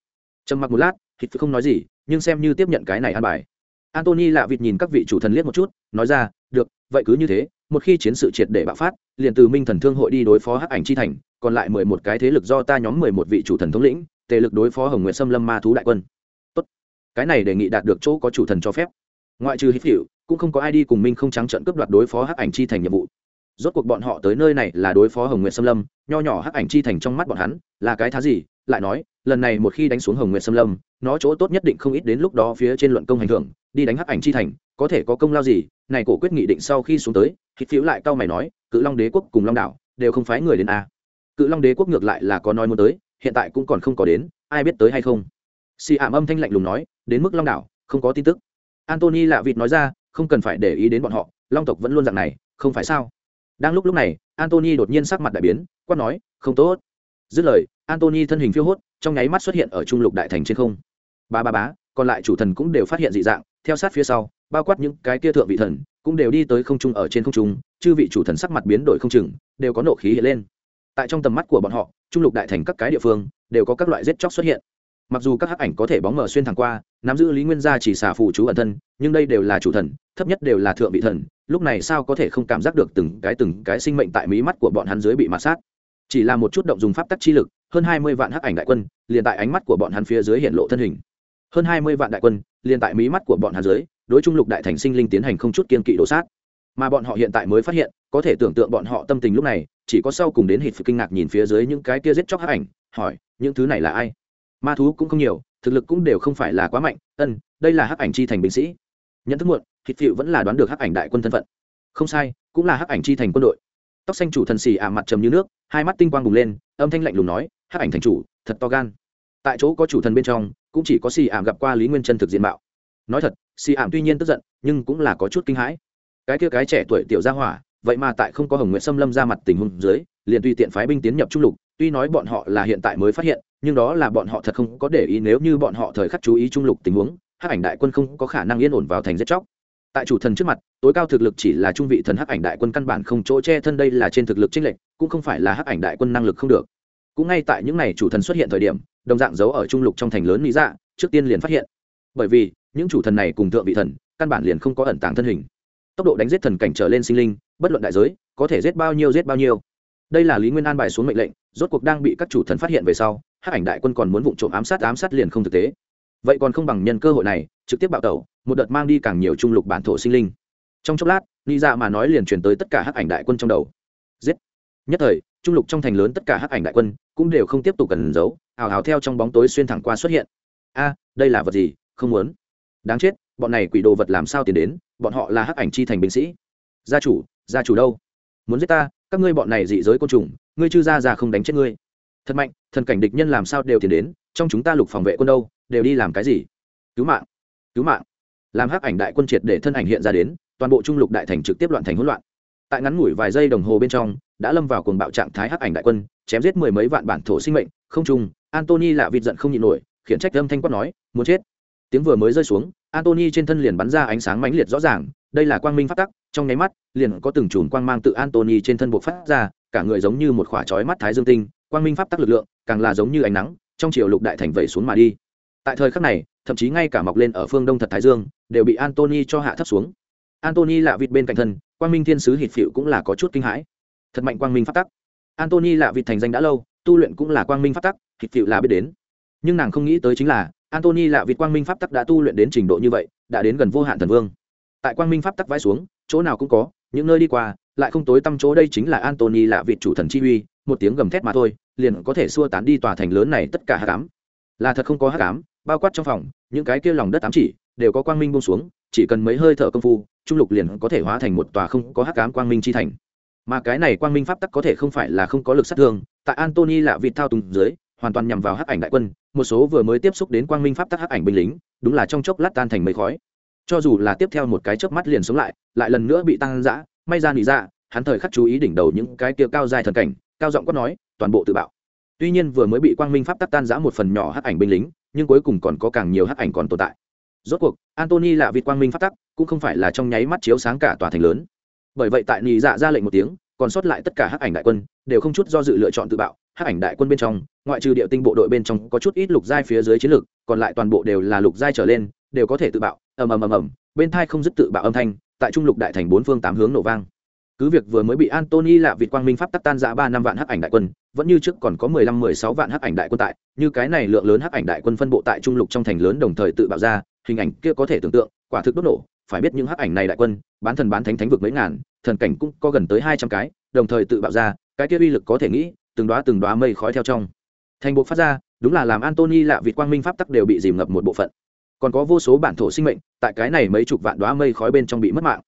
Trầm mặc một lát hít không nói gì, nhưng xem như tiếp nhận cái này an bài. Antony lạ vịt nhìn các vị chủ thần liếc một chút, nói ra, được, vậy cứ như thế, một khi chiến sự triệt để bạo phát, liền từ minh thần thương hội đi đối phó hắc ảnh chi thành, còn lại mười một cái thế lực do ta nhóm mười một vị chủ thần thống lĩnh, tề lực đối phó hồng nguyện xâm lâm ma thú đại quân cái này đề nghị đạt được chỗ có chủ thần cho phép. Ngoại trừ hít hiệu cũng không có ai đi cùng minh không trắng trận cướp đoạt đối phó hắc ảnh chi thành nhiệm vụ. Rốt cuộc bọn họ tới nơi này là đối phó hồng nguyện xâm lâm, nho nhỏ hắc ảnh chi thành trong mắt bọn hắn, là cái thá gì? Lại nói, lần này một khi đánh xuống hồng nguyện xâm lâm, nó chỗ tốt nhất định không ít đến lúc đó phía trên luận công hành thưởng, đi đánh hắc ảnh chi thành, có thể có công lao gì? Này cổ quyết nghị định sau khi xuống tới, hít phiếu lại cao mày nói, cự long đế quốc cùng long đảo đều không phái người đến a. Cự long đế quốc ngược lại là có nói muốn tới, hiện tại cũng còn không có đến, ai biết tới hay không? Xì ảm âm thanh lạnh lùng nói đến mức long đảo, không có tin tức. Antony lạ vịt nói ra, không cần phải để ý đến bọn họ, long tộc vẫn luôn dạng này, không phải sao? Đang lúc lúc này antony đột nhiên sắc mặt đại biến, quát nói, không tốt. Dứt lời antony thân hình phiêu hốt, trong nháy mắt xuất hiện ở trung lục đại thành trên không. Ba ba bá còn lại chủ thần cũng đều phát hiện dị dạng, theo sát phía sau, bao quát những cái kia thượng vị thần, cũng đều đi tới không trung ở trên không trung, chư vị chủ thần sắc mặt biến đổi không chừng, đều có nộ khí hiện lên. Tại trong tầm mắt của bọn họ, trung lục đại thành các cái địa phương, đều có các loại giết chóc xuất hiện mặc dù các hắc ảnh có thể bóng mở xuyên thẳng qua, nắm giữ lý nguyên gia chỉ xả phù chú ẩn thân, nhưng đây đều là chủ thần, thấp nhất đều là thượng vị thần, lúc này sao có thể không cảm giác được từng cái từng cái sinh mệnh tại mí mắt của bọn hắn dưới bị mạt sát? Chỉ là một chút động dùng pháp tắc chi lực, hơn hai mươi vạn hắc ảnh đại quân, liền tại ánh mắt của bọn hắn phía dưới hiện lộ thân hình. Hơn hai mươi vạn đại quân, liền tại mí mắt của bọn hắn dưới, đối trung lục đại thành sinh linh tiến hành không chút kiên kỵ đổ sát. Mà bọn họ hiện tại mới phát hiện, có thể tưởng tượng bọn họ tâm tình lúc này, chỉ có sau cùng đến hít kinh ngạc nhìn phía dưới những cái kia giết chóc hắc ảnh, hỏi, những thứ này là ai? Ma thú cũng không nhiều, thực lực cũng đều không phải là quá mạnh, ân, đây là hắc ảnh chi thành binh sĩ. Nhận thức muộn, thịt phịu vẫn là đoán được hắc ảnh đại quân thân phận. Không sai, cũng là hắc ảnh chi thành quân đội. Tóc xanh chủ thần xì ả mặt trầm như nước, hai mắt tinh quang bùng lên, âm thanh lạnh lùng nói, hắc ảnh thành chủ, thật to gan. Tại chỗ có chủ thần bên trong, cũng chỉ có xì ảm gặp qua lý nguyên chân thực diện mạo. Nói thật, xì ảm tuy nhiên tức giận, nhưng cũng là có chút kinh hãi. Cái kia cái trẻ tuổi tiểu gia hỏa, vậy mà tại không có hồng nguyện xâm lâm ra mặt tình huống dưới, liền tùy tiện phái binh tiến nhập trung lục, tuy nói bọn họ là hiện tại mới phát hiện nhưng đó là bọn họ thật không có để ý nếu như bọn họ thời khắc chú ý trung lục tình huống, hắc ảnh đại quân không có khả năng yên ổn vào thành giết chóc. Tại chủ thần trước mặt, tối cao thực lực chỉ là trung vị thần hắc ảnh đại quân căn bản không chỗ che thân đây là trên thực lực chênh lệch, cũng không phải là hắc ảnh đại quân năng lực không được. Cũng ngay tại những ngày chủ thần xuất hiện thời điểm, đồng dạng giấu ở trung lục trong thành lớn lý dạ trước tiên liền phát hiện. Bởi vì, những chủ thần này cùng thượng vị thần, căn bản liền không có ẩn tàng thân hình. Tốc độ đánh giết thần cảnh trở lên sinh linh, bất luận đại giới, có thể giết bao nhiêu giết bao nhiêu. Đây là lý nguyên an bài xuống mệnh lệnh, rốt cuộc đang bị các chủ thần phát hiện về sau Hắc ảnh đại quân còn muốn vụ trộm ám sát ám sát liền không thực tế. Vậy còn không bằng nhân cơ hội này, trực tiếp bạo tẩu, một đợt mang đi càng nhiều trung lục bản thổ sinh linh. Trong chốc lát, ni ra mà nói liền truyền tới tất cả hắc ảnh đại quân trong đầu. Giết! Nhất thời, trung lục trong thành lớn tất cả hắc ảnh đại quân cũng đều không tiếp tục cần giấu ảo ảo theo trong bóng tối xuyên thẳng qua xuất hiện. A, đây là vật gì? Không muốn. Đáng chết, bọn này quỷ đồ vật làm sao tiến đến? Bọn họ là hắc ảnh chi thành binh sĩ. Gia chủ gia chủ đâu? Muốn giết ta, các ngươi bọn này dị giới côn trùng, ngươi chư ra ra không đánh chết ngươi thật mạnh, thần cảnh địch nhân làm sao đều tiến đến, trong chúng ta lục phòng vệ quân đâu, đều đi làm cái gì? Cứu mạng cứu mạng. Làm hắc ảnh đại quân triệt để thân ảnh hiện ra đến, toàn bộ trung lục đại thành trực tiếp loạn thành hỗn loạn. Tại ngắn ngủi vài giây đồng hồ bên trong, đã lâm vào cuồng bạo trạng thái hắc ảnh đại quân, chém giết mười mấy vạn bản thổ sinh mệnh, không trung, antony lạ vịt giận không nhịn nổi, khiển trách âm thanh quát nói, muốn chết. Tiếng vừa mới rơi xuống, antony trên thân liền bắn ra ánh sáng mãnh liệt rõ ràng, đây là quang minh phát tắc, trong nháy mắt, liền có từng chùm quang mang tự antony trên thân buộc phát ra, cả người giống như một khỏa chói mắt thái dương tinh quang minh pháp tắc lực lượng, càng là giống như ánh nắng, trong chiều lục đại thành vẩy xuống mà đi. Tại thời khắc này, thậm chí ngay cả mọc lên ở phương đông thật thái dương, đều bị antony cho hạ thấp xuống. Antony lạ vịt bên cạnh thân, quang minh thiên sứ hít phịu cũng là có chút kinh hãi. Thật mạnh quang minh pháp tắc. Antony lạ vịt thành danh đã lâu, tu luyện cũng là quang minh pháp tắc hít phịu là biết đến. Nhưng nàng không nghĩ tới chính là, antony lạ vịt quang minh pháp tắc đã tu luyện đến trình độ như vậy, đã đến gần vô hạn thần vương. Tại quang minh pháp tắc vãi xuống, chỗ nào cũng có, những nơi đi qua, lại không tối tăm chỗ đây chính là antony lạ vịt chủ thần chi uy, một tiếng gầm thét mà thôi liền có thể xua tán đi tòa thành lớn này tất cả hát cám. Là thật không có hát cám, bao quát trong phòng, những cái kia lòng đất ám chỉ, đều có quang minh bông xuống, chỉ cần mấy hơi thở công phu, trung lục liền có thể hóa thành một tòa không có hắc ám quang minh chi thành. Mà cái này quang minh pháp tắc có thể không phải là không có lực sát thương, tại antony lạ vịt thao túng dưới, hoàn toàn nhằm vào hắc ảnh đại quân, một số vừa mới tiếp xúc đến quang minh pháp tắc hắc ảnh binh lính, đúng là trong chốc lát tan thành mây khói. Cho dù là tiếp theo một cái chớp mắt liền sống lại lại lần nữa bị tăng dã, may ra nỉ ra dạ, hắn thời khắc chú ý đỉnh đầu những cái kia cao dài thần cảnh cao giọng quát nói, toàn bộ tự bạo. Tuy nhiên vừa mới bị quang minh pháp tắc tan giã một phần nhỏ hắc ảnh binh lính, nhưng cuối cùng còn có càng nhiều hắc ảnh còn tồn tại. Rốt cuộc antony là vị quang minh pháp tắc, cũng không phải là trong nháy mắt chiếu sáng cả tòa thành lớn. Bởi vậy tại nị dạ ra lệnh một tiếng, còn sót lại tất cả hắc ảnh đại quân, đều không chút do dự lựa chọn tự bạo. Hắc ảnh đại quân bên trong, ngoại trừ địa tinh bộ đội bên trong có chút ít lục giai phía dưới chiến lược còn lại toàn bộ đều là lục giai trở lên, đều có thể tự bạo. Ầm ầm ầm ầm. Bên thai không dứt tự bạo âm thanh, tại trung lục đại thành bốn phương tám hướng nổ vang cứ việc vừa mới bị antony lạ vịt quang minh pháp tắc tan giã ba năm vạn hắc ảnh đại quân, vẫn như trước còn có mười lăm, mười sáu vạn hắc ảnh đại quân tại, như cái này lượng lớn hắc ảnh đại quân phân bộ tại trung lục trong thành lớn đồng thời tự bạo ra, hình ảnh kia có thể tưởng tượng, quả thực đốt nổ, phải biết những hắc ảnh này đại quân, bán thần bán thánh thánh vực mấy ngàn, thần cảnh cũng có gần tới hai trăm cái, đồng thời tự bạo ra, cái kia uy lực có thể nghĩ, từng đoá từng đoá mây khói theo trong. Thành bộ phát ra, đúng là làm antony lạ vịt quang minh pháp tắc đều bị dìm ngập một bộ phận. Còn có vô số bản thổ sinh mệnh, tại cái này mấy chục vạn đoá mây khói bên trong bị mất mạng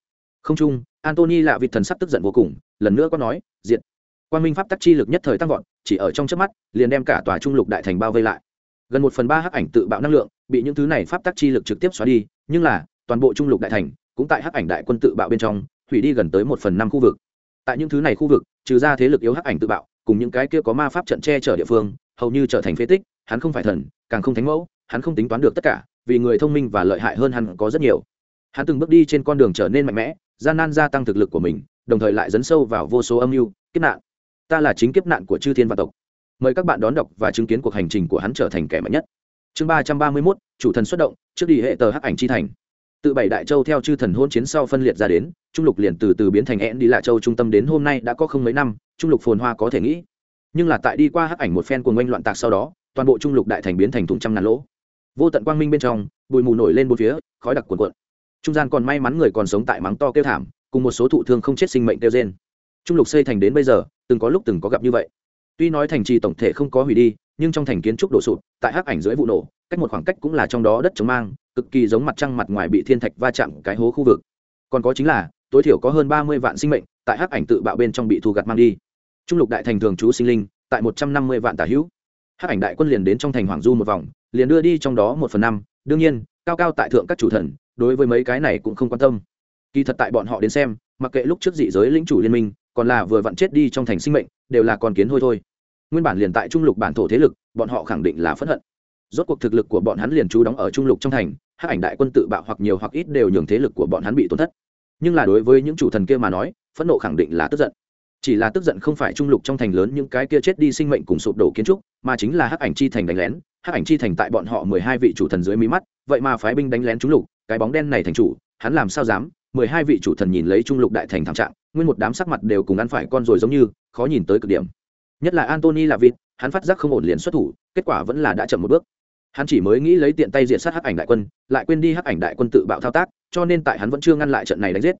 không chung antony lạ vịt thần sắc tức giận vô cùng lần nữa có nói diện, quan minh pháp tắc chi lực nhất thời tăng vọt chỉ ở trong trước mắt liền đem cả tòa trung lục đại thành bao vây lại. Gần một phần ba hắc ảnh tự bạo năng lượng bị những thứ này pháp tắc chi lực trực tiếp xóa đi nhưng là toàn bộ trung lục đại thành cũng tại hắc ảnh đại quân tự bạo bên trong hủy đi gần tới một phần năm khu vực. Tại những thứ này khu vực trừ ra thế lực yếu hắc ảnh tự bạo cùng những cái kia có ma pháp trận che chở địa phương hầu như trở thành phế tích hắn không phải thần càng không thánh mẫu hắn không tính toán được tất cả vì người thông minh và lợi hại hơn hắn có rất nhiều. Hắn từng bước đi trên con đường trở nên mạnh mẽ gian nan gia tăng thực lực của mình, đồng thời lại dấn sâu vào vô số âm mưu, kiếp nạn. Ta là chính kiếp nạn của chư thiên Vạn tộc. Mời các bạn đón đọc và chứng kiến cuộc hành trình của hắn trở thành kẻ mạnh nhất. Chương ba trăm ba mươi mốt, chủ thần xuất động, trước đi hệ tờ hắc ảnh chi thành. Tự bảy đại châu theo chư thần hôn chiến sau phân liệt ra đến, trung lục liền từ từ biến thành e én đi lạ châu trung tâm đến hôm nay đã có không mấy năm, trung lục phồn hoa có thể nghĩ. Nhưng là tại đi qua hắc ảnh một phen cuồng ngoanh loạn tạc sau đó, toàn bộ trung lục đại thành biến thành thùng trăm ngàn lỗ. Vô tận quang minh bên trong, bụi mù nổi lên bốn phía, khói đặc cuồn cuộn trung gian còn may mắn người còn sống tại mắng to kêu thảm, cùng một số thụ thương không chết sinh mệnh kêu trên trung lục xây thành đến bây giờ, từng có lúc từng có gặp như vậy. Tuy nói thành trì tổng thể không có hủy đi, nhưng trong thành kiến trúc đổ sụp, tại hắc ảnh dưới vụ nổ, cách một khoảng cách cũng là trong đó đất chống mang, cực kỳ giống mặt trăng mặt ngoài bị thiên thạch va chạm cái hố khu vực. Còn có chính là, tối thiểu có hơn ba mươi vạn sinh mệnh, tại hắc ảnh tự bạo bên trong bị thu gặt mang đi. Trung lục đại thành thường trú sinh linh, tại một trăm năm mươi vạn tả hữu. Hắc ảnh đại quân liền đến trong thành hoàng du một vòng, liền đưa đi trong đó một phần năm. Đương nhiên, cao cao tại thượng các chủ thần đối với mấy cái này cũng không quan tâm. Kỳ thật tại bọn họ đến xem, mặc kệ lúc trước dị giới lĩnh chủ liên minh, còn là vừa vặn chết đi trong thành sinh mệnh, đều là con kiến thôi thôi. Nguyên bản liền tại trung lục bản thổ thế lực, bọn họ khẳng định là phẫn hận. Rốt cuộc thực lực của bọn hắn liền trú đóng ở trung lục trong thành, hắc ảnh đại quân tự bạo hoặc nhiều hoặc ít đều nhường thế lực của bọn hắn bị tổn thất. Nhưng là đối với những chủ thần kia mà nói, phẫn nộ khẳng định là tức giận. Chỉ là tức giận không phải trung lục trong thành lớn những cái kia chết đi sinh mệnh cùng sụp đổ kiến trúc, mà chính là hắc ảnh chi thành đánh lén, hắc ảnh chi thành tại bọn họ mười hai vị chủ thần dưới mí mắt, vậy mà phái binh đánh lén trung lục cái bóng đen này thành chủ, hắn làm sao dám? mười hai vị chủ thần nhìn lấy trung lục đại thành thảm trạng, nguyên một đám sắc mặt đều cùng ăn phải con rồi giống như, khó nhìn tới cực điểm. Nhất là antony là vịt hắn phát giác không ổn liền xuất thủ, kết quả vẫn là đã chậm một bước. Hắn chỉ mới nghĩ lấy tiện tay diện sát hắc ảnh đại quân, lại quên đi hắc ảnh đại quân tự bạo thao tác, cho nên tại hắn vẫn chưa ngăn lại trận này đánh giết.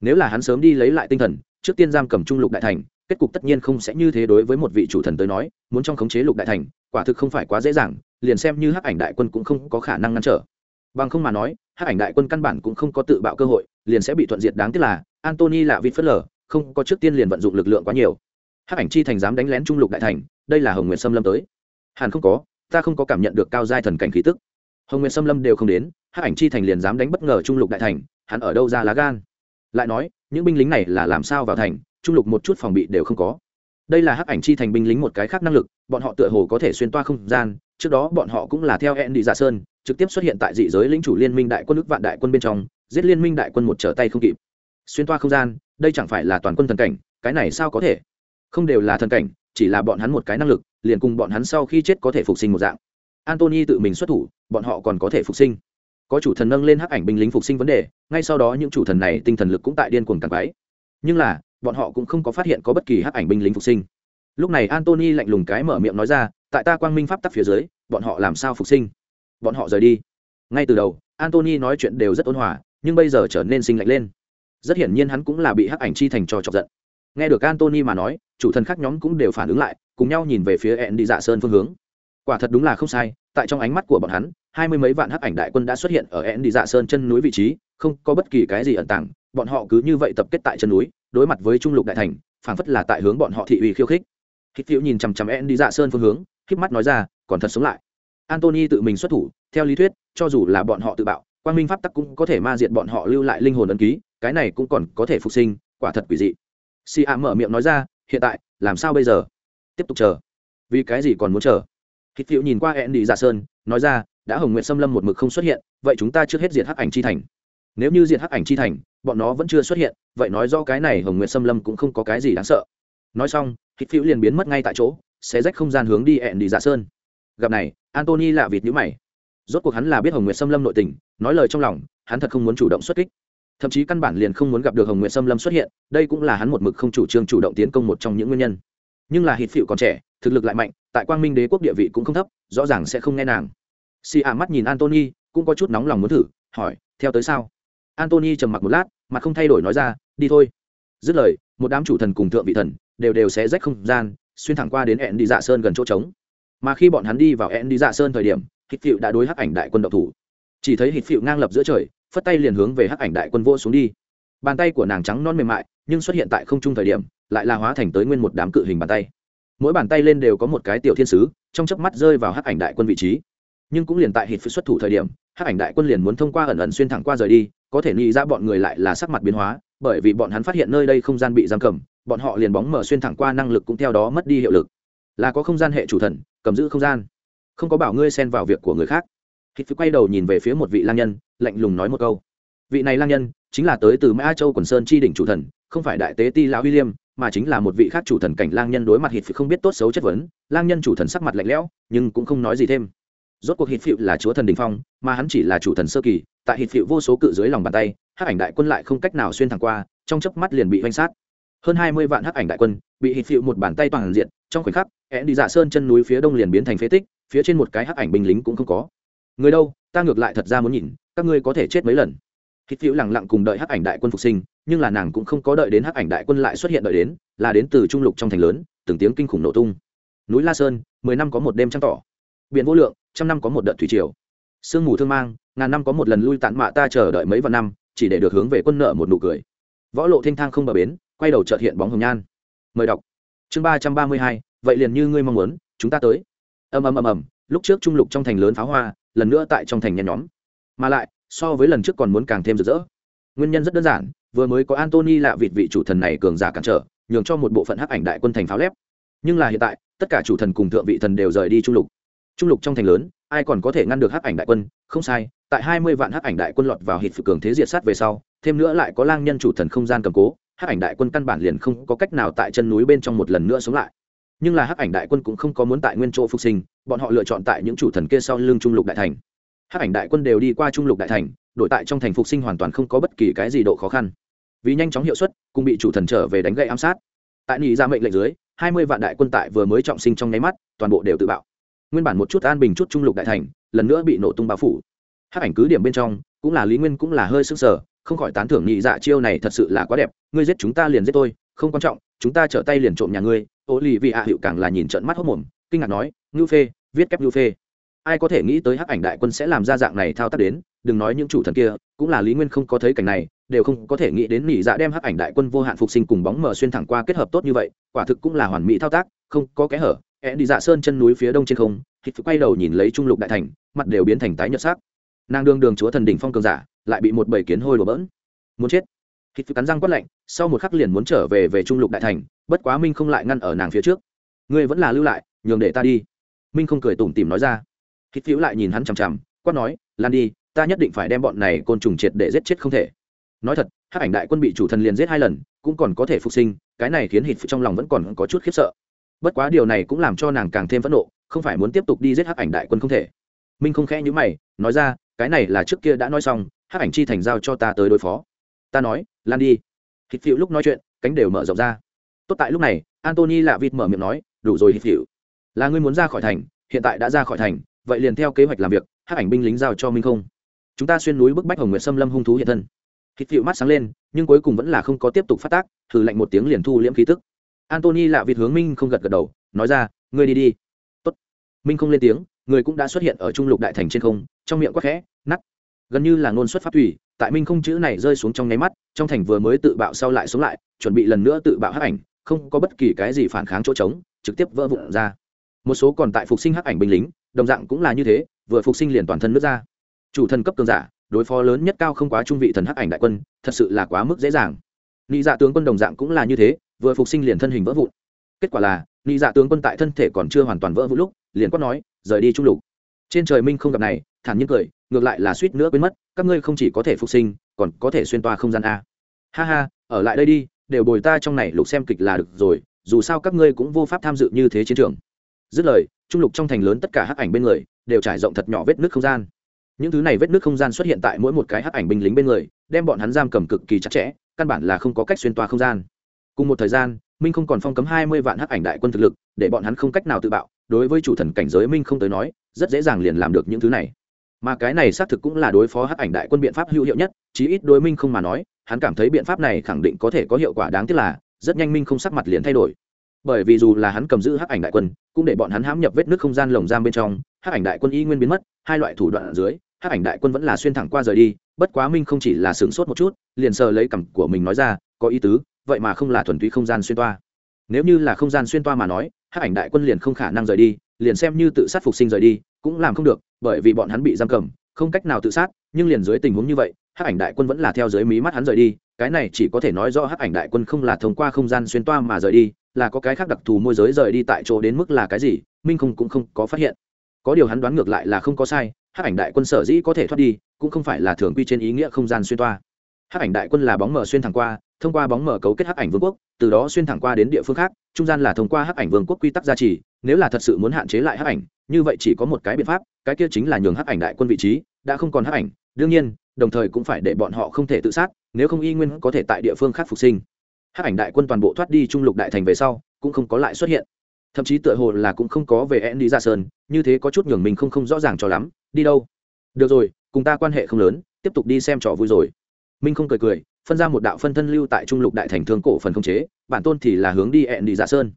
Nếu là hắn sớm đi lấy lại tinh thần, trước tiên giam cầm trung lục đại thành, kết cục tất nhiên không sẽ như thế đối với một vị chủ thần tới nói, muốn trong khống chế lục đại thành, quả thực không phải quá dễ dàng, liền xem như hắc ảnh đại quân cũng không có khả năng ngăn trở. Bằng không mà nói hắc ảnh đại quân căn bản cũng không có tự bạo cơ hội, liền sẽ bị thuận diệt đáng tiếc là antony là vịt phớt lờ, không có trước tiên liền vận dụng lực lượng quá nhiều. Hắc ảnh chi thành dám đánh lén trung lục đại thành, đây là hồng nguyện xâm lâm tới. Hẳn không có, ta không có cảm nhận được cao giai thần cảnh khí tức. Hồng nguyện xâm lâm đều không đến, hắc ảnh chi thành liền dám đánh bất ngờ trung lục đại thành, hắn ở đâu ra lá gan? Lại nói, những binh lính này là làm sao vào thành, trung lục một chút phòng bị đều không có. Đây là hắc ảnh chi thành binh lính một cái khác năng lực, bọn họ tựa hồ có thể xuyên toa không gian trước đó bọn họ cũng là theo hẹn đi giả sơn, trực tiếp xuất hiện tại dị giới lĩnh chủ liên minh đại quân nước vạn đại quân bên trong, giết liên minh đại quân một trở tay không kịp. Xuyên toa không gian, đây chẳng phải là toàn quân thần cảnh, cái này sao có thể? Không đều là thần cảnh, chỉ là bọn hắn một cái năng lực, liền cùng bọn hắn sau khi chết có thể phục sinh một dạng. Antony tự mình xuất thủ, bọn họ còn có thể phục sinh. Có chủ thần nâng lên hắc ảnh binh lính phục sinh vấn đề, ngay sau đó những chủ thần này tinh thần lực cũng tại điên cuồng tàn quái nhưng là, bọn họ cũng không có phát hiện có bất kỳ hắc ảnh binh lính phục sinh. Lúc này antony lạnh lùng cái mở miệng nói ra tại ta quang minh pháp tắc phía dưới, bọn họ làm sao phục sinh? Bọn họ rời đi. Ngay từ đầu antony nói chuyện đều rất ôn hòa, nhưng bây giờ trở nên sinh lạnh lên. Rất hiển nhiên hắn cũng là bị hắc ảnh chi thành cho chọc giận. Nghe được antony mà nói, chủ thần khác nhóm cũng đều phản ứng lại, cùng nhau nhìn về phía ẹn đi dạ sơn phương hướng. Quả thật đúng là không sai, tại trong ánh mắt của bọn hắn, hai mươi mấy vạn hắc ảnh đại quân đã xuất hiện ở ẹn đi dạ sơn chân núi vị trí, không có bất kỳ cái gì ẩn tàng, bọn họ cứ như vậy tập kết tại chân núi, đối mặt với trung lục đại thành, phảng phất là tại hướng bọn họ thị uy khiêu khích. Khi phiêu nhìn chằm chằm ẹn đi dạ sơn phương hướng k mắt nói ra, còn thật sống lại. Antony tự mình xuất thủ, theo lý thuyết, cho dù là bọn họ tự bạo, quang minh pháp tắc cũng có thể ma diệt bọn họ lưu lại linh hồn ấn ký, cái này cũng còn có thể phục sinh, quả thật quỷ dị. Si a mở miệng nói ra, hiện tại, làm sao bây giờ? Tiếp tục chờ. Vì cái gì còn muốn chờ? Hít phiêu nhìn qua Andy đi dạ sơn, nói ra, đã hồng nguyện xâm lâm một mực không xuất hiện, vậy chúng ta trước hết diệt hắc ảnh chi thành. Nếu như diệt hắc ảnh chi thành, bọn nó vẫn chưa xuất hiện, vậy nói do cái này hồng nguyện xâm lâm cũng không có cái gì đáng sợ. Nói xong hít phiêu liền biến mất ngay tại chỗ sẽ rách không gian hướng đi ẹn đi dạ sơn. Gặp này antony lạ vịt nhữ mày. Rốt cuộc hắn là biết hồng nguyệt xâm lâm nội tình, nói lời trong lòng, hắn thật không muốn chủ động xuất kích. Thậm chí căn bản liền không muốn gặp được hồng nguyệt xâm lâm xuất hiện, đây cũng là hắn một mực không chủ trương chủ động tiến công một trong những nguyên nhân. Nhưng là hít phịu còn trẻ, thực lực lại mạnh, tại quang minh đế quốc địa vị cũng không thấp, rõ ràng sẽ không nghe nàng. Si ả mắt nhìn antony cũng có chút nóng lòng muốn thử, hỏi, theo tới sao? Antony trầm mặc một lát mà không thay đổi nói ra, đi thôi. Dứt lời, một đám chủ thần cùng thượng vị thần đều đều sẽ rách không gian xuyên thẳng qua đến hẹn đi dạ sơn gần chỗ trống. Mà khi bọn hắn đi vào hẹn đi dạ sơn thời điểm, hít phịu đã đối hắc ảnh đại quân độc thủ. Chỉ thấy hít phịu ngang lập giữa trời, phất tay liền hướng về hắc ảnh đại quân vô xuống đi. Bàn tay của nàng trắng non mềm mại, nhưng xuất hiện tại không trung thời điểm, lại là hóa thành tới nguyên một đám cự hình bàn tay. Mỗi bàn tay lên đều có một cái tiểu thiên sứ, trong chớp mắt rơi vào hắc ảnh đại quân vị trí. Nhưng cũng liền tại hít phịu xuất thủ thời điểm, hắc ảnh đại quân liền muốn thông qua ẩn ẩn xuyên thẳng qua rời đi, có thể nghĩ ra bọn người lại là sắc mặt biến hóa bởi vì bọn hắn phát hiện nơi đây không gian bị giam cầm, bọn họ liền bóng mở xuyên thẳng qua năng lực cũng theo đó mất đi hiệu lực. Là có không gian hệ chủ thần, cầm giữ không gian. Không có bảo ngươi xen vào việc của người khác. Hít phi quay đầu nhìn về phía một vị lang nhân, lạnh lùng nói một câu. Vị này lang nhân chính là tới từ mã châu quần sơn chi đỉnh chủ thần, không phải đại tế ti lão william mà chính là một vị khác chủ thần cảnh lang nhân đối mặt hít phi không biết tốt xấu chất vấn. Lang nhân chủ thần sắc mặt lạnh lẽo, nhưng cũng không nói gì thêm. Rốt cuộc hít phi là chúa thần đình phong, mà hắn chỉ là chủ thần sơ kỳ, tại hít phi vô số cự dưới lòng bàn tay hắc ảnh đại quân lại không cách nào xuyên thẳng qua, trong chớp mắt liền bị oanh sát. Hơn hai mươi vạn hắc ảnh đại quân bị hít phịu một bàn tay toàn diện, trong khoảnh khắc, hẹn đi dạ sơn chân núi phía đông liền biến thành phế tích, phía trên một cái hắc ảnh binh lính cũng không có. Người đâu, ta ngược lại thật ra muốn nhìn, các ngươi có thể chết mấy lần? Hít phịu lẳng lặng cùng đợi hắc ảnh đại quân phục sinh, nhưng là nàng cũng không có đợi đến hắc ảnh đại quân lại xuất hiện đợi đến, là đến từ trung lục trong thành lớn, từng tiếng kinh khủng nổ tung. Núi la sơn, mười năm có một đêm trăng tỏ. Biển vô lượng, trăm năm có một đợt thủy triều. Sương mù thương mang, ngàn năm có một lần lui tản mạ ta chờ đợi mấy vạn năm chỉ để được hướng về quân nợ một nụ cười. Võ lộ thanh thang không bờ bến, quay đầu trợt hiện bóng hồng nhan. Mời đọc. Chương ba trăm ba mươi hai, vậy liền như ngươi mong muốn, chúng ta tới. Ầm ầm ầm ầm, lúc trước trung lục trong thành lớn pháo hoa, lần nữa tại trong thành nhen nhóm. Mà lại, so với lần trước còn muốn càng thêm rực rỡ. Nguyên nhân rất đơn giản, vừa mới có antony lạ vịt vị chủ thần này cường giả cản trở, nhường cho một bộ phận hắc ảnh đại quân thành pháo lép. Nhưng là hiện tại, tất cả chủ thần cùng thượng vị thần đều rời đi trung lục. Trung lục trong thành lớn, ai còn có thể ngăn được hắc ảnh đại quân? Không sai tại hai mươi vạn hắc ảnh đại quân lọt vào hít phục cường thế diệt sát về sau, thêm nữa lại có lang nhân chủ thần không gian cầm cố, hắc ảnh đại quân căn bản liền không có cách nào tại chân núi bên trong một lần nữa sống lại. Nhưng là hắc ảnh đại quân cũng không có muốn tại nguyên chỗ phục sinh, bọn họ lựa chọn tại những chủ thần kia sau lưng trung lục đại thành. Hắc ảnh đại quân đều đi qua trung lục đại thành, đổi tại trong thành phục sinh hoàn toàn không có bất kỳ cái gì độ khó khăn. Vì nhanh chóng hiệu suất, cùng bị chủ thần trở về đánh gậy ám sát. Tại nhị ra mệnh lệnh dưới, hai mươi vạn đại quân tại vừa mới trọng sinh trong nháy mắt, toàn bộ đều tự bạo. Nguyên bản một chút an bình chút trung lục đại thành, lần nữa bị nổ tung bao phủ hát ảnh cứ điểm bên trong, cũng là lý nguyên cũng là hơi sức sở không khỏi tán thưởng nhị dạ chiêu này thật sự là quá đẹp, ngươi giết chúng ta liền giết tôi, không quan trọng, chúng ta trở tay liền trộm nhà ngươi. Ô lì vị hạ hiệu càng là nhìn trận mắt hốc mồm, kinh ngạc nói, ngưu phê, viết kép ngưu phê. Ai có thể nghĩ tới hắc ảnh đại quân sẽ làm ra dạng này thao tác đến, đừng nói những chủ thần kia, cũng là lý nguyên không có thấy cảnh này, đều không có thể nghĩ đến nỉ dạ đem hắc ảnh đại quân vô hạn phục sinh cùng bóng mở xuyên thẳng qua kết hợp tốt như vậy, quả thực cũng là hoàn mỹ thao tác, không có kẽ hở. E đi dạ sơn chân núi phía đông trên không, thịt quay đầu nhìn lấy trung lục đại thành, mặt đều biến thành tái nhợt sắc nàng đương đường chúa thần đỉnh phong cường giả, lại bị một bầy kiến hôi đổ bỡn. Muốn chết. Hít cắn răng quát lạnh, sau một khắc liền muốn trở về về trung lục đại thành, bất quá minh không lại ngăn ở nàng phía trước. Ngươi vẫn là lưu lại, nhường để ta đi. Minh không cười tủm tỉm nói ra. Hít phiếu lại nhìn hắn chằm chằm, quát nói, lan đi, ta nhất định phải đem bọn này côn trùng triệt để giết chết không thể. Nói thật, hắc ảnh đại quân bị chủ thần liền giết hai lần, cũng còn có thể phục sinh, cái này khiến hít trong lòng vẫn còn có chút khiếp sợ. Bất quá điều này cũng làm cho nàng càng thêm phẫn nộ, không phải muốn tiếp tục đi giết hắc ảnh đại quân không thể. Minh không khẽ nhữ mày, nói ra cái này là trước kia đã nói xong, hắc ảnh chi thành giao cho ta tới đối phó. Ta nói, lan đi. Hít phiệu lúc nói chuyện, cánh đều mở rộng ra. Tốt tại lúc này antony lạ vịt mở miệng nói, đủ rồi hít phiệu là ngươi muốn ra khỏi thành, hiện tại đã ra khỏi thành, vậy liền theo kế hoạch làm việc, hắc ảnh binh lính giao cho minh không. Chúng ta xuyên núi bức bách hồng nguyệt xâm lâm hung thú hiện thân. Hít phiệu mắt sáng lên, nhưng cuối cùng vẫn là không có tiếp tục phát tác, thử lạnh một tiếng liền thu liễm khí tức. Antony lạ vịt hướng minh không gật gật đầu, nói ra, ngươi đi đi. Tốt. minh không lên tiếng người cũng đã xuất hiện ở trung lục đại thành trên không, trong miệng quắc khẽ nắt gần như là ngôn xuất phát thủy tại minh không chữ này rơi xuống trong nháy mắt, trong thành vừa mới tự bạo sau lại xuống lại, chuẩn bị lần nữa tự bạo hắc ảnh, không có bất kỳ cái gì phản kháng chỗ trống, trực tiếp vỡ vụn ra. Một số còn tại phục sinh hắc ảnh binh lính, đồng dạng cũng là như thế, vừa phục sinh liền toàn thân nước ra. Chủ thần cấp cường giả, đối phó lớn nhất cao không quá trung vị thần hắc ảnh đại quân, thật sự là quá mức dễ dàng. Nị dạ tướng quân đồng dạng cũng là như thế, vừa phục sinh liền thân hình vỡ vụn. Kết quả là, nị dạ tướng quân tại thân thể còn chưa hoàn toàn vỡ vụn lúc, liền quát nói rời đi trung lục. Trên trời minh không gặp này, thản nhiên cười, ngược lại là suýt nữa quên mất, các ngươi không chỉ có thể phục sinh, còn có thể xuyên toa không gian a. Ha ha, ở lại đây đi, đều bồi ta trong này lục xem kịch là được rồi, dù sao các ngươi cũng vô pháp tham dự như thế chiến trường. Dứt lời, trung lục trong thành lớn tất cả hắc ảnh bên người, đều trải rộng thật nhỏ vết nước không gian. Những thứ này vết nước không gian xuất hiện tại mỗi một cái hắc ảnh binh lính bên người, đem bọn hắn giam cầm cực kỳ chặt chẽ, căn bản là không có cách xuyên toa không gian. Cùng một thời gian, minh không còn phong cấm hai mươi vạn hắc ảnh đại quân thực lực, để bọn hắn không cách nào tự bạo đối với chủ thần cảnh giới minh không tới nói, rất dễ dàng liền làm được những thứ này. Mà cái này xác thực cũng là đối phó hắc ảnh đại quân biện pháp hữu hiệu nhất, chí ít đối minh không mà nói, hắn cảm thấy biện pháp này khẳng định có thể có hiệu quả đáng tiếc là, rất nhanh minh không sắc mặt liền thay đổi. Bởi vì dù là hắn cầm giữ hắc ảnh đại quân, cũng để bọn hắn hãm nhập vết nước không gian lồng giam bên trong, hắc ảnh đại quân y nguyên biến mất, hai loại thủ đoạn ở dưới, hắc ảnh đại quân vẫn là xuyên thẳng qua rời đi, bất quá minh không chỉ là sửng sốt một chút, liền sờ lấy cằm của mình nói ra, có ý tứ, vậy mà không là thuần túy không gian xuyên toa nếu như là không gian xuyên toa mà nói, hắc ảnh đại quân liền không khả năng rời đi, liền xem như tự sát phục sinh rời đi, cũng làm không được, bởi vì bọn hắn bị giam cầm, không cách nào tự sát, nhưng liền dưới tình huống như vậy, hắc ảnh đại quân vẫn là theo dưới mí mắt hắn rời đi, cái này chỉ có thể nói do hắc ảnh đại quân không là thông qua không gian xuyên toa mà rời đi, là có cái khác đặc thù môi giới rời đi tại chỗ đến mức là cái gì, minh không cũng không có phát hiện. Có điều hắn đoán ngược lại là không có sai, hắc ảnh đại quân sở dĩ có thể thoát đi, cũng không phải là thường quy trên ý nghĩa không gian xuyên toa. Hắc ảnh đại quân là bóng mở xuyên thẳng qua thông qua bóng mở cấu kết hắc ảnh vương quốc, từ đó xuyên thẳng qua đến địa phương khác, trung gian là thông qua hắc ảnh vương quốc quy tắc gia trì, nếu là thật sự muốn hạn chế lại hắc ảnh, như vậy chỉ có một cái biện pháp, cái kia chính là nhường hắc ảnh đại quân vị trí, đã không còn hắc ảnh, đương nhiên, đồng thời cũng phải để bọn họ không thể tự sát, nếu không y nguyên có thể tại địa phương khác phục sinh. Hắc ảnh đại quân toàn bộ thoát đi trung lục đại thành về sau, cũng không có lại xuất hiện. Thậm chí tựa hồ là cũng không có về en đi ra sơn, như thế có chút nhường mình không không rõ ràng cho lắm, đi đâu? Được rồi, cùng ta quan hệ không lớn, tiếp tục đi xem trò vui rồi. Minh không cười cười phân ra một đạo phân thân lưu tại trung lục đại thành thương cổ phần không chế, bản tôn thì là hướng đi ẹn đi dạ sơn.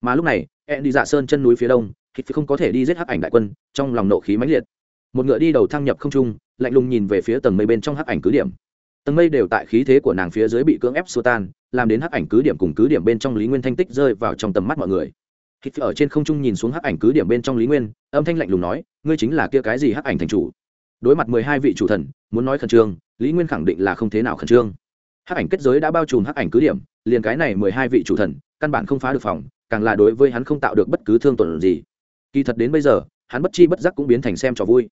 Mà lúc này ẹn đi dạ sơn chân núi phía đông hít không có thể đi giết hắc ảnh đại quân, trong lòng nộ khí mãnh liệt. Một ngựa đi đầu thăng nhập không trung, lạnh lùng nhìn về phía tầng mây bên trong hắc ảnh cứ điểm. Tầng mây đều tại khí thế của nàng phía dưới bị cưỡng ép xua tan, làm đến hắc ảnh cứ điểm cùng cứ điểm bên trong lý nguyên thanh tích rơi vào trong tầm mắt mọi người. Hít ở trên không trung nhìn xuống hắc ảnh cứ điểm bên trong lý nguyên, âm thanh lạnh lùng nói, ngươi chính là kia cái gì hắc ảnh thành chủ? Đối mặt mười hai vị chủ thần, muốn nói khẩn trương, lý nguyên khẳng định là không thế nào khẩn trương hắc ảnh kết giới đã bao trùm hắc ảnh cứ điểm, liền cái này mười hai vị chủ thần, căn bản không phá được phòng, càng là đối với hắn không tạo được bất cứ thương tổn gì. Kỳ thật đến bây giờ, hắn bất chi bất giác cũng biến thành xem trò vui.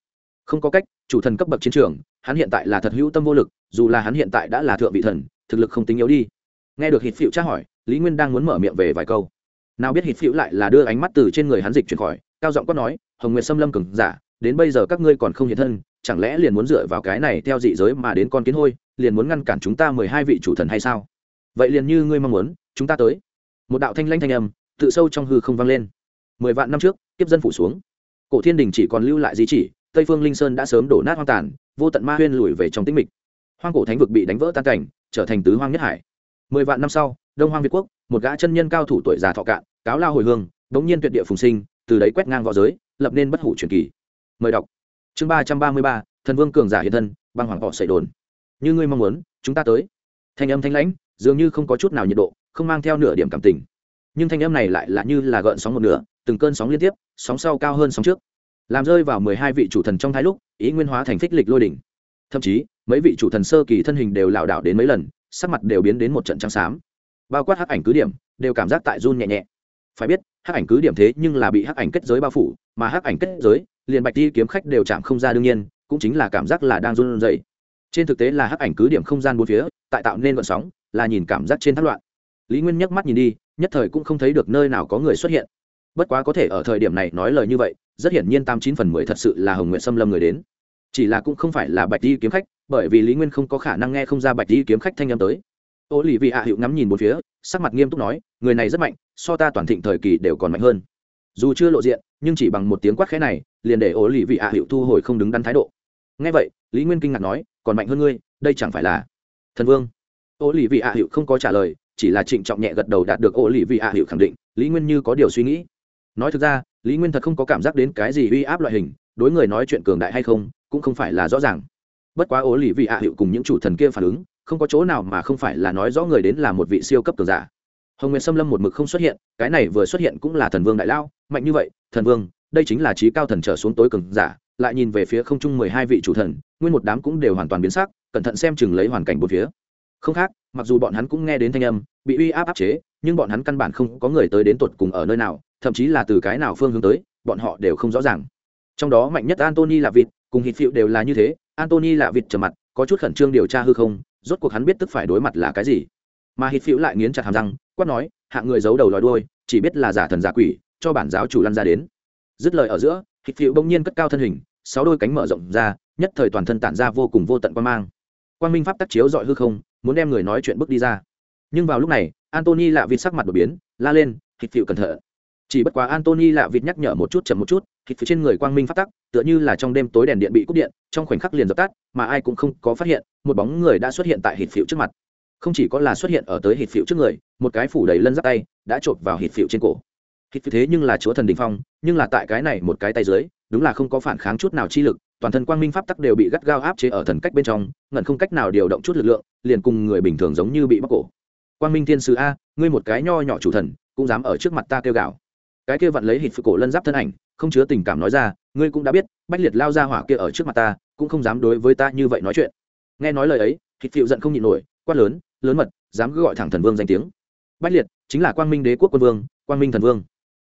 Không có cách, chủ thần cấp bậc chiến trường, hắn hiện tại là thật hữu tâm vô lực, dù là hắn hiện tại đã là thượng vị thần, thực lực không tính yếu đi. Nghe được hít phịu tra hỏi, lý nguyên đang muốn mở miệng về vài câu. Nào biết hít phịu lại là đưa ánh mắt từ trên người hắn dịch chuyển khỏi, cao giọng quát nói, hồng nguyệt xâm lâm cừng giả, đến bây giờ các ngươi còn không hiện thân, chẳng lẽ liền muốn dựa vào cái này theo dị giới mà đến con kiến hôi liền muốn ngăn cản chúng ta mười hai vị chủ thần hay sao? Vậy liền như ngươi mong muốn, chúng ta tới. Một đạo thanh lanh thanh âm, tự sâu trong hư không vang lên. Mười vạn năm trước, kiếp dân phủ xuống. Cổ thiên đình chỉ còn lưu lại di chỉ, tây phương linh sơn đã sớm đổ nát hoang tàn, vô tận ma huyên lùi về trong tĩnh mịch. Hoang cổ thánh vực bị đánh vỡ tan cảnh, trở thành tứ hoang nhất hải. Mười vạn năm sau, đông hoang việt quốc, một gã chân nhân cao thủ tuổi già thọ cạn, cáo lao hồi hương, đống nhiên tuyệt địa phùng sinh, từ đấy quét ngang v õ giới, lập nên bất hủ truyền kỳ. Mời đọc. Chương ba trăm ba mươi ba, thần vương cường giả hiện thân, băng hoàng họ xảy đồn như ngươi mong muốn, chúng ta tới. Thanh âm thanh lãnh, dường như không có chút nào nhiệt độ, không mang theo nửa điểm cảm tình. Nhưng thanh âm này lại là như là gợn sóng một nửa, từng cơn sóng liên tiếp, sóng sau cao hơn sóng trước. Làm rơi vào mười hai vị chủ thần trong thái lúc, ý nguyên hóa thành phích lịch lôi đỉnh. Thậm chí, mấy vị chủ thần sơ kỳ thân hình đều lảo đảo đến mấy lần, sắc mặt đều biến đến một trận trắng xám. Bao quát hắc ảnh cứ điểm, đều cảm giác tại run nhẹ nhẹ. Phải biết, hắc ảnh cứ điểm thế nhưng là bị hắc ảnh kết giới bao phủ, mà hắc ảnh kết giới, liền bạch đi kiếm khách đều chạm không ra đương nhiên, cũng chính là cảm giác là đang run dậy trên thực tế là hắc ảnh cứ điểm không gian bốn phía, tại tạo nên vận sóng, là nhìn cảm giác trên thác loạn. Lý nguyên nhắc mắt nhìn đi, nhất thời cũng không thấy được nơi nào có người xuất hiện. Bất quá có thể ở thời điểm này nói lời như vậy, rất hiển nhiên tám chín phần mười thật sự là hồng nguyện xâm lâm người đến. Chỉ là cũng không phải là bạch di kiếm khách, bởi vì lý nguyên không có khả năng nghe không ra bạch di kiếm khách thanh âm tới. Ô lì vị hạ hiệu ngắm nhìn một phía, sắc mặt nghiêm túc nói, người này rất mạnh, so ta toàn thịnh thời kỳ đều còn mạnh hơn. Dù chưa lộ diện, nhưng chỉ bằng một tiếng quát khẽ này, liền để ô lì vị hạ hiệu thu hồi không đứng đắn thái độ. Nghe vậy, lý nguyên kinh ngạc nói còn mạnh hơn ngươi, đây chẳng phải là thần vương. Ô lì vị ạ hiệu không có trả lời, chỉ là trịnh trọng nhẹ gật đầu đạt được ô lì vị ạ hiệu khẳng định, lý nguyên như có điều suy nghĩ. Nói thực ra, lý nguyên thật không có cảm giác đến cái gì uy áp loại hình, đối người nói chuyện cường đại hay không, cũng không phải là rõ ràng. Bất quá ô lì vị ạ hiệu cùng những chủ thần kia phản ứng, không có chỗ nào mà không phải là nói rõ người đến là một vị siêu cấp cường giả. Hồng nguyệt xâm lâm một mực không xuất hiện, cái này vừa xuất hiện cũng là thần vương đại lao, mạnh như vậy, thần vương, đây chính là trí cao thần trở xuống tối cường giả lại nhìn về phía không trung mười hai vị chủ thần, nguyên một đám cũng đều hoàn toàn biến sắc, cẩn thận xem chừng lấy hoàn cảnh bốn phía. Không khác, mặc dù bọn hắn cũng nghe đến thanh âm, bị uy áp áp chế, nhưng bọn hắn căn bản không có người tới đến tột cùng ở nơi nào, thậm chí là từ cái nào phương hướng tới, bọn họ đều không rõ ràng. Trong đó mạnh nhất antony là vịt, cùng hít phiệu đều là như thế, antony là vịt trầm mặt, có chút khẩn trương điều tra hư không, rốt cuộc hắn biết tức phải đối mặt là cái gì. Mà hít phiệu lại nghiến chặt hàm răng, quát nói, hạng người giấu đầu lòi đuôi, chỉ biết là giả thần giả quỷ, cho bản giáo chủ lăn ra đến. Dứt lời ở giữa hít phiệu bỗng nhiên cất cao thân hình, sáu đôi cánh mở rộng ra, nhất thời toàn thân tản ra vô cùng vô tận quan mang. Quan minh pháp tắc chiếu dọi hư không, muốn đem người nói chuyện bước đi ra. Nhưng vào lúc này antony lạ vịt sắc mặt đột biến, la lên, hít phiệu cẩn thận. Chỉ bất quá antony lạ vịt nhắc nhở một chút chậm một chút, hít phía trên người quang minh phát tắc, tựa như là trong đêm tối đèn điện bị cúp điện, trong khoảnh khắc liền dập tắt, mà ai cũng không có phát hiện, một bóng người đã xuất hiện tại hít phiệu trước mặt. Không chỉ có là xuất hiện ở tới hít phiệu trước người, một cái phủ đầy lân giáp tay đã chộp vào hít phiệu trên cổ hít thế nhưng là chúa thần đình phong, nhưng là tại cái này một cái tay dưới, đúng là không có phản kháng chút nào chi lực, toàn thân quang minh pháp tắc đều bị gắt gao áp chế ở thần cách bên trong, ngẩn không cách nào điều động chút lực lượng, liền cùng người bình thường giống như bị bóc cổ. Quang minh thiên sứ a, ngươi một cái nho nhỏ chủ thần, cũng dám ở trước mặt ta kêu gào. Cái kia vặn lấy hít phụ cổ lân giáp thân ảnh, không chứa tình cảm nói ra, ngươi cũng đã biết, bách liệt lao ra hỏa kia ở trước mặt ta, cũng không dám đối với ta như vậy nói chuyện. Nghe nói lời ấy hít phiệu giận không nhịn nổi, quát lớn lớn mật, dám cứ gọi thẳng thần vương danh tiếng. Bách liệt, chính là quang minh đế quốc quân vương, quang minh thần vương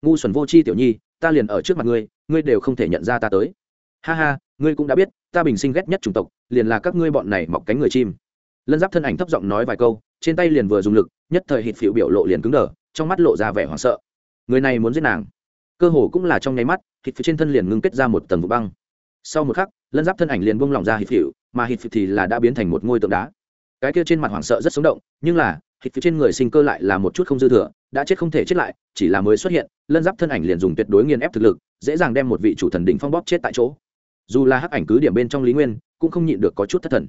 ngu xuẩn vô c h i tiểu nhi, ta liền ở trước mặt ngươi ngươi đều không thể nhận ra ta tới. Ha ha, ngươi cũng đã biết, ta bình sinh ghét nhất chủng tộc, liền là các ngươi bọn này mọc cánh người chim. Lân giáp thân ảnh thấp giọng nói vài câu, trên tay liền vừa dùng lực, nhất thời hít phịu biểu lộ liền cứng đờ, trong mắt lộ ra vẻ hoảng sợ. Người này muốn giết nàng. Cơ hồ cũng là trong nháy mắt hít phịu trên thân liền ngưng kết ra một tầng vụ băng. Sau một khắc, lân giáp thân ảnh liền buông lỏng ra hít phịu mà hít phịu thì là đã biến thành một ngôi tượng đá. Cái kia trên mặt hoảng sợ rất sống động, nhưng là hít phịu trên người sinh cơ lại là một chút không dư thừa đã chết không thể chết lại, chỉ là mới xuất hiện, lân giáp thân ảnh liền dùng tuyệt đối nghiền ép thực lực, dễ dàng đem một vị chủ thần đỉnh phong bóp chết tại chỗ. Dù là hắc ảnh cứ điểm bên trong lý nguyên, cũng không nhịn được có chút thất thần.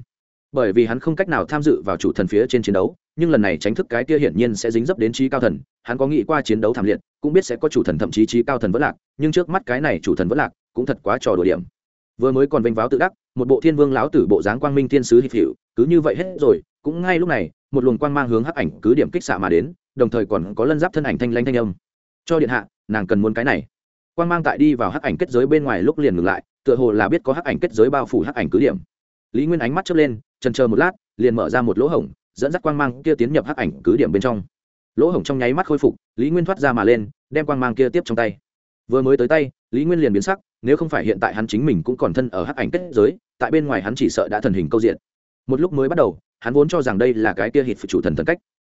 Bởi vì hắn không cách nào tham dự vào chủ thần phía trên chiến đấu, nhưng lần này tránh thức cái kia hiển nhiên sẽ dính dấp đến trí cao thần, hắn có nghĩ qua chiến đấu thảm liệt, cũng biết sẽ có chủ thần thậm chí trí cao thần vẫn lạc, nhưng trước mắt cái này chủ thần vẫn lạc, cũng thật quá trò đùa điểm. Vừa mới còn vênh váo tự đắc, một bộ thiên vương lão tử bộ dáng quang minh thiên sứ hiệp hiệu cứ như vậy hết rồi, cũng ngay lúc này, một luồng quang mang hướng hắc ảnh cứ điểm kích xạ mà đến đồng thời còn có lân giáp thân ảnh thanh lanh thanh âm. Cho điện hạ, nàng cần muốn cái này. Quang mang tại đi vào hắc ảnh kết giới bên ngoài lúc liền ngừng lại, tựa hồ là biết có hắc ảnh kết giới bao phủ hắc ảnh cứ điểm. Lý nguyên ánh mắt chớp lên trần chờ một lát, liền mở ra một lỗ hổng, dẫn dắt quang mang kia tiến nhập hắc ảnh cứ điểm bên trong. Lỗ hổng trong nháy mắt khôi phục, lý nguyên thoát ra mà lên, đem quang mang kia tiếp trong tay. Vừa mới tới tay, lý nguyên liền biến sắc, nếu không phải hiện tại hắn chính mình cũng còn thân ở hắc ảnh kết giới, tại bên ngoài hắn chỉ sợ đã thần hình câu diện. Một lúc mới bắt đầu, hắn vốn cho rằng đây là cái kia hít phụ chủ thần thần cách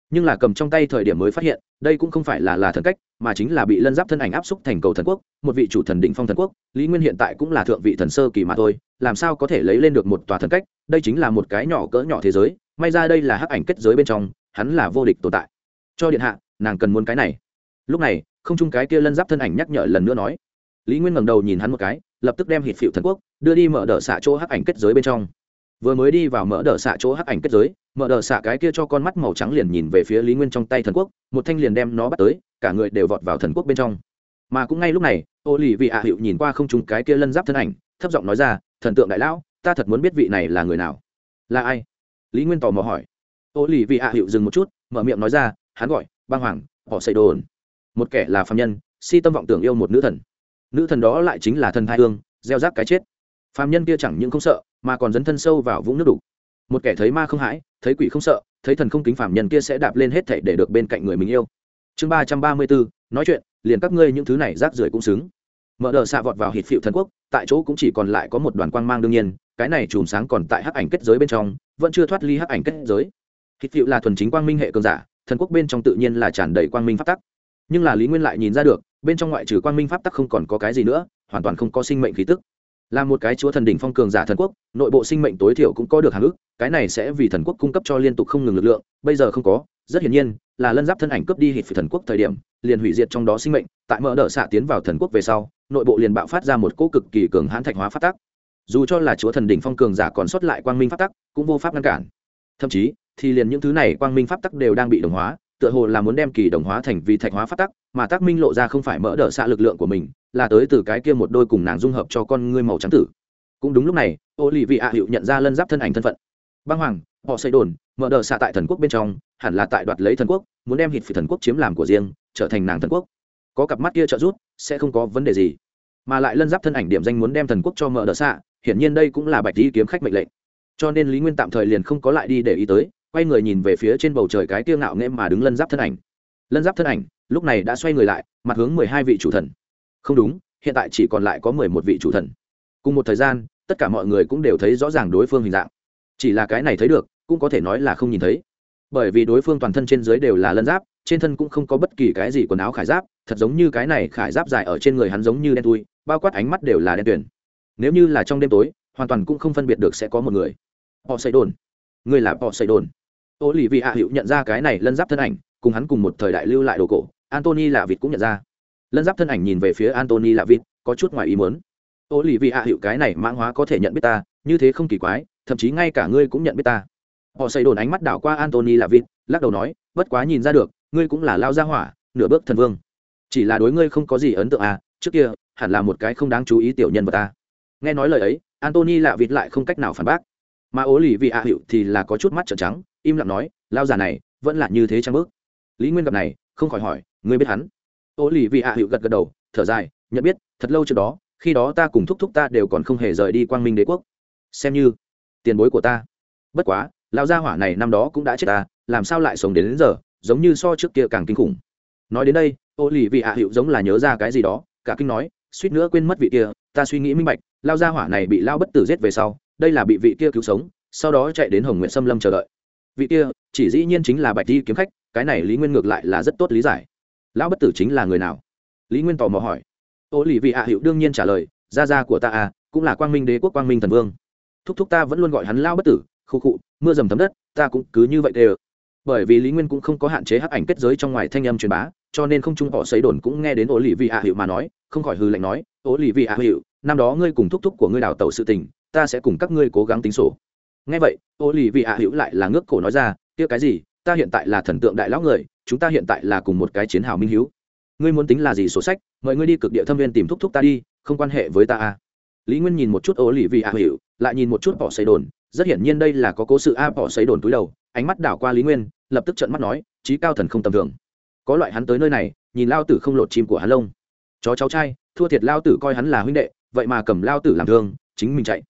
nhưng là cầm trong tay thời điểm mới phát hiện, đây cũng không phải là là thần cách, mà chính là bị lân giáp thân ảnh áp xúc thành cầu thần quốc, một vị chủ thần định phong thần quốc, lý nguyên hiện tại cũng là thượng vị thần sơ kỳ mà thôi, làm sao có thể lấy lên được một tòa thần cách, đây chính là một cái nhỏ cỡ nhỏ thế giới, may ra đây là hắc ảnh kết giới bên trong, hắn là vô địch tồn tại. Cho điện hạ, nàng cần muốn cái này. Lúc này, không chung cái kia lân giáp thân ảnh nhắc nhở lần nữa nói. Lý nguyên ngẩng đầu nhìn hắn một cái, lập tức đem hít phịu thần quốc, đưa đi mở đờ xạ chỗ hắc ảnh kết giới bên trong vừa mới đi vào mở đờ xạ chỗ hắc ảnh kết giới, mở đờ xạ cái kia cho con mắt màu trắng liền nhìn về phía lý nguyên trong tay thần quốc, một thanh liền đem nó bắt tới, cả người đều vọt vào thần quốc bên trong. Mà cũng ngay lúc này ô lì vị ạ hiệu nhìn qua không chúng cái kia lân giáp thân ảnh, thấp giọng nói ra, thần tượng đại lão, ta thật muốn biết vị này là người nào? Là ai? Lý nguyên tò mò hỏi. Ô lì vị ạ hiệu dừng một chút, mở miệng nói ra, hắn gọi, băng hoàng, họ xây đồn. Một kẻ là phạm nhân, si tâm vọng tưởng yêu một nữ thần. Nữ thần đó lại chính là thần thai hương, gieo rác cái chết phàm nhân kia chẳng những không sợ, mà còn dấn thân sâu vào vũng nước đục. Một kẻ thấy ma không hãi, thấy quỷ không sợ, thấy thần không kính phàm nhân kia sẽ đạp lên hết thảy để được bên cạnh người mình yêu. Chương ba trăm ba mươi bốn, nói chuyện, liền các ngươi những thứ này rác rưởi cũng xứng. Mở đờ xạ vọt vào hít phịu thần quốc, tại chỗ cũng chỉ còn lại có một đoàn quang mang đương nhiên, cái này chùm sáng còn tại hắc ảnh kết giới bên trong, vẫn chưa thoát ly hắc ảnh kết giới. Hít phịu là thuần chính quang minh hệ cường giả, thần quốc bên trong tự nhiên là tràn đầy quang minh pháp tắc. Nhưng là lý nguyên lại nhìn ra được, bên trong ngoại trừ quang minh pháp tắc không còn có cái gì nữa, hoàn toàn không có sinh mệnh khí tức là một cái chúa thần đỉnh phong cường giả thần quốc, nội bộ sinh mệnh tối thiểu cũng có được hàng ước cái này sẽ vì thần quốc cung cấp cho liên tục không ngừng lực lượng, bây giờ không có, rất hiển nhiên, là lân giáp thân ảnh cướp đi hít thần quốc thời điểm, liền hủy diệt trong đó sinh mệnh, tại mở đỡ xạ tiến vào thần quốc về sau, nội bộ liền bạo phát ra một cỗ cực kỳ cường hãn thạch hóa phát tắc. Dù cho là chúa thần đỉnh phong cường giả còn sót lại quang minh phát tắc, cũng vô pháp ngăn cản. Thậm chí, thì liền những thứ này quang minh pháp tắc đều đang bị đồng hóa, tựa hồ là muốn đem kỳ đồng hóa thành vì thạch hóa phát tắc, mà tác minh lộ ra không phải mỡ đỡ xạ lực lượng của mình là tới từ cái kia một đôi cùng nàng dung hợp cho con ngươi màu trắng tử. Cũng đúng lúc này ô lì vị ạ hiệu nhận ra lân giáp thân ảnh thân phận. Băng hoàng, họ xây đồn, mở đờ xạ tại thần quốc bên trong, hẳn là tại đoạt lấy thần quốc, muốn đem hít phỉ thần quốc chiếm làm của riêng, trở thành nàng thần quốc. Có cặp mắt kia trợ rút sẽ không có vấn đề gì. Mà lại lân giáp thân ảnh điểm danh muốn đem thần quốc cho mở đờ xạ, hiển nhiên đây cũng là bạch đi kiếm khách mệnh lệnh. Cho nên lý nguyên tạm thời liền không có lại đi để ý tới, quay người nhìn về phía trên bầu trời cái tiêu ngạo nghễ mà đứng lân giáp thân ảnh. Lân giáp thân ảnh, lúc này đã xoay người lại, mặt hướng mười hai vị chủ thần không đúng, hiện tại chỉ còn lại có mười một vị chủ thần. Cùng một thời gian, tất cả mọi người cũng đều thấy rõ ràng đối phương hình dạng. Chỉ là cái này thấy được, cũng có thể nói là không nhìn thấy. Bởi vì đối phương toàn thân trên dưới đều là lân giáp, trên thân cũng không có bất kỳ cái gì quần áo khải giáp, thật giống như cái này khải giáp dài ở trên người hắn giống như đen tui bao quát ánh mắt đều là đen tuyển nếu như là trong đêm tối, hoàn toàn cũng không phân biệt được sẽ có một người. Họ xây đồn người là họ xây đồn ô lì vị hạ hiệu nhận ra cái này lân giáp thân ảnh, cùng hắn cùng một thời đại lưu lại đồ cổ antony là vịt cũng nhận ra lân giáp thân ảnh nhìn về phía antony lạ vịt có chút ngoài ý muốn. Ô lì vị hạ hiệu cái này mãng hóa có thể nhận biết ta, như thế không kỳ quái, thậm chí ngay cả ngươi cũng nhận biết ta. Họ xây đồn ánh mắt đảo qua antony lạ vịt lắc đầu nói, bất quá nhìn ra được, ngươi cũng là lao gia hỏa, nửa bước thần vương. Chỉ là đối ngươi không có gì ấn tượng à trước kia, hẳn là một cái không đáng chú ý tiểu nhân vật ta. Nghe nói lời ấy antony lạ vịt lại không cách nào phản bác. Mà ố lì vị hạ hiệu thì là có chút mắt trợn trắng, im lặng nói, lao già này, vẫn là như thế trang bước? Lý nguyên gặp này, không khỏi hỏi, ngươi biết hắn? Ô lì vị hạ hiệu gật gật đầu thở dài nhận biết thật lâu trước đó khi đó ta cùng thúc thúc ta đều còn không hề rời đi quang minh đế quốc. Xem như tiền bối của ta. Bất quá lão gia hỏa này năm đó cũng đã chết ta làm sao lại sống đến, đến giờ giống như so trước kia càng kinh khủng. Nói đến đây ô lì vị hạ hiệu giống là nhớ ra cái gì đó cả kinh nói suýt nữa quên mất vị kia ta suy nghĩ minh bạch lao gia hỏa này bị lao bất tử giết về sau đây là bị vị kia cứu sống sau đó chạy đến hồng nguyện xâm lâm chờ đợi. Vị kia chỉ dĩ nhiên chính là bạch di kiếm khách cái này lý nguyên ngược lại là rất tốt lý giải lão bất tử chính là người nào? Lý nguyên tò mò hỏi. Ô lì vị hạ hiệu đương nhiên trả lời, gia gia của ta à cũng là quang minh đế quốc quang minh thần vương. Thúc thúc ta vẫn luôn gọi hắn lao bất tử, khu khụ mưa dầm thấm đất, ta cũng cứ như vậy đều. Bởi vì lý nguyên cũng không có hạn chế hắc ảnh kết giới trong ngoài thanh âm truyền bá, cho nên không trung họ xấy đồn cũng nghe đến ô lì vị hạ hiệu mà nói, không khỏi hư lệnh nói, ô lì vị hạ hiệu năm đó ngươi cùng thúc thúc của ngươi đào tẩu sự tình, ta sẽ cùng các ngươi cố gắng tính sổ. Nghe vậy, ô lì vị hạ hữu lại là ngước cổ nói ra, kia cái gì? Ta hiện tại là thần tượng đại lão người, chúng ta hiện tại là cùng một cái chiến hào minh hiếu. ngươi muốn tính là gì sổ sách, mời ngươi đi cực địa thâm viên tìm thúc thúc ta đi, không quan hệ với ta à? lý nguyên nhìn một chút ô lì vì à hữu, lại nhìn một chút bỏ xây đồn, rất hiển nhiên đây là có cố sự a bỏ xây đồn túi đầu, ánh mắt đảo qua lý nguyên, lập tức trận mắt nói trí cao thần không tầm thường. Có loại hắn tới nơi này, nhìn lao tử không lột chim của hắn lông. Chó cháu trai, thua thiệt lao tử coi hắn là huynh đệ, vậy mà cầm lao tử làm thương, chính mình chạy.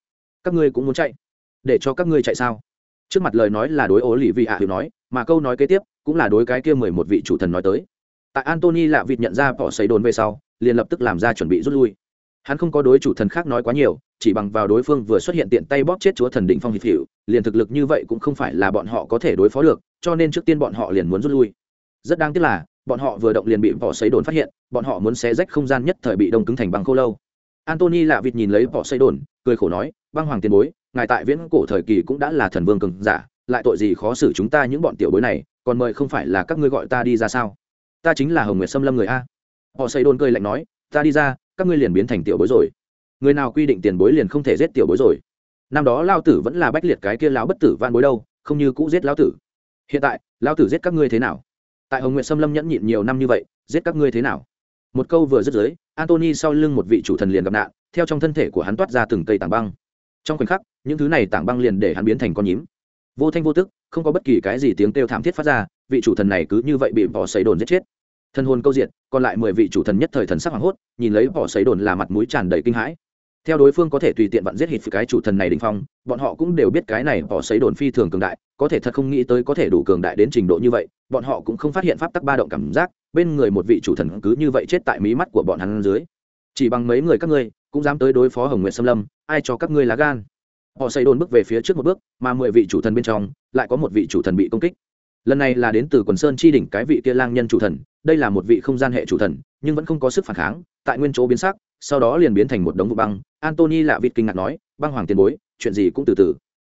Các ngươi cũng muốn chạy. Để cho các ngươi chạy sao? Trước mặt lời nói là đối ố lì vị à hiểu nói mà câu nói kế tiếp cũng là đối cái kia mười một vị chủ thần nói tới. Tại antony lạ vịt nhận ra bỏ xấy đồn về sau, liền lập tức làm ra chuẩn bị rút lui. Hắn không có đối chủ thần khác nói quá nhiều, chỉ bằng vào đối phương vừa xuất hiện tiện tay bóp chết chúa thần định phong hiệp hiệu liền thực lực như vậy cũng không phải là bọn họ có thể đối phó được, cho nên trước tiên bọn họ liền muốn rút lui. Rất đáng tiếc là, bọn họ vừa động liền bị vỏ xấy đồn phát hiện, bọn họ muốn xé rách không gian nhất thời bị đông cứng thành băng khô lâu. Antony lạ vịt nhìn lấy vỏ xấy đồn, cười khổ nói, băng hoàng tiền bối, ngài tại viễn cổ thời kỳ cũng đã là thần vương cường giả lại tội gì khó xử chúng ta những bọn tiểu bối này, còn mời không phải là các ngươi gọi ta đi ra sao? Ta chính là hồng nguyệt xâm lâm người a. Họ xây đôn cười lạnh nói, ta đi ra, các ngươi liền biến thành tiểu bối rồi. Người nào quy định tiền bối liền không thể giết tiểu bối rồi. Năm đó lao tử vẫn là bách liệt cái kia lão bất tử van bối đâu, không như cũ giết lao tử. Hiện tại, lao tử giết các ngươi thế nào? Tại hồng nguyệt xâm lâm nhẫn nhịn nhiều năm như vậy, giết các ngươi thế nào? Một câu vừa dứt dưới, antony sau lưng một vị chủ thần liền gặp nạn, theo trong thân thể của hắn toát ra từng cây tảng băng. Trong khoảnh khắc, những thứ này tảng băng liền để hắn biến thành con nhím vô thanh vô tức, không có bất kỳ cái gì tiếng kêu thảm thiết phát ra, vị chủ thần này cứ như vậy bị vỏ xấy đồn giết chết. Thân hồn câu diện còn lại mười vị chủ thần nhất thời thần sắc hoảng hốt, nhìn lấy bỏ xấy đồn là mặt mũi tràn đầy kinh hãi. Theo đối phương có thể tùy tiện vặn giết hít cái chủ thần này đình phong, bọn họ cũng đều biết cái này bỏ xấy đồn phi thường cường đại, có thể thật không nghĩ tới có thể đủ cường đại đến trình độ như vậy, bọn họ cũng không phát hiện pháp tắc ba động cảm giác, bên người một vị chủ thần cứ như vậy chết tại mí mắt của bọn hắn dưới. Chỉ bằng mấy người các ngươi, cũng dám tới đối phó hồng nguyện xâm lâm, ai cho các ngươi lá gan? Họ xây đồn bước về phía trước một bước, mà mười vị chủ thần bên trong, lại có một vị chủ thần bị công kích. Lần này là đến từ quần sơn chi đỉnh cái vị kia lang nhân chủ thần, đây là một vị không gian hệ chủ thần, nhưng vẫn không có sức phản kháng, tại nguyên chỗ biến sắc, sau đó liền biến thành một đống vụ băng. Antony lạ vịt kinh ngạc nói, băng hoàng tiền bối, chuyện gì cũng từ từ.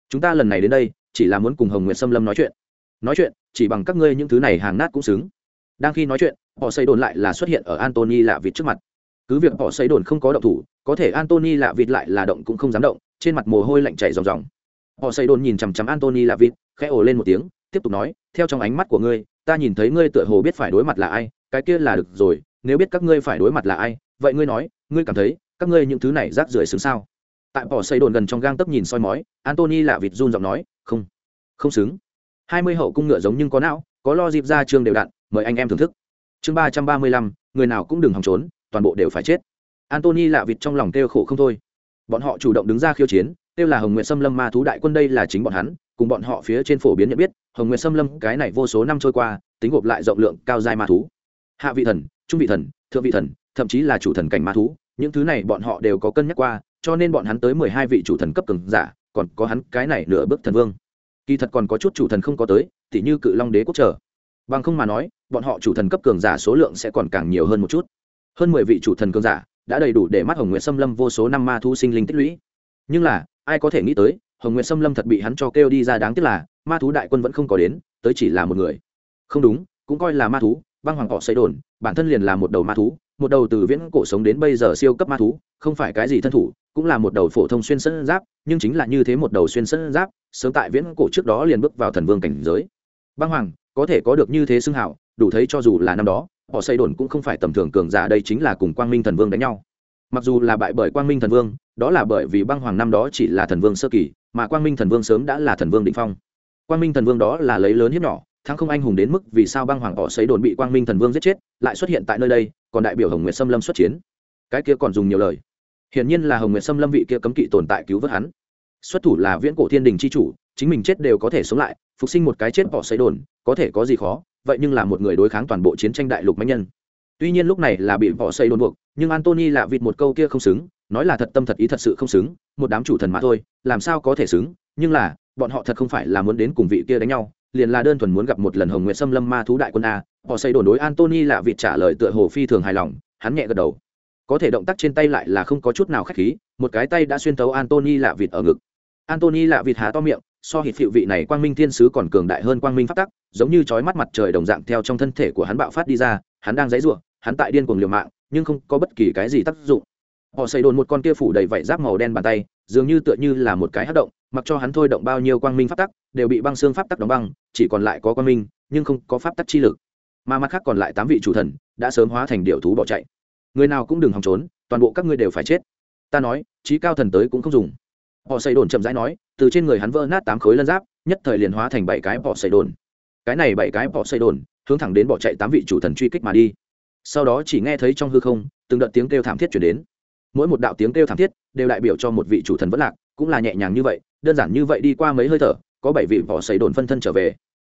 Chúng ta lần này đến đây, chỉ là muốn cùng hồng nguyện xâm lâm nói chuyện. Nói chuyện, chỉ bằng các ngươi những thứ này hàng nát cũng xứng. Đang khi nói chuyện, họ xây đồn lại là xuất hiện ở antony lạ vịt trước mặt. Cứ việc họ xây đồn không có động thủ, có thể antony lạ vịt lại là động cũng không dám động trên mặt mồ hôi lạnh chảy ròng ròng. Họ xây đồn nhìn chằm chằm antony lạ vịt khẽ ồ lên một tiếng, tiếp tục nói, theo trong ánh mắt của ngươi, ta nhìn thấy ngươi tựa hồ biết phải đối mặt là ai, cái kia là được rồi, nếu biết các ngươi phải đối mặt là ai, vậy ngươi nói, ngươi cảm thấy, các ngươi những thứ này rác rưởi xứng sao? Tại bỏ xây đồn gần trong gang tấp nhìn soi mói antony lạ vịt run giọng nói, không không xứng. Hai mươi hậu cung ngựa giống nhưng có não, có lo dịp ra trường đều đặn, mời anh em thưởng thức. Chương ba trăm ba mươi lăm, người nào cũng đừng hòng trốn, toàn bộ đều phải chết. Antony lạ vịt trong lòng kêu khổ không thôi bọn họ chủ động đứng ra khiêu chiến, kêu là hồng nguyện xâm lâm ma thú đại quân đây là chính bọn hắn, cùng bọn họ phía trên phổ biến nhận biết, hồng nguyện xâm lâm cái này vô số năm trôi qua, tính gộp lại rộng lượng cao dài ma thú. Hạ vị thần, trung vị thần, thượng vị thần, thậm chí là chủ thần cảnh ma thú, những thứ này bọn họ đều có cân nhắc qua, cho nên bọn hắn tới mười hai vị chủ thần cấp cường giả, còn có hắn cái này nửa bước thần vương. Kỳ thật còn có chút chủ thần không có tới, tỉ như cự long đế quốc trở bằng không mà nói, bọn họ chủ thần cấp cường giả số lượng sẽ còn càng nhiều hơn một chút. Hơn mười vị chủ thần cường giả đã đầy đủ để mắt hồng nguyện xâm lâm vô số năm ma thu sinh linh tích lũy. Nhưng là, ai có thể nghĩ tới, hồng nguyện xâm lâm thật bị hắn cho kêu đi ra đáng tiếc là, ma thú đại quân vẫn không có đến, tới chỉ là một người. Không đúng, cũng coi là ma thú, băng hoàng cỏ xây đồn, bản thân liền là một đầu ma thú, một đầu từ viễn cổ sống đến bây giờ siêu cấp ma thú, không phải cái gì thân thủ, cũng là một đầu phổ thông xuyên sân giáp, nhưng chính là như thế một đầu xuyên sân giáp, sớm tại viễn cổ trước đó liền bước vào thần vương cảnh giới. Băng hoàng, có thể có được như thế xưng hảo, đủ thấy cho dù là năm đó họ xây đồn cũng không phải tầm thường cường giả, đây chính là cùng quang minh thần vương đánh nhau. Mặc dù là bại bởi quang minh thần vương, đó là bởi vì băng hoàng năm đó chỉ là thần vương sơ kỳ, mà quang minh thần vương sớm đã là thần vương định phong. Quang minh thần vương đó là lấy lớn hiếp nhỏ, thắng không anh hùng đến mức vì sao băng hoàng họ xây đồn bị quang minh thần vương giết chết, lại xuất hiện tại nơi đây, còn đại biểu hồng nguyệt xâm lâm xuất chiến. Cái kia còn dùng nhiều lời. Hiển nhiên là hồng nguyệt xâm lâm vị kia cấm kỵ tồn tại cứu vớt hắn. Xuất thủ là viễn cổ thiên đình c h i chủ, chính mình chết đều có thể sống lại, phục sinh một cái chết bỏ xây đồn, có thể có gì khó vậy nhưng là một người đối kháng toàn bộ chiến tranh đại lục mạnh nhân. Tuy nhiên lúc này là bị bỏ xây đồn buộc, nhưng antony lạ vịt một câu kia không xứng, nói là thật tâm thật ý thật sự không xứng, một đám chủ thần mà thôi, làm sao có thể xứng, nhưng là, bọn họ thật không phải là muốn đến cùng vị kia đánh nhau, liền là đơn thuần muốn gặp một lần hồng nguyện xâm lâm ma thú đại quân a họ xây đồn đối antony lạ vịt trả lời tựa hồ phi thường hài lòng, hắn nhẹ gật đầu. Có thể động tác trên tay lại là không có chút nào khách khí, một cái tay đã xuyên tấu antony lạ vịt ở ngực. Antony lạ vịt há to miệng so hít phịu vị này quang minh thiên sứ còn cường đại hơn quang minh pháp tắc, giống như chói mắt mặt trời đồng dạng theo trong thân thể của hắn bạo phát đi ra, hắn đang dãy ruộng hắn tại điên cuồng liều mạng, nhưng không có bất kỳ cái gì tác dụng. Họ xây đồn một con kia phủ đầy vảy giáp màu đen bàn tay, dường như tựa như là một cái hát động, mặc cho hắn thôi động bao nhiêu quang minh pháp tắc, đều bị băng xương pháp tắc đóng băng, chỉ còn lại có quang minh, nhưng không có pháp tắc chi lực. Mà mặt khác còn lại tám vị chủ thần đã sớm hóa thành điệu thú bỏ chạy. Người nào cũng đừng hòng trốn, toàn bộ các ngươi đều phải chết. Ta nói, trí cao thần tới cũng không dùng họ xây đồn chậm rãi nói, từ trên người hắn vỡ nát tám khối lân giáp, nhất thời liền hóa thành bảy cái họ xây đồn. Cái này bảy cái họ xây đồn, hướng thẳng đến bỏ chạy tám vị chủ thần truy kích mà đi. Sau đó chỉ nghe thấy trong hư không, từng đợt tiếng kêu thảm thiết chuyển đến. Mỗi một đạo tiếng kêu thảm thiết, đều đại biểu cho một vị chủ thần vẫn lạc, cũng là nhẹ nhàng như vậy, đơn giản như vậy đi qua mấy hơi thở, có bảy vị họ xây đồn phân thân trở về.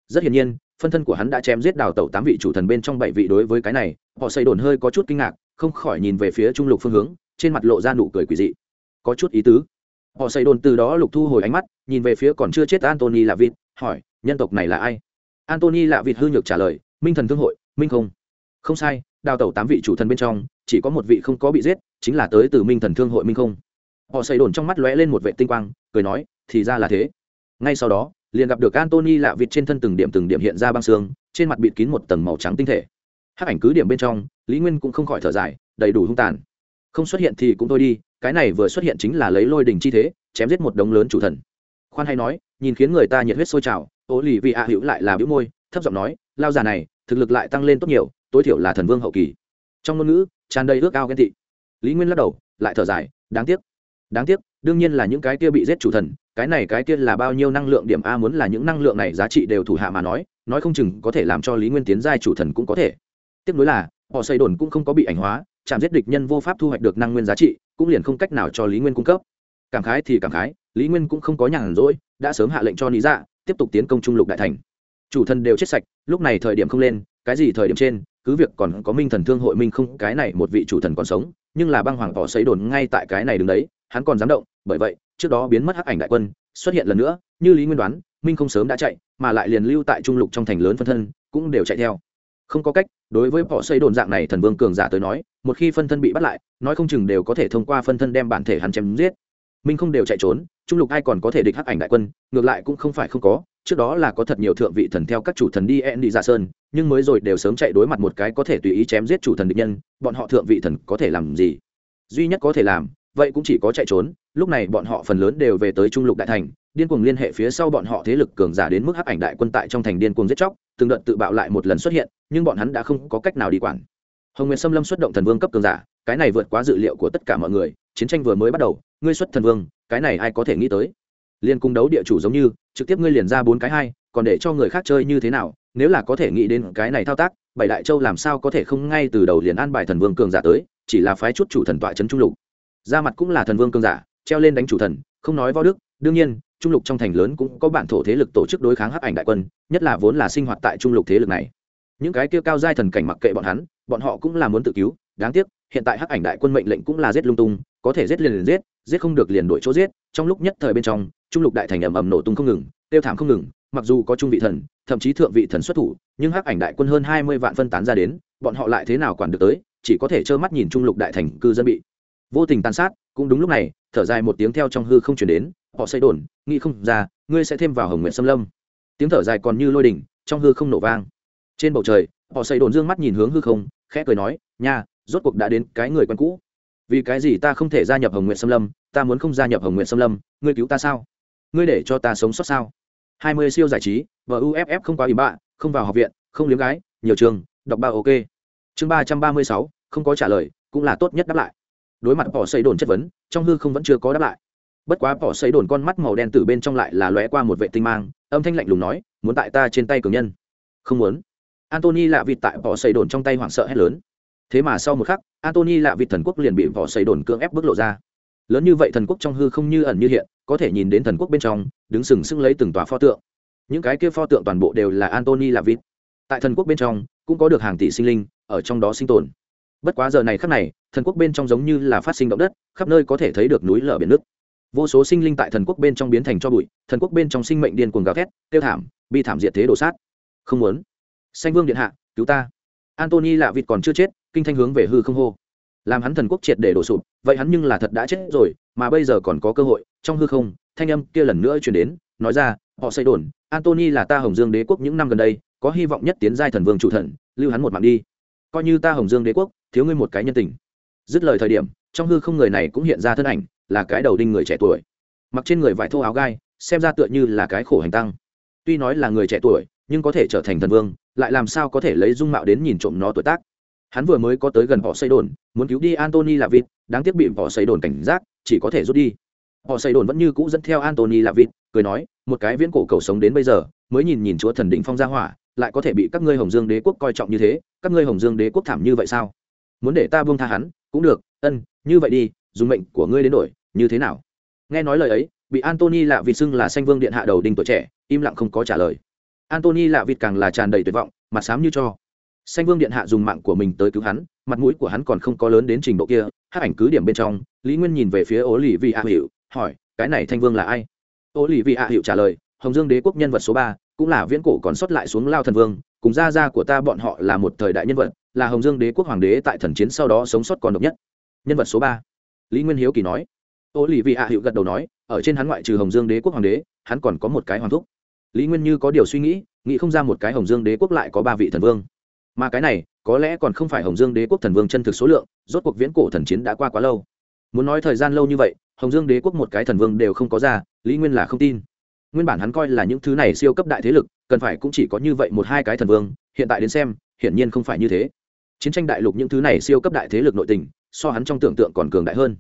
Rất hiển nhiên, phân thân của hắn đã chém giết đào tẩu tám vị chủ thần bên trong bảy vị đối với cái này, họ xây đồn hơi có chút kinh ngạc, không khỏi nhìn về phía trung lục phương hướng, trên mặt lộ ra nụ cười quỳ dị. Có chút ý tứ họ xây đồn từ đó lục thu hồi ánh mắt, nhìn về phía còn chưa chết antony lạ vịt hỏi, nhân tộc này là ai? Antony lạ vịt hư nhược trả lời, minh thần thương hội, minh không. Không sai, đào tẩu tám vị chủ thần bên trong, chỉ có một vị không có bị giết, chính là tới từ minh thần thương hội minh không. Họ xây đồn trong mắt lóe lên một vệ tinh quang, cười nói, thì ra là thế. Ngay sau đó, liền gặp được antony lạ vịt trên thân từng điểm từng điểm hiện ra băng xương, trên mặt bịt kín một tầng màu trắng tinh thể. Hắc ảnh cứ điểm bên trong, lý nguyên cũng không khỏi thở dài, đầy đủ hung tàn. Không xuất hiện thì cũng thôi đi cái này vừa xuất hiện chính là lấy lôi đình chi thế, chém giết một đống lớn chủ thần. Khoan hay nói, nhìn khiến người ta nhiệt huyết sôi trào ố lì vị ạ hữu lại là bĩu môi, thấp giọng nói, lao già này, thực lực lại tăng lên tốt nhiều, tối thiểu là thần vương hậu kỳ. Trong ngôn ngữ, tràn đầy ước ao ghen tị. Lý nguyên lắc đầu, lại thở dài, đáng tiếc. Đáng tiếc, đương nhiên là những cái kia bị giết chủ thần, cái này cái kia là bao nhiêu năng lượng điểm a muốn là những năng lượng này giá trị đều thủ hạ mà nói nói không chừng có thể làm cho lý nguyên tiến giai chủ thần cũng có thể. Tiếp nối là, họ xây đồn cũng không có bị ảnh hóa chạm giết địch nhân vô pháp thu hoạch được năng nguyên giá trị, cũng liền không cách nào cho lý nguyên cung cấp. Cảm khái thì cảm khái, lý nguyên cũng không có nhàn rỗi, đã sớm hạ lệnh cho lý dạ tiếp tục tiến công trung lục đại thành. Chủ thần đều chết sạch, lúc này thời điểm không lên, cái gì thời điểm trên, cứ việc còn có minh thần thương hội minh không, cái này một vị chủ thần còn sống, nhưng là băng hoàng tỏ xấy đồn ngay tại cái này đứng đấy, hắn còn dám động, bởi vậy, trước đó biến mất hắc ảnh đại quân, xuất hiện lần nữa, như lý nguyên đoán, minh không sớm đã chạy, mà lại liền lưu tại trung lục trong thành lớn phân thân, cũng đều chạy theo không có cách, đối với họ xây đồn dạng này thần vương cường giả tới nói, một khi phân thân bị bắt lại, nói không chừng đều có thể thông qua phân thân đem bản thể hắn chém giết. Minh không đều chạy trốn, trung lục ai còn có thể địch hắc ảnh đại quân, ngược lại cũng không phải không có, trước đó là có thật nhiều thượng vị thần theo các chủ thần đi en đi ra sơn, nhưng mới rồi đều sớm chạy đối mặt một cái có thể tùy ý chém giết chủ thần địch nhân, bọn họ thượng vị thần có thể làm gì? Duy nhất có thể làm, vậy cũng chỉ có chạy trốn, lúc này bọn họ phần lớn đều về tới trung lục đại thành, điên cuồng liên hệ phía sau bọn họ thế lực cường giả đến mức hắc ảnh đại quân tại trong thành điên cuồng giết chóc từng đợt tự bạo lại một lần xuất hiện, nhưng bọn hắn đã không có cách nào đi quản. Hồng nguyệt xâm lâm xuất động thần vương cấp cường giả, cái này vượt quá dự liệu của tất cả mọi người, chiến tranh vừa mới bắt đầu, ngươi xuất thần vương, cái này ai có thể nghĩ tới? Liên cung đấu địa chủ giống như, trực tiếp ngươi liền ra bốn cái hai, còn để cho người khác chơi như thế nào, nếu là có thể nghĩ đến cái này thao tác, bảy đại châu làm sao có thể không ngay từ đầu liền an bài thần vương cường giả tới, chỉ là phái chút chủ thần tọa trấn trung lục. Ra mặt cũng là thần vương cường giả, treo lên đánh chủ thần, không nói võ đức, đương nhiên trung lục trong thành lớn cũng có bản thổ thế lực tổ chức đối kháng hắc ảnh đại quân, nhất là vốn là sinh hoạt tại trung lục thế lực này. Những cái kia cao giai thần cảnh mặc kệ bọn hắn, bọn họ cũng là muốn tự cứu. Đáng tiếc, hiện tại hắc ảnh đại quân mệnh lệnh cũng là giết lung tung, có thể giết liền liền giết giết không được liền đổi chỗ giết. Trong lúc nhất thời bên trong, trung lục đại thành ầm ầm nổ tung không ngừng, tiêu thảm không ngừng, mặc dù có trung vị thần, thậm chí thượng vị thần xuất thủ, nhưng hắc ảnh đại quân hơn hai mươi vạn phân tán ra đến, bọn họ lại thế nào quản được tới, chỉ có thể trơ mắt nhìn trung lục đại thành cư dân bị vô tình tàn sát. Cũng đúng lúc này thở dài một tiếng theo trong hư không chuyển đến, họ xây đồn, nghĩ không ra, ngươi sẽ thêm vào hồng nguyện xâm lâm. Tiếng thở dài còn như lôi đỉnh, trong hư không nổ vang. Trên bầu trời, họ xây đồn d ư ơ n g mắt nhìn hướng hư không, khẽ cười nói, nha, rốt cuộc đã đến cái người quen cũ. Vì cái gì ta không thể gia nhập hồng nguyện xâm lâm? Ta muốn không gia nhập hồng nguyện xâm lâm, ngươi cứu ta sao? Ngươi để cho ta sống sót sao? Hai mươi siêu giải trí và uff không quá ý bạ, không vào học viện, không liếm gái, nhiều trường, đọc ba ok. Chương ba trăm ba mươi sáu, không có trả lời, cũng là tốt nhất đáp lại. Đối mặt họ xây đồn chất vấn trong hư không vẫn chưa có đáp lại. Bất quá bỏ xấy đồn con mắt màu đen từ bên trong lại là lóe qua một vệ tinh mang, âm thanh lạnh lùng nói, muốn tại ta trên tay cường nhân? Không muốn. Antony lạ vịt tại bỏ xấy đồn trong tay hoảng sợ hét lớn. Thế mà sau một khắc antony lạ vịt thần quốc liền bị bỏ xấy đồn cưỡng ép bước lộ ra. Lớn như vậy thần quốc trong hư không như ẩn như hiện, có thể nhìn đến thần quốc bên trong, đứng sừng sững lấy từng tòa pho tượng. Những cái kia pho tượng toàn bộ đều là antony lạ vịt. Tại thần quốc bên trong, cũng có được hàng tỷ sinh linh, ở trong đó sinh tồn bất quá giờ này khắc này, thần quốc bên trong giống như là phát sinh động đất, khắp nơi có thể thấy được núi lở biển nước. Vô số sinh linh tại thần quốc bên trong biến thành cho bụi, thần quốc bên trong sinh mệnh điên cuồng gào thét, tiêu thảm, bi thảm diệt thế đổ sát. Không muốn. Xanh vương điện hạ, cứu ta. Antony lạ vịt còn chưa chết, kinh thanh hướng về hư không hô. Làm hắn thần quốc triệt để đổ sụp, vậy hắn nhưng là thật đã chết rồi, mà bây giờ còn có cơ hội, trong hư không, thanh âm kia lần nữa chuyển đến, nói ra, họ xây đồn, antony là ta hồng dương đế quốc những năm gần đây, có hy vọng nhất tiến giai thần vương chủ thần, lưu hắn một mạng đi. Coi như ta hồng dương đế quốc thiếu ngươi một cái nhân tình. Dứt lời thời điểm, trong hư không người này cũng hiện ra thân ảnh, là cái đầu đinh người trẻ tuổi. Mặc trên người vải thô áo gai, xem ra tựa như là cái khổ hành tăng. Tuy nói là người trẻ tuổi, nhưng có thể trở thành thần vương, lại làm sao có thể lấy dung mạo đến nhìn trộm nó tuổi tác? Hắn vừa mới có tới gần họ xây đồn muốn cứu đi antony là vịt đáng tiếc bị họ xây đồn cảnh giác, chỉ có thể rút đi. Họ xây đồn vẫn như cũ dẫn theo antony là vịt cười nói, một cái viễn cổ cầu sống đến bây giờ, mới nhìn nhìn chúa thần định phong gia hỏa, lại có thể bị các ngươi hồng dương đế quốc coi trọng như thế, các ngươi hồng dương đế quốc thảm như vậy sao? Muốn để ta buông tha hắn, cũng được, ân, như vậy đi, dùng mệnh của ngươi đến đổi, như thế nào? Nghe nói lời ấy, bị antony lạ vịt xưng là sanh vương điện hạ đầu đinh tuổi trẻ, im lặng không có trả lời. Antony lạ vịt càng là tràn đầy tuyệt vọng, mặt xám như cho. Sanh vương điện hạ dùng mạng của mình tới cứu hắn, mặt mũi của hắn còn không có lớn đến trình độ kia hát ảnh cứ điểm bên trong, lý nguyên nhìn về phía ố lì vị hạ hiệu hỏi, cái này thanh vương là ai? Ố lì vị hạ hiệu trả lời, hồng dương đế quốc nhân vật số ba, cũng là viễn cổ còn sót lại xuống lao thần vương, cùng gia gia của ta bọn họ là một thời đại nhân vật là hồng dương đế quốc hoàng đế tại thần chiến sau đó sống sót còn độc nhất. Nhân vật số ba. Lý nguyên hiếu kỳ nói. Ô lì vị hạ hiệu gật đầu nói, ở trên hắn ngoại trừ hồng dương đế quốc hoàng đế, hắn còn có một cái hoàng thúc. Lý nguyên như có điều suy nghĩ nghĩ không ra một cái hồng dương đế quốc lại có ba vị thần vương. Mà cái này, có lẽ còn không phải hồng dương đế quốc thần vương chân thực số lượng, rốt cuộc viễn cổ thần chiến đã qua quá lâu. Muốn nói thời gian lâu như vậy, hồng dương đế quốc một cái thần vương đều không có ra, lý nguyên là không tin. Nguyên bản hắn coi là những thứ này siêu cấp đại thế lực, cần phải cũng chỉ có như vậy một hai cái thần vương, hiện tại đến xem, hiển nhiên không phải như thế chiến tranh đại lục những thứ này siêu cấp đại thế lực nội tình, so hắn trong tưởng tượng còn cường đại hơn.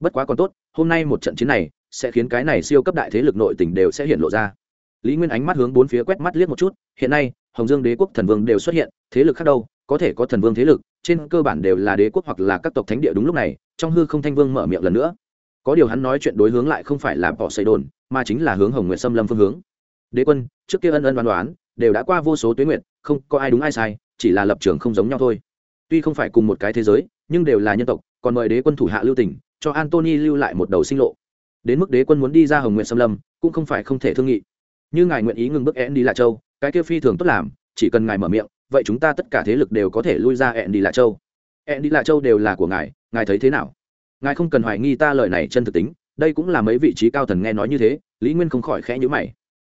Bất quá còn tốt, hôm nay một trận chiến này, sẽ khiến cái này siêu cấp đại thế lực nội tình đều sẽ hiện lộ ra. Lý nguyên ánh mắt hướng bốn phía quét mắt liếc một chút, hiện nay, hồng dương đế quốc thần vương đều xuất hiện, thế lực khác đâu, có thể có thần vương thế lực, trên cơ bản đều là đế quốc hoặc là các tộc thánh địa đúng lúc này, trong hư không thanh vương mở miệng lần nữa. Có điều hắn nói chuyện đối hướng lại không phải là bỏ xây đồn, mà chính là hướng hồng nguyện xâm lâm phương hướng. Đế quân, trước kia ân ân đoán đoán đều đã qua vô số tuyến nguyện không có ai đúng ai sai, chỉ là lập trường không giống nhau thôi tuy không phải cùng một cái thế giới, nhưng đều là nhân tộc, còn mời đế quân thủ hạ lưu tỉnh cho antony lưu lại một đầu sinh lộ. Đến mức đế quân muốn đi ra hồng nguyện xâm lâm, cũng không phải không thể thương nghị. Như ngài nguyện ý ngừng bước én đi lạ châu, cái kia phi thường tốt làm, chỉ cần ngài mở miệng, vậy chúng ta tất cả thế lực đều có thể lui ra én đi lạ châu. Én đi lạ châu đều là của ngài ngài thấy thế nào? Ngài không cần hoài nghi ta lời này chân thực tính, đây cũng là mấy vị trí cao thần nghe nói như thế, lý nguyên không khỏi khẽ nhữ mày.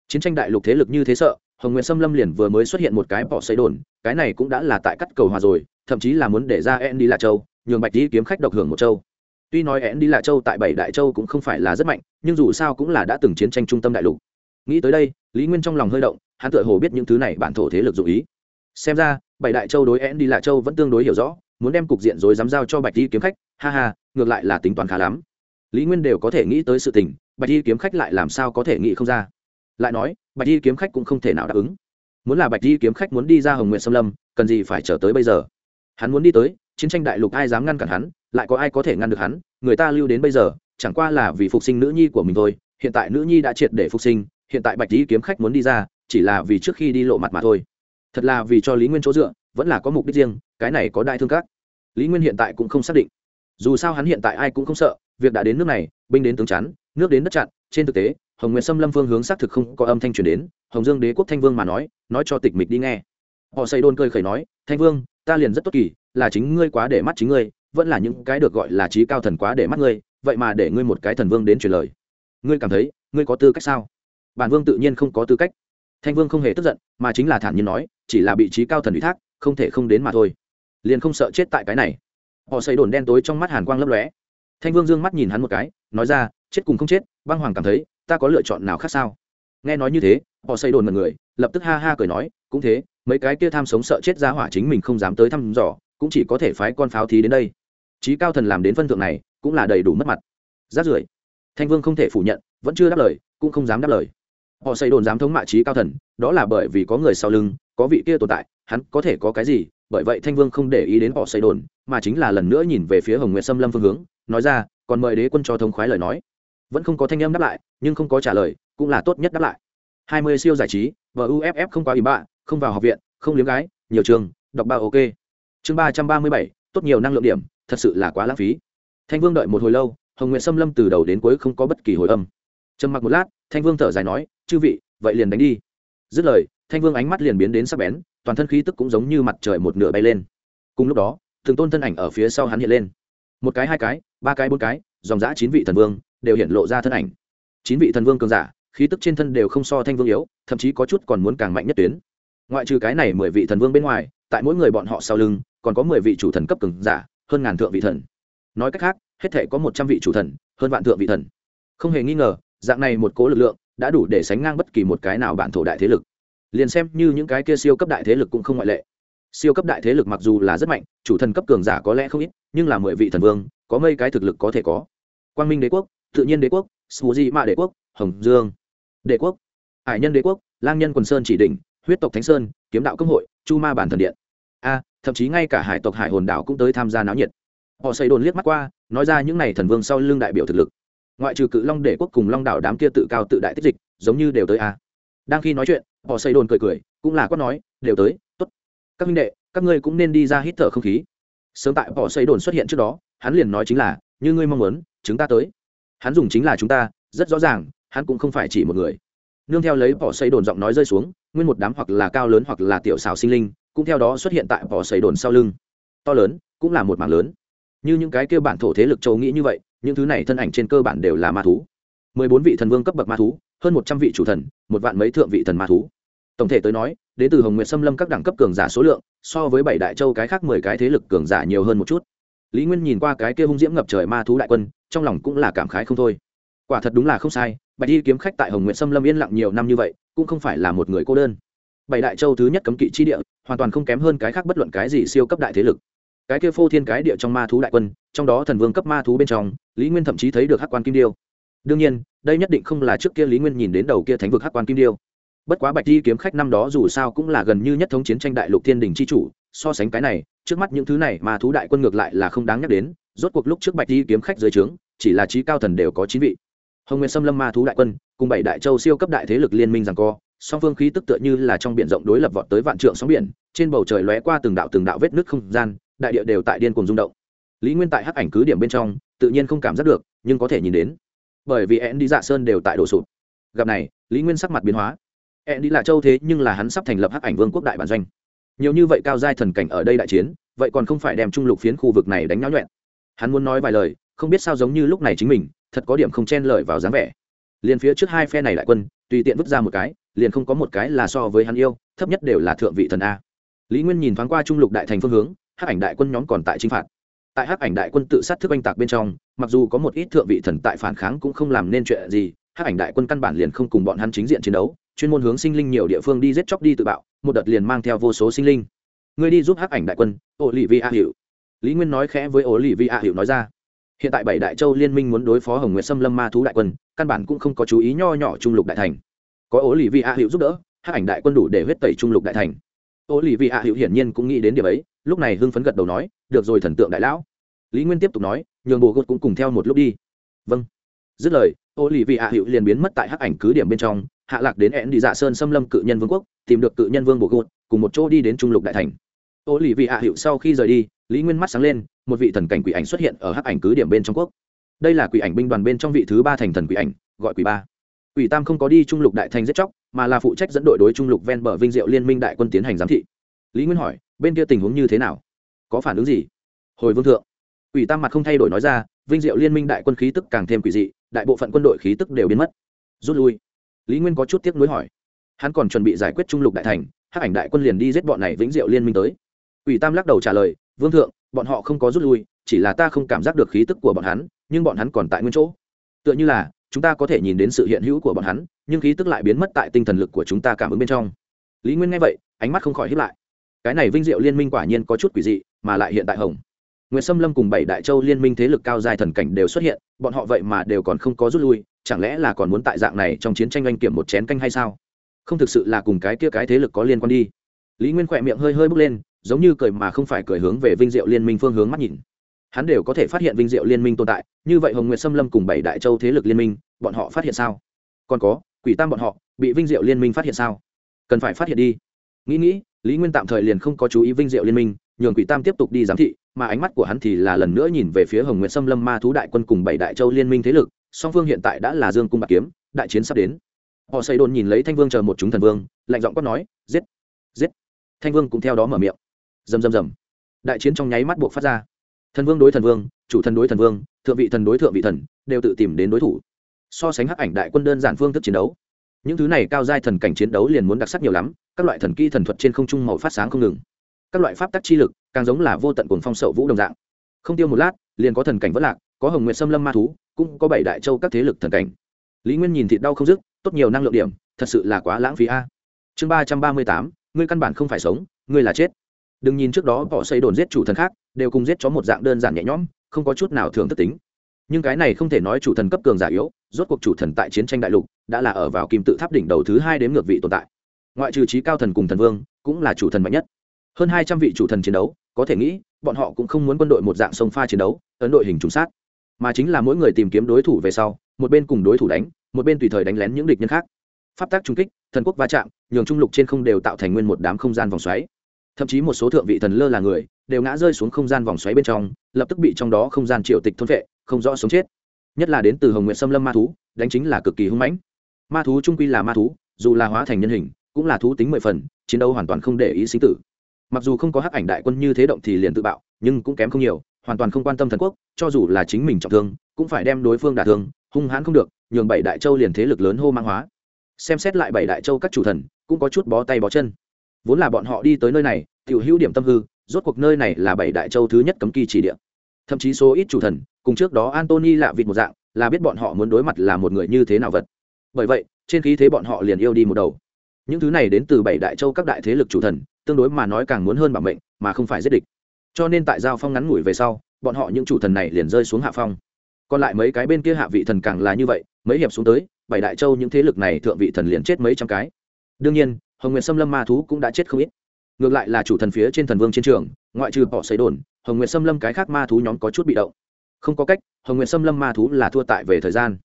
Chiến tranh đại lục thế lực như thế sợ, hồng nguyện xâm lâm liền vừa mới xuất hiện một cái bỏ xây đồn, cái này cũng đã là tại cắt cầu hòa rồi thậm chí là muốn để ra en đi lạ châu, nhường bạch đi kiếm khách độc hưởng một châu. Tuy nói en đi lạ châu tại bảy đại châu cũng không phải là rất mạnh, nhưng dù sao cũng là đã từng chiến tranh trung tâm đại lục. Nghĩ tới đây, lý nguyên trong lòng hơi động, hắn tựa hồ biết những thứ này bản thổ thế lực dụ ý. Xem ra, bảy đại châu đối en đi lạ châu vẫn tương đối hiểu rõ, muốn đem cục diện rồi dám giao cho bạch đi kiếm khách, ha ha, ngược lại là tính toán khá lắm. Lý nguyên đều có thể nghĩ tới sự tình, bạch đi kiếm khách lại làm sao có thể nghĩ không ra. Lại nói, bạch đi kiếm khách cũng không thể nào đáp ứng. Muốn là bạch đi kiếm khách muốn đi ra hồng nguyện xâm lâm, cần gì phải chờ tới bây giờ? Hắn muốn đi tới, chiến tranh đại lục ai dám ngăn cản hắn, lại có ai có thể ngăn được hắn, người ta lưu đến bây giờ, chẳng qua là vì phục sinh nữ nhi của mình thôi, hiện tại nữ nhi đã triệt để phục sinh, hiện tại bạch lý kiếm khách muốn đi ra, chỉ là vì trước khi đi lộ mặt mà thôi. Thật là vì cho lý nguyên chỗ dựa, vẫn là có mục đích riêng, cái này có đại thương các. Lý nguyên hiện tại cũng không xác định. Dù sao hắn hiện tại ai cũng không sợ, việc đã đến nước này, binh đến tướng chắn, nước đến đất chặn, trên thực tế, hồng nguyệt xâm lâm phương hướng xác thực không có âm thanh truyền đến, hồng dương đế quốc thanh vương mà nói nói cho tịch mịch đi nghe. Họ xây đôn cơi khẩy nói, thanh vương ta liền rất tốt kỳ, là chính ngươi quá để mắt chính ngươi, vẫn là những cái được gọi là trí cao thần quá để mắt ngươi, vậy mà để ngươi một cái thần vương đến truyền lời. Ngươi cảm thấy, ngươi có tư cách sao? Bản vương tự nhiên không có tư cách. Thanh vương không hề tức giận, mà chính là thản nhiên nói, chỉ là bị trí cao thần ủy thác, không thể không đến mà thôi. Liền không sợ chết tại cái này. Họ xây đồn đen tối trong mắt hàn quang lấp lóe. Thanh vương dương mắt nhìn hắn một cái, nói ra, chết cùng không chết, băng hoàng cảm thấy, ta có lựa chọn nào khác sao? Nghe nói như thế, họ xây đồn mật người, lập tức ha ha cười nói, cũng thế mấy cái kia tham sống sợ chết ra hỏa chính mình không dám tới thăm dò, cũng chỉ có thể phái con pháo thí đến đây. Trí cao thần làm đến phân thượng này, cũng là đầy đủ mất mặt. Rát rưởi, thanh vương không thể phủ nhận, vẫn chưa đáp lời, cũng không dám đáp lời. Họ xây đồn dám thống mạ trí cao thần, đó là bởi vì có người sau lưng, có vị kia tồn tại, hắn có thể có cái gì, bởi vậy thanh vương không để ý đến họ xây đồn, mà chính là lần nữa nhìn về phía hồng nguyệt xâm lâm phương hướng, nói ra, còn mời đế quân cho thống khoái lời nói. Vẫn không có thanh âm đáp lại, nhưng không có trả lời, cũng là tốt nhất đáp lại. Hai mươi siêu giải trí và uff không quá ý bạ không vào học viện, không liếm gái, nhiều trường, đọc ba ok. Chương ba trăm ba mươi bảy, tốt nhiều năng lượng điểm, thật sự là quá lãng phí. Thanh vương đợi một hồi lâu, hồng nguyện xâm lâm từ đầu đến cuối không có bất kỳ hồi âm. Trầm mặc một lát, thanh vương thở dài nói, chư vị, vậy liền đánh đi. Dứt lời, thanh vương ánh mắt liền biến đến sắc bén, toàn thân khí tức cũng giống như mặt trời một nửa bay lên. Cùng lúc đó, từng tôn thân ảnh ở phía sau hắn hiện lên. Một cái, hai cái, ba cái, bốn cái, dòng giã chín vị thần vương đều hiện lộ ra thân ảnh. Chín vị thần vương cường giả, khí tức trên thân đều không so thanh vương yếu, thậm chí có chút còn muốn càng mạnh nhất tuyến ngoại trừ cái này mười vị thần vương bên ngoài, tại mỗi người bọn họ sau lưng, còn có mười vị chủ thần cấp cường giả, hơn ngàn thượng vị thần. Nói cách khác, hết thể có một trăm vị chủ thần, hơn vạn thượng vị thần. Không hề nghi ngờ, dạng này một cố lực lượng, đã đủ để sánh ngang bất kỳ một cái nào bản thổ đại thế lực. Liền xem như những cái kia siêu cấp đại thế lực cũng không ngoại lệ. Siêu cấp đại thế lực mặc dù là rất mạnh, chủ thần cấp cường giả có lẽ không ít, nhưng là mười vị thần vương, có mấy cái thực lực có thể có. Quang minh đế quốc, tự nhiên đế quốc suzy mạ đế quốc, hồng dương đế quốc, hải nhân đế quốc, lang nhân quần sơn chỉ đỉnh huyết tộc thánh sơn, kiếm đạo công hội, chu ma bản thần điện. A, thậm chí ngay cả hải tộc hải hồn đảo cũng tới tham gia náo nhiệt. Họ xây đồn liếc mắt qua, nói ra những n à y thần vương sau lưng đại biểu thực lực. Ngoại trừ cự long đế quốc cùng long đảo đám kia tự cao tự đại tích dịch, giống như đều tới a. Đang khi nói chuyện, họ xây đồn cười cười, cũng là quát nói, đều tới t ố t các minh đệ, các ngươi cũng nên đi ra hít thở không khí. Sớm tại họ xây đồn xuất hiện trước đó, hắn liền nói chính là, như ngươi mong muốn, chúng ta tới. Hắn dùng chính là chúng ta, rất rõ ràng, hắn cũng không phải chỉ một người. Nương theo lấy họ xây đồn giọng nói rơi xuống nguyên một đám hoặc là cao lớn hoặc là tiểu xào sinh linh, cũng theo đó xuất hiện tại bỏ xầy đồn sau lưng. To lớn, cũng là một mảng lớn. Như những cái kêu bản thổ thế lực châu nghĩ như vậy, những thứ này thân ảnh trên cơ bản đều là ma thú. Mười bốn vị thần vương cấp bậc ma thú, hơn một trăm vị chủ thần, một vạn mấy thượng vị thần ma thú. Tổng thể tới nói, đến từ hồng nguyệt xâm lâm các đẳng cấp cường giả số lượng, so với bảy đại châu cái khác mười cái thế lực cường giả nhiều hơn một chút. Lý nguyên nhìn qua cái kia hung diễm ngập trời ma thú đại quân, trong lòng cũng là cảm khái không thôi. Quả thật đúng là không sai, bạch y kiếm khách tại hồng nguyệt xâm lâm yên lặng nhiều năm như vậy cũng không phải là một người cô đơn. Bảy đại châu thứ nhất cấm kỵ chi địa, hoàn toàn không kém hơn cái khác bất luận cái gì siêu cấp đại thế lực. Cái kia phô thiên cái địa trong ma thú đại quân, trong đó thần vương cấp ma thú bên trong, lý nguyên thậm chí thấy được hắc quan kim điêu. Đương nhiên, đây nhất định không là trước kia lý nguyên nhìn đến đầu kia thánh vực hắc quan kim điêu. Bất quá bạch di kiếm khách năm đó dù sao cũng là gần như nhất thống chiến tranh đại lục thiên đình c h i chủ, so sánh cái này, trước mắt những thứ này mà thú đại quân ngược lại là không đáng nhắc đến, rốt cuộc lúc trước bạch di kiếm khách dưới trướng, chỉ là trí cao thần đều có chín vị hồng nguyên xâm lâm ma thú đại quân, cùng bảy đại châu siêu cấp đại thế lực liên minh rằng co, song phương khí tức tựa như là trong biển rộng đối lập vọt tới vạn trượng sóng biển, trên bầu trời lóe qua từng đạo từng đạo vết nứt không gian, đại địa đều tại điên cuồng rung động. Lý nguyên tại hắc ảnh cứ điểm bên trong, tự nhiên không cảm giác được, nhưng có thể nhìn đến. Bởi vì ẹn đi dạ sơn đều tại đổ sụp. Gặp này, lý nguyên sắc mặt biến hóa. Ẹn đi là châu thế nhưng là hắn sắp thành lập hắc ảnh vương quốc đại bản doanh. Nhiều như vậy cao giai thần cảnh ở đây đại chiến, vậy còn không phải đem trung lục phiến khu vực này đánh náo nhuẹn. Hắn muốn nói vài lời, không biết sao giống như lúc này chính mình thật có điểm không chen lợi vào dáng vẻ. Liền phía trước hai phe này lại quân, tùy tiện vứt ra một cái, liền không có một cái là so với hắn yêu, thấp nhất đều là thượng vị thần a. Lý nguyên nhìn thoáng qua trung lục đại thành phương hướng, hắc ảnh đại quân nhóm còn tại chinh phạt. Tại hắc ảnh đại quân tự sát thức oanh tạc bên trong, mặc dù có một ít thượng vị thần tại phản kháng cũng không làm nên chuyện gì, hắc ảnh đại quân căn bản liền không cùng bọn hắn chính diện chiến đấu, chuyên môn hướng sinh linh nhiều địa phương đi giết chóc đi tự bạo, một đợt liền mang theo vô số sinh linh. Người đi giúp hắc ảnh đại quân ô lì vi a hiệu lý nguyên nói khẽ với ô lì vi a hiệu nói ra hiện tại bảy đại châu liên minh muốn đối phó hồng nguyệt xâm lâm ma thú đại quân, căn bản cũng không có chú ý nho nhỏ trung lục đại thành. Có ố lì vị a hiệu giúp đỡ, hắc ảnh đại quân đủ để huyết tẩy trung lục đại thành. Ố lì vị a hiệu hiển nhiên cũng nghĩ đến điểm ấy, lúc này hưng phấn gật đầu nói, được rồi thần tượng đại lão. Lý nguyên tiếp tục nói, nhường bồ gột cũng cùng theo một lúc đi. Vâng. Dứt lời ô lì vị a hiệu liền biến mất tại hắc ảnh cứ điểm bên trong, hạ lạc đến ẹn đi dạ sơn xâm lâm cự nhân vương quốc, tìm được cự nhân vương bồ gột cùng một chỗ đi đến trung lục đại thành. Ô lì vị a hiệu sau khi rời đi lý nguyên mắt sáng lên, một vị thần cảnh quỷ ảnh xuất hiện ở hắc ảnh cứ điểm bên trong quốc. Đây là quỷ ảnh binh đoàn bên trong vị thứ ba thành thần quỷ ảnh, gọi quỷ ba. Quỷ tam không có đi trung lục đại thành giết chóc, mà là phụ trách dẫn đội đối trung lục ven bờ vinh diệu liên minh đại quân tiến hành giám thị. Lý nguyên hỏi, bên kia tình huống như thế nào? Có phản ứng gì? Hồi vương thượng, quỷ tam mặt không thay đổi nói ra, vinh diệu liên minh đại quân khí tức càng thêm quỷ dị, đại bộ phận quân đội khí tức đều biến mất. Rút lui. Lý nguyên có chút tiếc nuối hỏi, hắn còn chuẩn bị giải quyết trung lục đại thành, hắc ảnh đại quân liền đi giết bọn này vĩnh diệu liên minh tới. Quỷ tam lắc đầu trả lời vương thượng, bọn họ không có rút lui, chỉ là ta không cảm giác được khí tức của bọn hắn, nhưng bọn hắn còn tại nguyên chỗ. Tựa như là, chúng ta có thể nhìn đến sự hiện hữu của bọn hắn, nhưng khí tức lại biến mất tại tinh thần lực của chúng ta cảm ứng bên trong. Lý nguyên nghe vậy, ánh mắt không khỏi hiếp lại. Cái này vinh diệu liên minh quả nhiên có chút quỷ dị, mà lại hiện tại hồng. Nguyễn sâm lâm cùng bảy đại châu liên minh thế lực cao dài thần cảnh đều xuất hiện, bọn họ vậy mà đều còn không có rút lui, chẳng lẽ là còn muốn tại dạng này trong chiến tranh oanh kiểm một chén canh hay sao? Không thực sự là cùng cái kia cái thế lực có liên quan đi. Lý nguyên khỏe miệng hơi hơi bước lên giống như cười mà không phải cười hướng về vinh diệu liên minh phương hướng mắt nhìn. Hắn đều có thể phát hiện vinh diệu liên minh tồn tại, như vậy hồng nguyệt xâm lâm cùng bảy đại châu thế lực liên minh, bọn họ phát hiện sao? Còn có, quỷ tam bọn họ, bị vinh diệu liên minh phát hiện sao? Cần phải phát hiện đi. Nghĩ nghĩ, lý nguyên tạm thời liền không có chú ý vinh diệu liên minh, nhường quỷ tam tiếp tục đi giám thị, mà ánh mắt của hắn thì là lần nữa nhìn về phía hồng nguyệt xâm lâm ma thú đại quân cùng bảy đại châu liên minh thế lực, song phương hiện tại đã là dương cung bạc kiếm, đại chiến sắp đến. Họ xây đồn nhìn lấy thanh vương chờ một chúng thần vương, lạnh giọng quát nói, giết! Giết! Thanh vương cũng theo đó mở miệng rầm rầm rầm. Đại chiến trong nháy mắt buộc phát ra. Thần vương đối thần vương, chủ thần đối thần vương, thượng vị thần đối thượng vị thần, đều tự tìm đến đối thủ. So sánh hắc ảnh đại quân đơn giản phương thức chiến đấu. Những thứ này cao giai thần cảnh chiến đấu liền muốn đặc sắc nhiều lắm, các loại thần kỹ thần thuật trên không trung màu phát sáng không ngừng. Các loại pháp tắc chi lực, càng giống là vô tận cuồng phong sậu vũ đồng dạng. Không tiêu một lát, liền có thần cảnh vất lạc, có hồng nguyệt xâm lâm ma thú, cũng có bảy đại châu các thế lực thần cảnh. Lý nguyên nhìn thịt đau không dứt, tốt nhiều năng lượng điểm, thật sự là quá lãng phí a. Chương ba trăm ba mươi tám, ngươi căn bản không phải sống, ngươi là chết đừng nhìn trước đó bỏ xây đồn giết chủ thần khác, đều cùng giết chó một dạng đơn giản nhẹ nhõm, không có chút nào thường thất tính. Nhưng cái này không thể nói chủ thần cấp cường giả yếu, rốt cuộc chủ thần tại chiến tranh đại lục đã là ở vào kim tự tháp đỉnh đầu thứ hai đến ngược vị tồn tại. Ngoại trừ trí cao thần cùng thần vương, cũng là chủ thần mạnh nhất. Hơn hai trăm vị chủ thần chiến đấu, có thể nghĩ, bọn họ cũng không muốn quân đội một dạng sông pha chiến đấu, ấn đội hình trùng sát. Mà chính là mỗi người tìm kiếm đối thủ về sau, một bên cùng đối thủ đánh, một bên tùy thời đánh lén những địch nhân khác. Pháp tác trung kích, thần quốc va chạm, nhường trung lục trên không đều tạo thành nguyên một đám không gian vòng xoáy thậm chí một số thượng vị thần lơ là người đều ngã rơi xuống không gian vòng xoáy bên trong, lập tức bị trong đó không gian triệu tịch thôn vệ, không rõ sống chết. Nhất là đến từ hồng nguyện xâm lâm ma thú, đánh chính là cực kỳ hung mãnh. Ma thú trung quy là ma thú, dù là hóa thành nhân hình, cũng là thú tính mười phần, chiến đấu hoàn toàn không để ý sinh tử. Mặc dù không có hắc ảnh đại quân như thế động thì liền tự bạo, nhưng cũng kém không nhiều, hoàn toàn không quan tâm thần quốc, cho dù là chính mình trọng thương, cũng phải đem đối phương đả thương, hung hãn không được, nhường bảy đại châu liền thế lực lớn hô mang hóa. Xem xét lại bảy đại châu các chủ thần, cũng có chút bó tay bó chân vốn là bọn họ đi tới nơi này, tiểu hữu điểm tâm hư, rốt cuộc nơi này là bảy đại châu thứ nhất cấm kỳ chỉ địa. Thậm chí số ít chủ thần, cùng trước đó antony lạ vịt một dạng, là biết bọn họ muốn đối mặt là một người như thế nào vật. Bởi vậy, trên khí thế bọn họ liền yêu đi một đầu. Những thứ này đến từ bảy đại châu các đại thế lực chủ thần, tương đối mà nói càng muốn hơn bảo mệnh, mà không phải giết địch. Cho nên tại giao phong ngắn ngủi về sau, bọn họ những chủ thần này liền rơi xuống hạ phong. Còn lại mấy cái bên kia hạ vị thần càng là như vậy, mấy hiệp xuống tới, bảy đại châu những thế lực này thượng vị thần liền chết mấy trăm cái. Đương nhiên hồng nguyệt xâm lâm ma thú cũng đã chết không ít. Ngược lại là chủ thần phía trên thần vương chiến trường, ngoại trừ bỏ xấy đồn, hồng nguyệt xâm lâm cái khác ma thú nhóm có chút bị động. Không có cách, hồng nguyệt xâm lâm ma thú là thua tại về thời gian.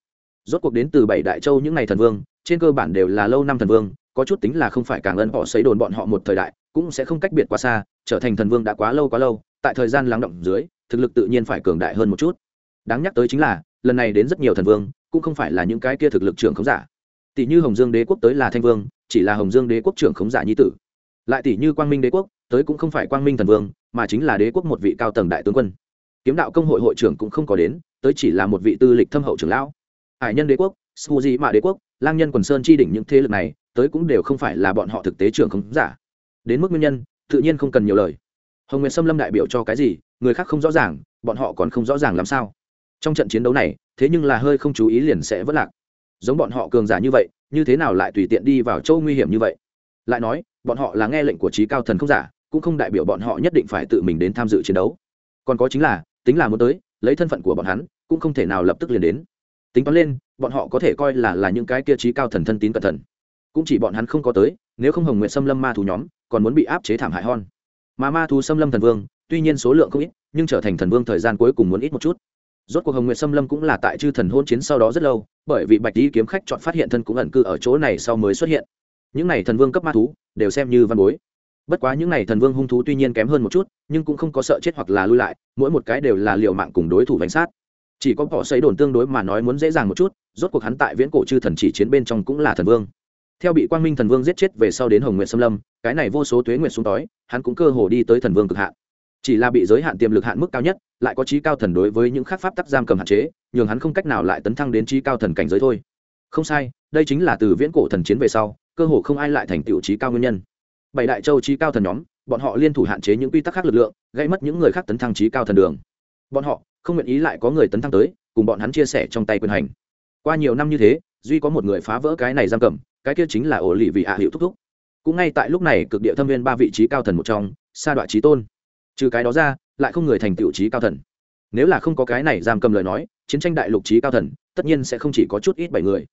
Rốt cuộc đến từ bảy đại châu những ngày thần vương, trên cơ bản đều là lâu năm thần vương, có chút tính là không phải càng ân họ xấy đồn bọn họ một thời đại, cũng sẽ không cách biệt quá xa, trở thành thần vương đã quá lâu quá lâu, tại thời gian lắng động dưới, thực lực tự nhiên phải cường đại hơn một chút. Đáng nhắc tới chính là, lần này đến rất nhiều thần vương, cũng không phải là những cái kia thực lực trưởng không giả tỷ như hồng dương đế quốc tới là thanh vương, chỉ là hồng dương đế quốc trưởng khống giả nhi tử. Lại tỷ như quang minh đế quốc, tới cũng không phải quang minh thần vương, mà chính là đế quốc một vị cao tầng đại tướng quân. Kiếm đạo công hội hội trưởng cũng không có đến, tới chỉ là một vị tư lịch thâm hậu trưởng lão. Hải nhân đế quốc suzy mạ đế quốc, lang nhân quần sơn chi đỉnh những thế lực này, tới cũng đều không phải là bọn họ thực tế trưởng khống giả. Đến mức nguyên nhân, tự nhiên không cần nhiều lời. Hồng nguyệt xâm lâm đại biểu cho cái gì, người khác không rõ ràng, bọn họ còn không rõ ràng làm sao. Trong trận chiến đấu này, thế nhưng là hơi không chú ý liền sẽ vất lạc giống bọn họ cường giả như vậy, như thế nào lại tùy tiện đi vào châu nguy hiểm như vậy? Lại nói, bọn họ là nghe lệnh của trí cao thần không giả, cũng không đại biểu bọn họ nhất định phải tự mình đến tham dự chiến đấu. Còn có chính là, tính là muốn tới, lấy thân phận của bọn hắn, cũng không thể nào lập tức liền đến. Tính toán lên, bọn họ có thể coi là là những cái kia trí cao thần thân tín cẩn thận. Cũng chỉ bọn hắn không có tới, nếu không hồng nguyện xâm lâm ma thú nhóm, còn muốn bị áp chế thảm hại hon mà ma thú xâm lâm thần vương, tuy nhiên số lượng không ít, nhưng trở thành thần vương thời gian cuối cùng muốn ít một chút rốt cuộc hồng Nguyệt xâm lâm cũng là tại chư thần hôn chiến sau đó rất lâu, bởi vì bạch đi kiếm khách chọn phát hiện thân cũng ẩn cư ở chỗ này sau mới xuất hiện. Những này thần vương cấp ma thú, đều xem như văn bối. Bất quá những này thần vương hung thú tuy nhiên kém hơn một chút, nhưng cũng không có sợ chết hoặc là lui lại, mỗi một cái đều là liệu mạng cùng đối thủ bánh sát. Chỉ có bỏ xấy đồn tương đối mà nói muốn dễ dàng một chút, rốt cuộc hắn tại viễn cổ chư thần chỉ chiến bên trong cũng là thần vương. Theo bị quang minh thần vương giết chết về sau đến hồng nguyện xâm lâm, cái này vô số tuế nguyện xuống đói hắn cũng cơ hồ đi tới thần vương cực hạn chỉ là bị giới hạn tiềm lực hạn mức cao nhất, lại có trí cao thần đối với những khắc pháp tắc giam cầm hạn chế, nhường hắn không cách nào lại tấn thăng đến trí cao thần cảnh giới thôi. Không sai, đây chính là từ viễn cổ thần chiến về sau, cơ hồ không ai lại thành tựu trí cao nguyên nhân. Bảy đại châu trí cao thần nhóm, bọn họ liên thủ hạn chế những quy tắc khác lực lượng, gây mất những người khác tấn thăng trí cao thần đường. Bọn họ không nguyện ý lại có người tấn thăng tới, cùng bọn hắn chia sẻ trong tay quyền hành. Qua nhiều năm như thế, duy có một người phá vỡ cái này giam cầm, cái kia chính là ổ lì vị hạ hiệu thúc thúc. Cũng ngay tại lúc này, cực địa thâm viên ba vị trí cao thần một trong, sa đoạn trí tôn trừ cái đó ra, lại không người thành tựu trí cao thần. Nếu là không có cái này giam cầm lời nói, chiến tranh đại lục trí cao thần, tất nhiên sẽ không chỉ có chút ít bảy người.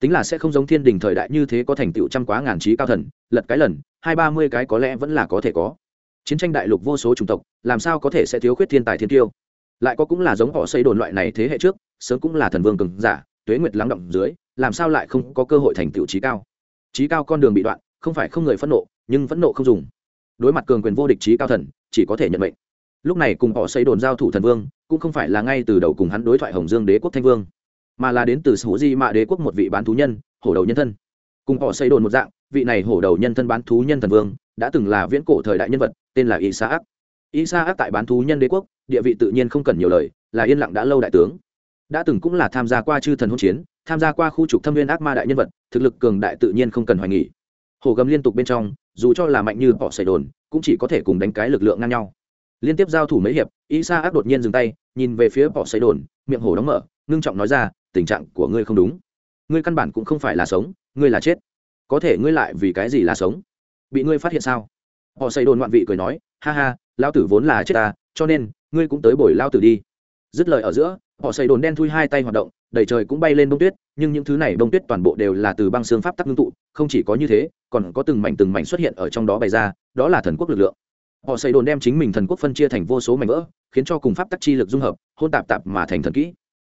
Tính là sẽ không giống thiên đình thời đại như thế có thành tựu trăm quá ngàn trí cao thần, lật cái lần, hai ba mươi cái có lẽ vẫn là có thể có. Chiến tranh đại lục vô số chủng tộc, làm sao có thể sẽ thiếu khuyết thiên tài thiên tiêu? Lại có cũng là giống họ xây đồn loại này thế hệ trước, sớm cũng là thần vương cường giả, tuế nguyệt lắng động dưới, làm sao lại không có cơ hội thành tựu trí cao? Trí cao con đường bị đoạn, không phải không người phẫn nộ, nhưng phẫn nộ không dùng. Đối mặt cường quyền vô địch trí cao thần chỉ có thể nhận mệnh. Lúc này cùng họ xây đồn giao thủ thần vương, cũng không phải là ngay từ đầu cùng hắn đối thoại hồng dương đế quốc thanh vương, mà là đến từ sủ di mạ đế quốc một vị bán thú nhân, hổ đầu nhân thân. Cùng họ xây đồn một dạng, vị này hổ đầu nhân thân bán thú nhân thần vương, đã từng là viễn cổ thời đại nhân vật, tên là isaac. ác ác tại bán thú nhân đế quốc, địa vị tự nhiên không cần nhiều lời, là yên lặng đã lâu đại tướng. Đã từng cũng là tham gia qua chư thần hỗn chiến, tham gia qua khu trục thâm viên ác ma đại nhân vật, thực lực cường đại tự nhiên không cần hoài nghỉ hổ gầm liên tục bên trong dù cho là mạnh như họ xảy đồn, cũng chỉ có thể cùng đánh cái lực lượng ngang nhau. Liên tiếp giao thủ mấy hiệp, isa ác đột nhiên dừng tay, nhìn về phía họ xảy đồn, miệng hổ đóng mở, ngưng trọng nói ra, tình trạng của ngươi không đúng. Ngươi căn bản cũng không phải là sống, ngươi là chết. Có thể ngươi lại vì cái gì là sống? Bị ngươi phát hiện sao? Họ xây đồn ngoạn vị cười nói, ha ha lao tử vốn là chết ta, cho nên ngươi cũng tới bồi lao tử đi. Dứt lời ở giữa, họ xây đồn đen thui hai tay hoạt động đầy trời cũng bay lên bông tuyết, nhưng những thứ này bông tuyết toàn bộ đều là từ băng xương pháp tắc ngưng tụ, không chỉ có như thế, còn có từng mảnh từng mảnh xuất hiện ở trong đó bày ra, đó là thần quốc lực lượng. Họ xây đồn đem chính mình thần quốc phân chia thành vô số mảnh vỡ, khiến cho cùng pháp tắc chi lực dung hợp, hôn tạp tạp mà thành thần kỹ.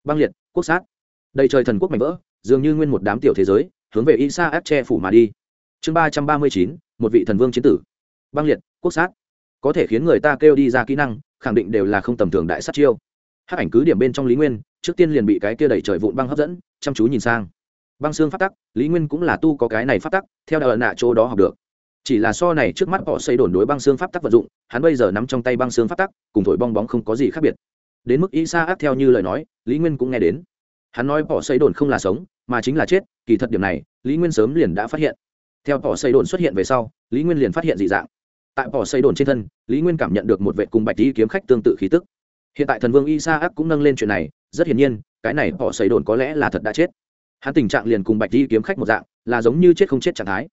Băng liệt, quốc sát. Đầy trời thần quốc mảnh vỡ, dường như nguyên một đám tiểu thế giới, hướng về y sa ép che phủ mà đi. Chương ba trăm ba mươi chín, một vị thần vương chiến tử. Băng liệt, quốc sát. Có thể khiến người ta kêu đi ra kỹ năng, khẳng định đều là không tầm thường đại sát chiêu hát ảnh cứ điểm bên trong lý nguyên, trước tiên liền bị cái kia đẩy trời vụn băng hấp dẫn, chăm chú nhìn sang. Băng xương phát tắc, lý nguyên cũng là tu có cái này phát tắc, theo đạo nạ chỗ đó học được. Chỉ là so này trước mắt họ xây đồn đối băng xương pháp tắc vận dụng, hắn bây giờ nắm trong tay băng xương pháp tắc, cùng thổi bong bóng không có gì khác biệt. Đến mức y sa ác theo như lời nói, lý nguyên cũng nghe đến. Hắn nói họ xây đồn không là sống, mà chính là chết, kỳ thật điểm này, lý nguyên sớm liền đã phát hiện. Theo họ xây đồn xuất hiện về sau, lý nguyên liền phát hiện dị dạng. Tại họ xây đồn trên thân, lý nguyên cảm nhận được một vệ cùng bạch lý kiếm khách tương tự khí tức hiện tại thần vương Isaac cũng nâng lên chuyện này, rất hiển nhiên, cái này họ xây đồn có lẽ là thật đã chết. Hắn tình trạng liền cùng bạch di kiếm khách một dạng, là giống như chết không chết trạng thái.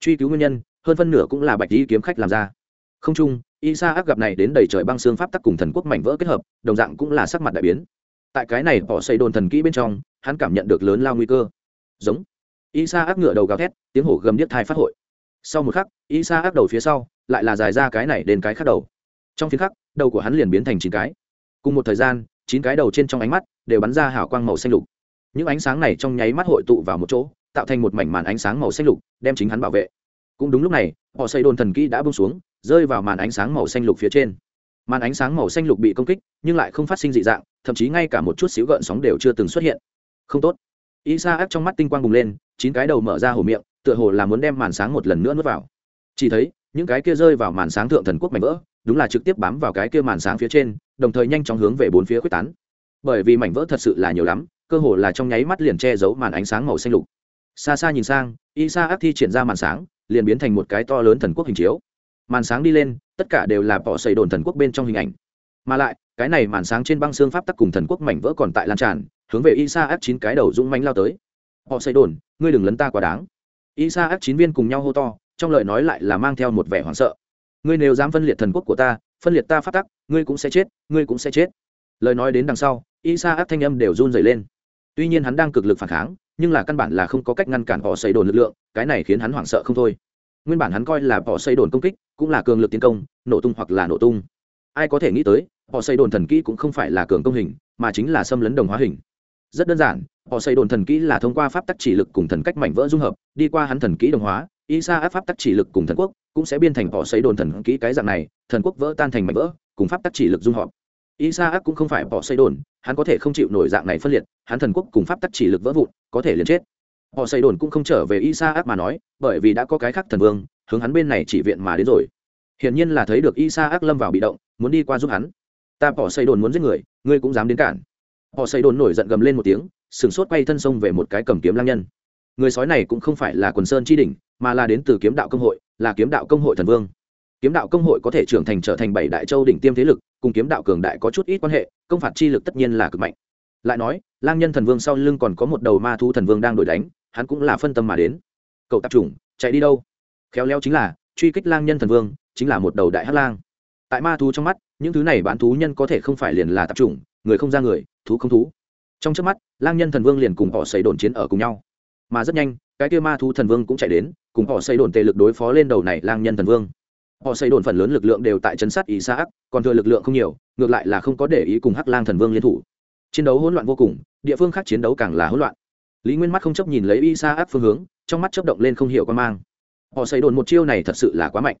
Truy cứu nguyên nhân, hơn phân nửa cũng là bạch di kiếm khách làm ra. Không chung, Isaac gặp này đến đầy trời băng xương pháp tắc cùng thần quốc mảnh vỡ kết hợp, đồng dạng cũng là sắc mặt đại biến. Tại cái này họ xây đồn thần kỹ bên trong, hắn cảm nhận được lớn lao nguy cơ. Giống. Isaac ngựa đầu gào thét, tiếng hổ gầm điếc thai phát hội. Sau một khắc, Isaac đầu phía sau, lại là dài ra cái này đến cái khác đầu. Trong phiên khắc, đầu của hắn liền biến thành chín cái cùng một thời gian, chín cái đầu trên trong ánh mắt đều bắn ra hào quang màu xanh lục. Những ánh sáng này trong nháy mắt hội tụ vào một chỗ, tạo thành một mảnh màn ánh sáng màu xanh lục, đem chính hắn bảo vệ. Cũng đúng lúc này, họ xây đồn thần kỹ đã bung xuống, rơi vào màn ánh sáng màu xanh lục phía trên. Màn ánh sáng màu xanh lục bị công kích, nhưng lại không phát sinh dị dạng, thậm chí ngay cả một chút xíu gợn sóng đều chưa từng xuất hiện. Không tốt. Y sa ác trong mắt tinh quang bùng lên, chín cái đầu mở ra hồ miệng, tựa hồ là muốn đem màn sáng một lần nữa nuốt vào. Chỉ thấy, những cái kia rơi vào màn sáng thượng thần quốc mảnh vỡ, đúng là trực tiếp bám vào cái kia màn sáng phía trên đồng thời nhanh chóng hướng về bốn phía quyết tán. Bởi vì mảnh vỡ thật sự là nhiều lắm, cơ hồ là trong nháy mắt liền che giấu màn ánh sáng màu xanh lục. Xa xa nhìn sang y sa ác thi triển ra màn sáng, liền biến thành một cái to lớn thần quốc hình chiếu. Màn sáng đi lên, tất cả đều là bỏ xây đồn thần quốc bên trong hình ảnh. Mà lại, cái này màn sáng trên băng xương pháp tắc cùng thần quốc mảnh vỡ còn tại lan tràn, hướng về y sa ác chín cái đầu dũng mánh lao tới. Họ xây đồn, ngươi đừng lấn ta quá đáng. Y sa ác chín viên cùng nhau hô to, trong lời nói lại là mang theo một vẻ hoảng sợ. Ngươi nếu dám phân liệt thần quốc của ta phân liệt ta phát tắc, ngươi cũng sẽ chết, ngươi cũng sẽ chết. Lời nói đến đằng sau y sa ác thanh âm đều run dày lên. Tuy nhiên hắn đang cực lực phản kháng, nhưng là căn bản là không có cách ngăn cản họ xây đồn lực lượng, cái này khiến hắn hoảng sợ không thôi. Nguyên bản hắn coi là họ xây đồn công kích, cũng là cường lực tiến công, nổ tung hoặc là nổ tung. Ai có thể nghĩ tới, họ xây đồn thần kỹ cũng không phải là cường công hình, mà chính là xâm lấn đồng hóa hình. Rất đơn giản, họ xây đồn thần kỹ là thông qua pháp tắc chỉ lực cùng thần cách mảnh vỡ dung hợp, đi qua hắn thần kỹ đồng hóa y sa áp pháp tắc chỉ lực cùng thần quốc cũng sẽ biên thành họ xây đồn thần kỹ cái dạng này, thần quốc vỡ tan thành mảnh vỡ, cùng pháp tắc chỉ lực dung hợp. Y sa áp cũng không phải họ xây đồn, hắn có thể không chịu nổi dạng này phân liệt, hắn thần quốc cùng pháp tắc chỉ lực vỡ vụn, có thể liền chết. Họ xây đồn cũng không trở về y sa áp mà nói, bởi vì đã có cái khác thần vương, hướng hắn bên này chỉ viện mà đến rồi. Hiển nhiên là thấy được y sa áp lâm vào bị động, muốn đi qua giúp hắn. Ta bỏ xây đồn muốn giết người, ngươi cũng dám đến cản. Họ xây đồn nổi giận gầm lên một tiếng sừng sốt quay thân sông về một cái cầm kiếm lang nhân người sói này cũng không phải là quần sơn chi đỉnh, mà là đến từ kiếm đạo công hội, là kiếm đạo công hội thần vương. Kiếm đạo công hội có thể trưởng thành trở thành bảy đại châu đỉnh tiêm thế lực, cùng kiếm đạo cường đại có chút ít quan hệ, công phạt chi lực tất nhiên là cực mạnh. Lại nói, lang nhân thần vương sau lưng còn có một đầu ma thu thần vương đang đổi đánh, hắn cũng là phân tâm mà đến. Cậu tạp chủng, chạy đi đâu? Khéo léo chính là, truy kích lang nhân thần vương, chính là một đầu đại hát lang. Tại ma thú trong mắt, những thứ này bán thú nhân có thể không phải liền là tạp chủng, người không ra người, thú không thú. Trong trước mắt, lang nhân thần vương liền cùng họ xây đồn chiến ở cùng nhau mà rất nhanh, cái kia ma thú thần vương cũng chạy đến, cùng họ xây đồn tề lực đối phó lên đầu này lang nhân thần vương. Họ xây đồn phần lớn lực lượng đều tại chấn sát ý xã ác, còn thừa lực lượng không nhiều, ngược lại là không có để ý cùng hắc lang thần vương liên thủ. Chiến đấu hỗn loạn vô cùng, địa phương khác chiến đấu càng là hỗn loạn. Lý nguyên mắt không chấp nhìn lấy y sa áp phương hướng, trong mắt chấp động lên không hiểu con mang. Họ xây đồn một chiêu này thật sự là quá mạnh.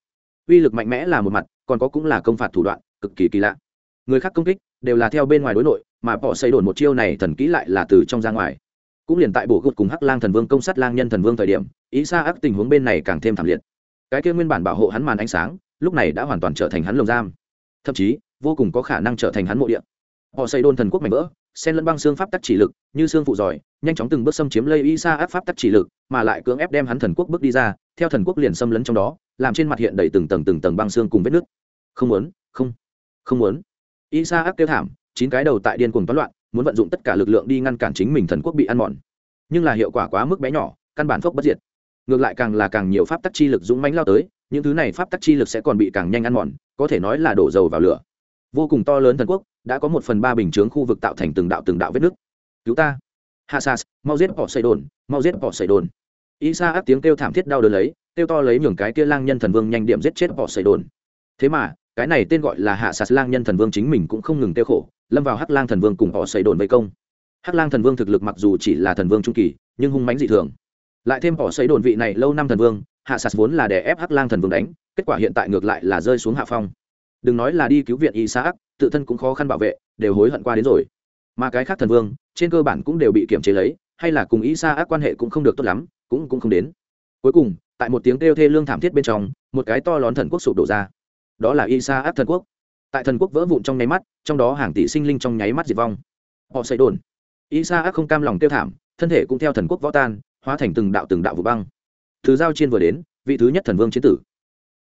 Uy lực mạnh mẽ là một mặt, còn có cũng là công phạt thủ đoạn, cực kỳ kỳ lạ. Người khác công kích đều là theo bên ngoài đối nội, mà họ xây đồn một chiêu này thần kỹ lại là từ trong ra ngoài cũng liền tại bộ gột cùng hắc lang thần vương công sát lang nhân thần vương thời điểm, ý xa ác tình huống bên này càng thêm thảm liệt. Cái kia nguyên bản bảo hộ hắn màn ánh sáng, lúc này đã hoàn toàn trở thành hắn lồng giam. Thậm chí, vô cùng có khả năng trở thành hắn mộ địa. Họ xây đôn thần quốc mạnh vỡ sen lẫn băng xương pháp tắc chỉ lực, như xương phụ giỏi, nhanh chóng từng bước xâm chiếm lây y sa áp pháp tắc chỉ lực, mà lại cưỡng ép đem hắn thần quốc bước đi ra, theo thần quốc liền xâm lấn trong đó, làm trên mặt hiện đầy từng tầng từng tầng băng xương cùng vết nước không muốn, không không muốn. Y sa áp kêu thảm, chín cái đầu tại điên cuồng toán loạn muốn vận dụng tất cả lực lượng đi ngăn cản chính mình thần quốc bị ăn mòn. Nhưng là hiệu quả quá mức bé nhỏ căn bản phốc bất diệt. Ngược lại càng là càng nhiều pháp tắc chi lực dũng mãnh lao tới những thứ này pháp tắc chi lực sẽ còn bị càng nhanh ăn mòn có thể nói là đổ dầu vào lửa. Vô cùng to lớn thần quốc đã có một phần ba bình chướng khu vực tạo thành từng đạo từng đạo vết nước cứu ta. Hassas, mau giết bỏ xây đồn mau giết bỏ xây đồn isa áp tiếng kêu thảm thiết đau đớn lấy kêu to lấy nhường cái kia lang nhân thần vương nhanh điểm giết chết bỏ xây đồn thế mà cái này tên gọi là hạ sạt lang nhân thần vương chính mình cũng không ngừng tiêu khổ lâm vào hắc lang thần vương cùng họ xây đồn vây công. Hắc lang thần vương thực lực mặc dù chỉ là thần vương trung kỳ, nhưng hung mãnh dị thường. Lại thêm họ xây đồn vị này lâu năm thần vương, hạ sạt vốn là để ép hắc lang thần vương đánh, kết quả hiện tại ngược lại là rơi xuống hạ phong. Đừng nói là đi cứu viện y xã tự thân cũng khó khăn bảo vệ, đều hối hận qua đến rồi. Mà cái khác thần vương, trên cơ bản cũng đều bị kiểm chế lấy, hay là cùng y xã ác quan hệ cũng không được tốt lắm, cũng cũng không đến. Cuối cùng, tại một tiếng kêu thê lương thảm thiết bên trong, một cái to lớn thần quốc sụp đổ ra. Đó là y sa Ác thần quốc tại thần quốc vỡ vụn trong nháy mắt, trong đó hàng tỷ sinh linh trong nháy mắt diệt vong. Họ xây đồn. Ý sa ác không cam lòng tiêu thảm, thân thể cũng theo thần quốc võ tan, hóa thành từng đạo từng đạo vụ băng. Thứ giao chiên vừa đến, vị thứ nhất thần vương chiến tử.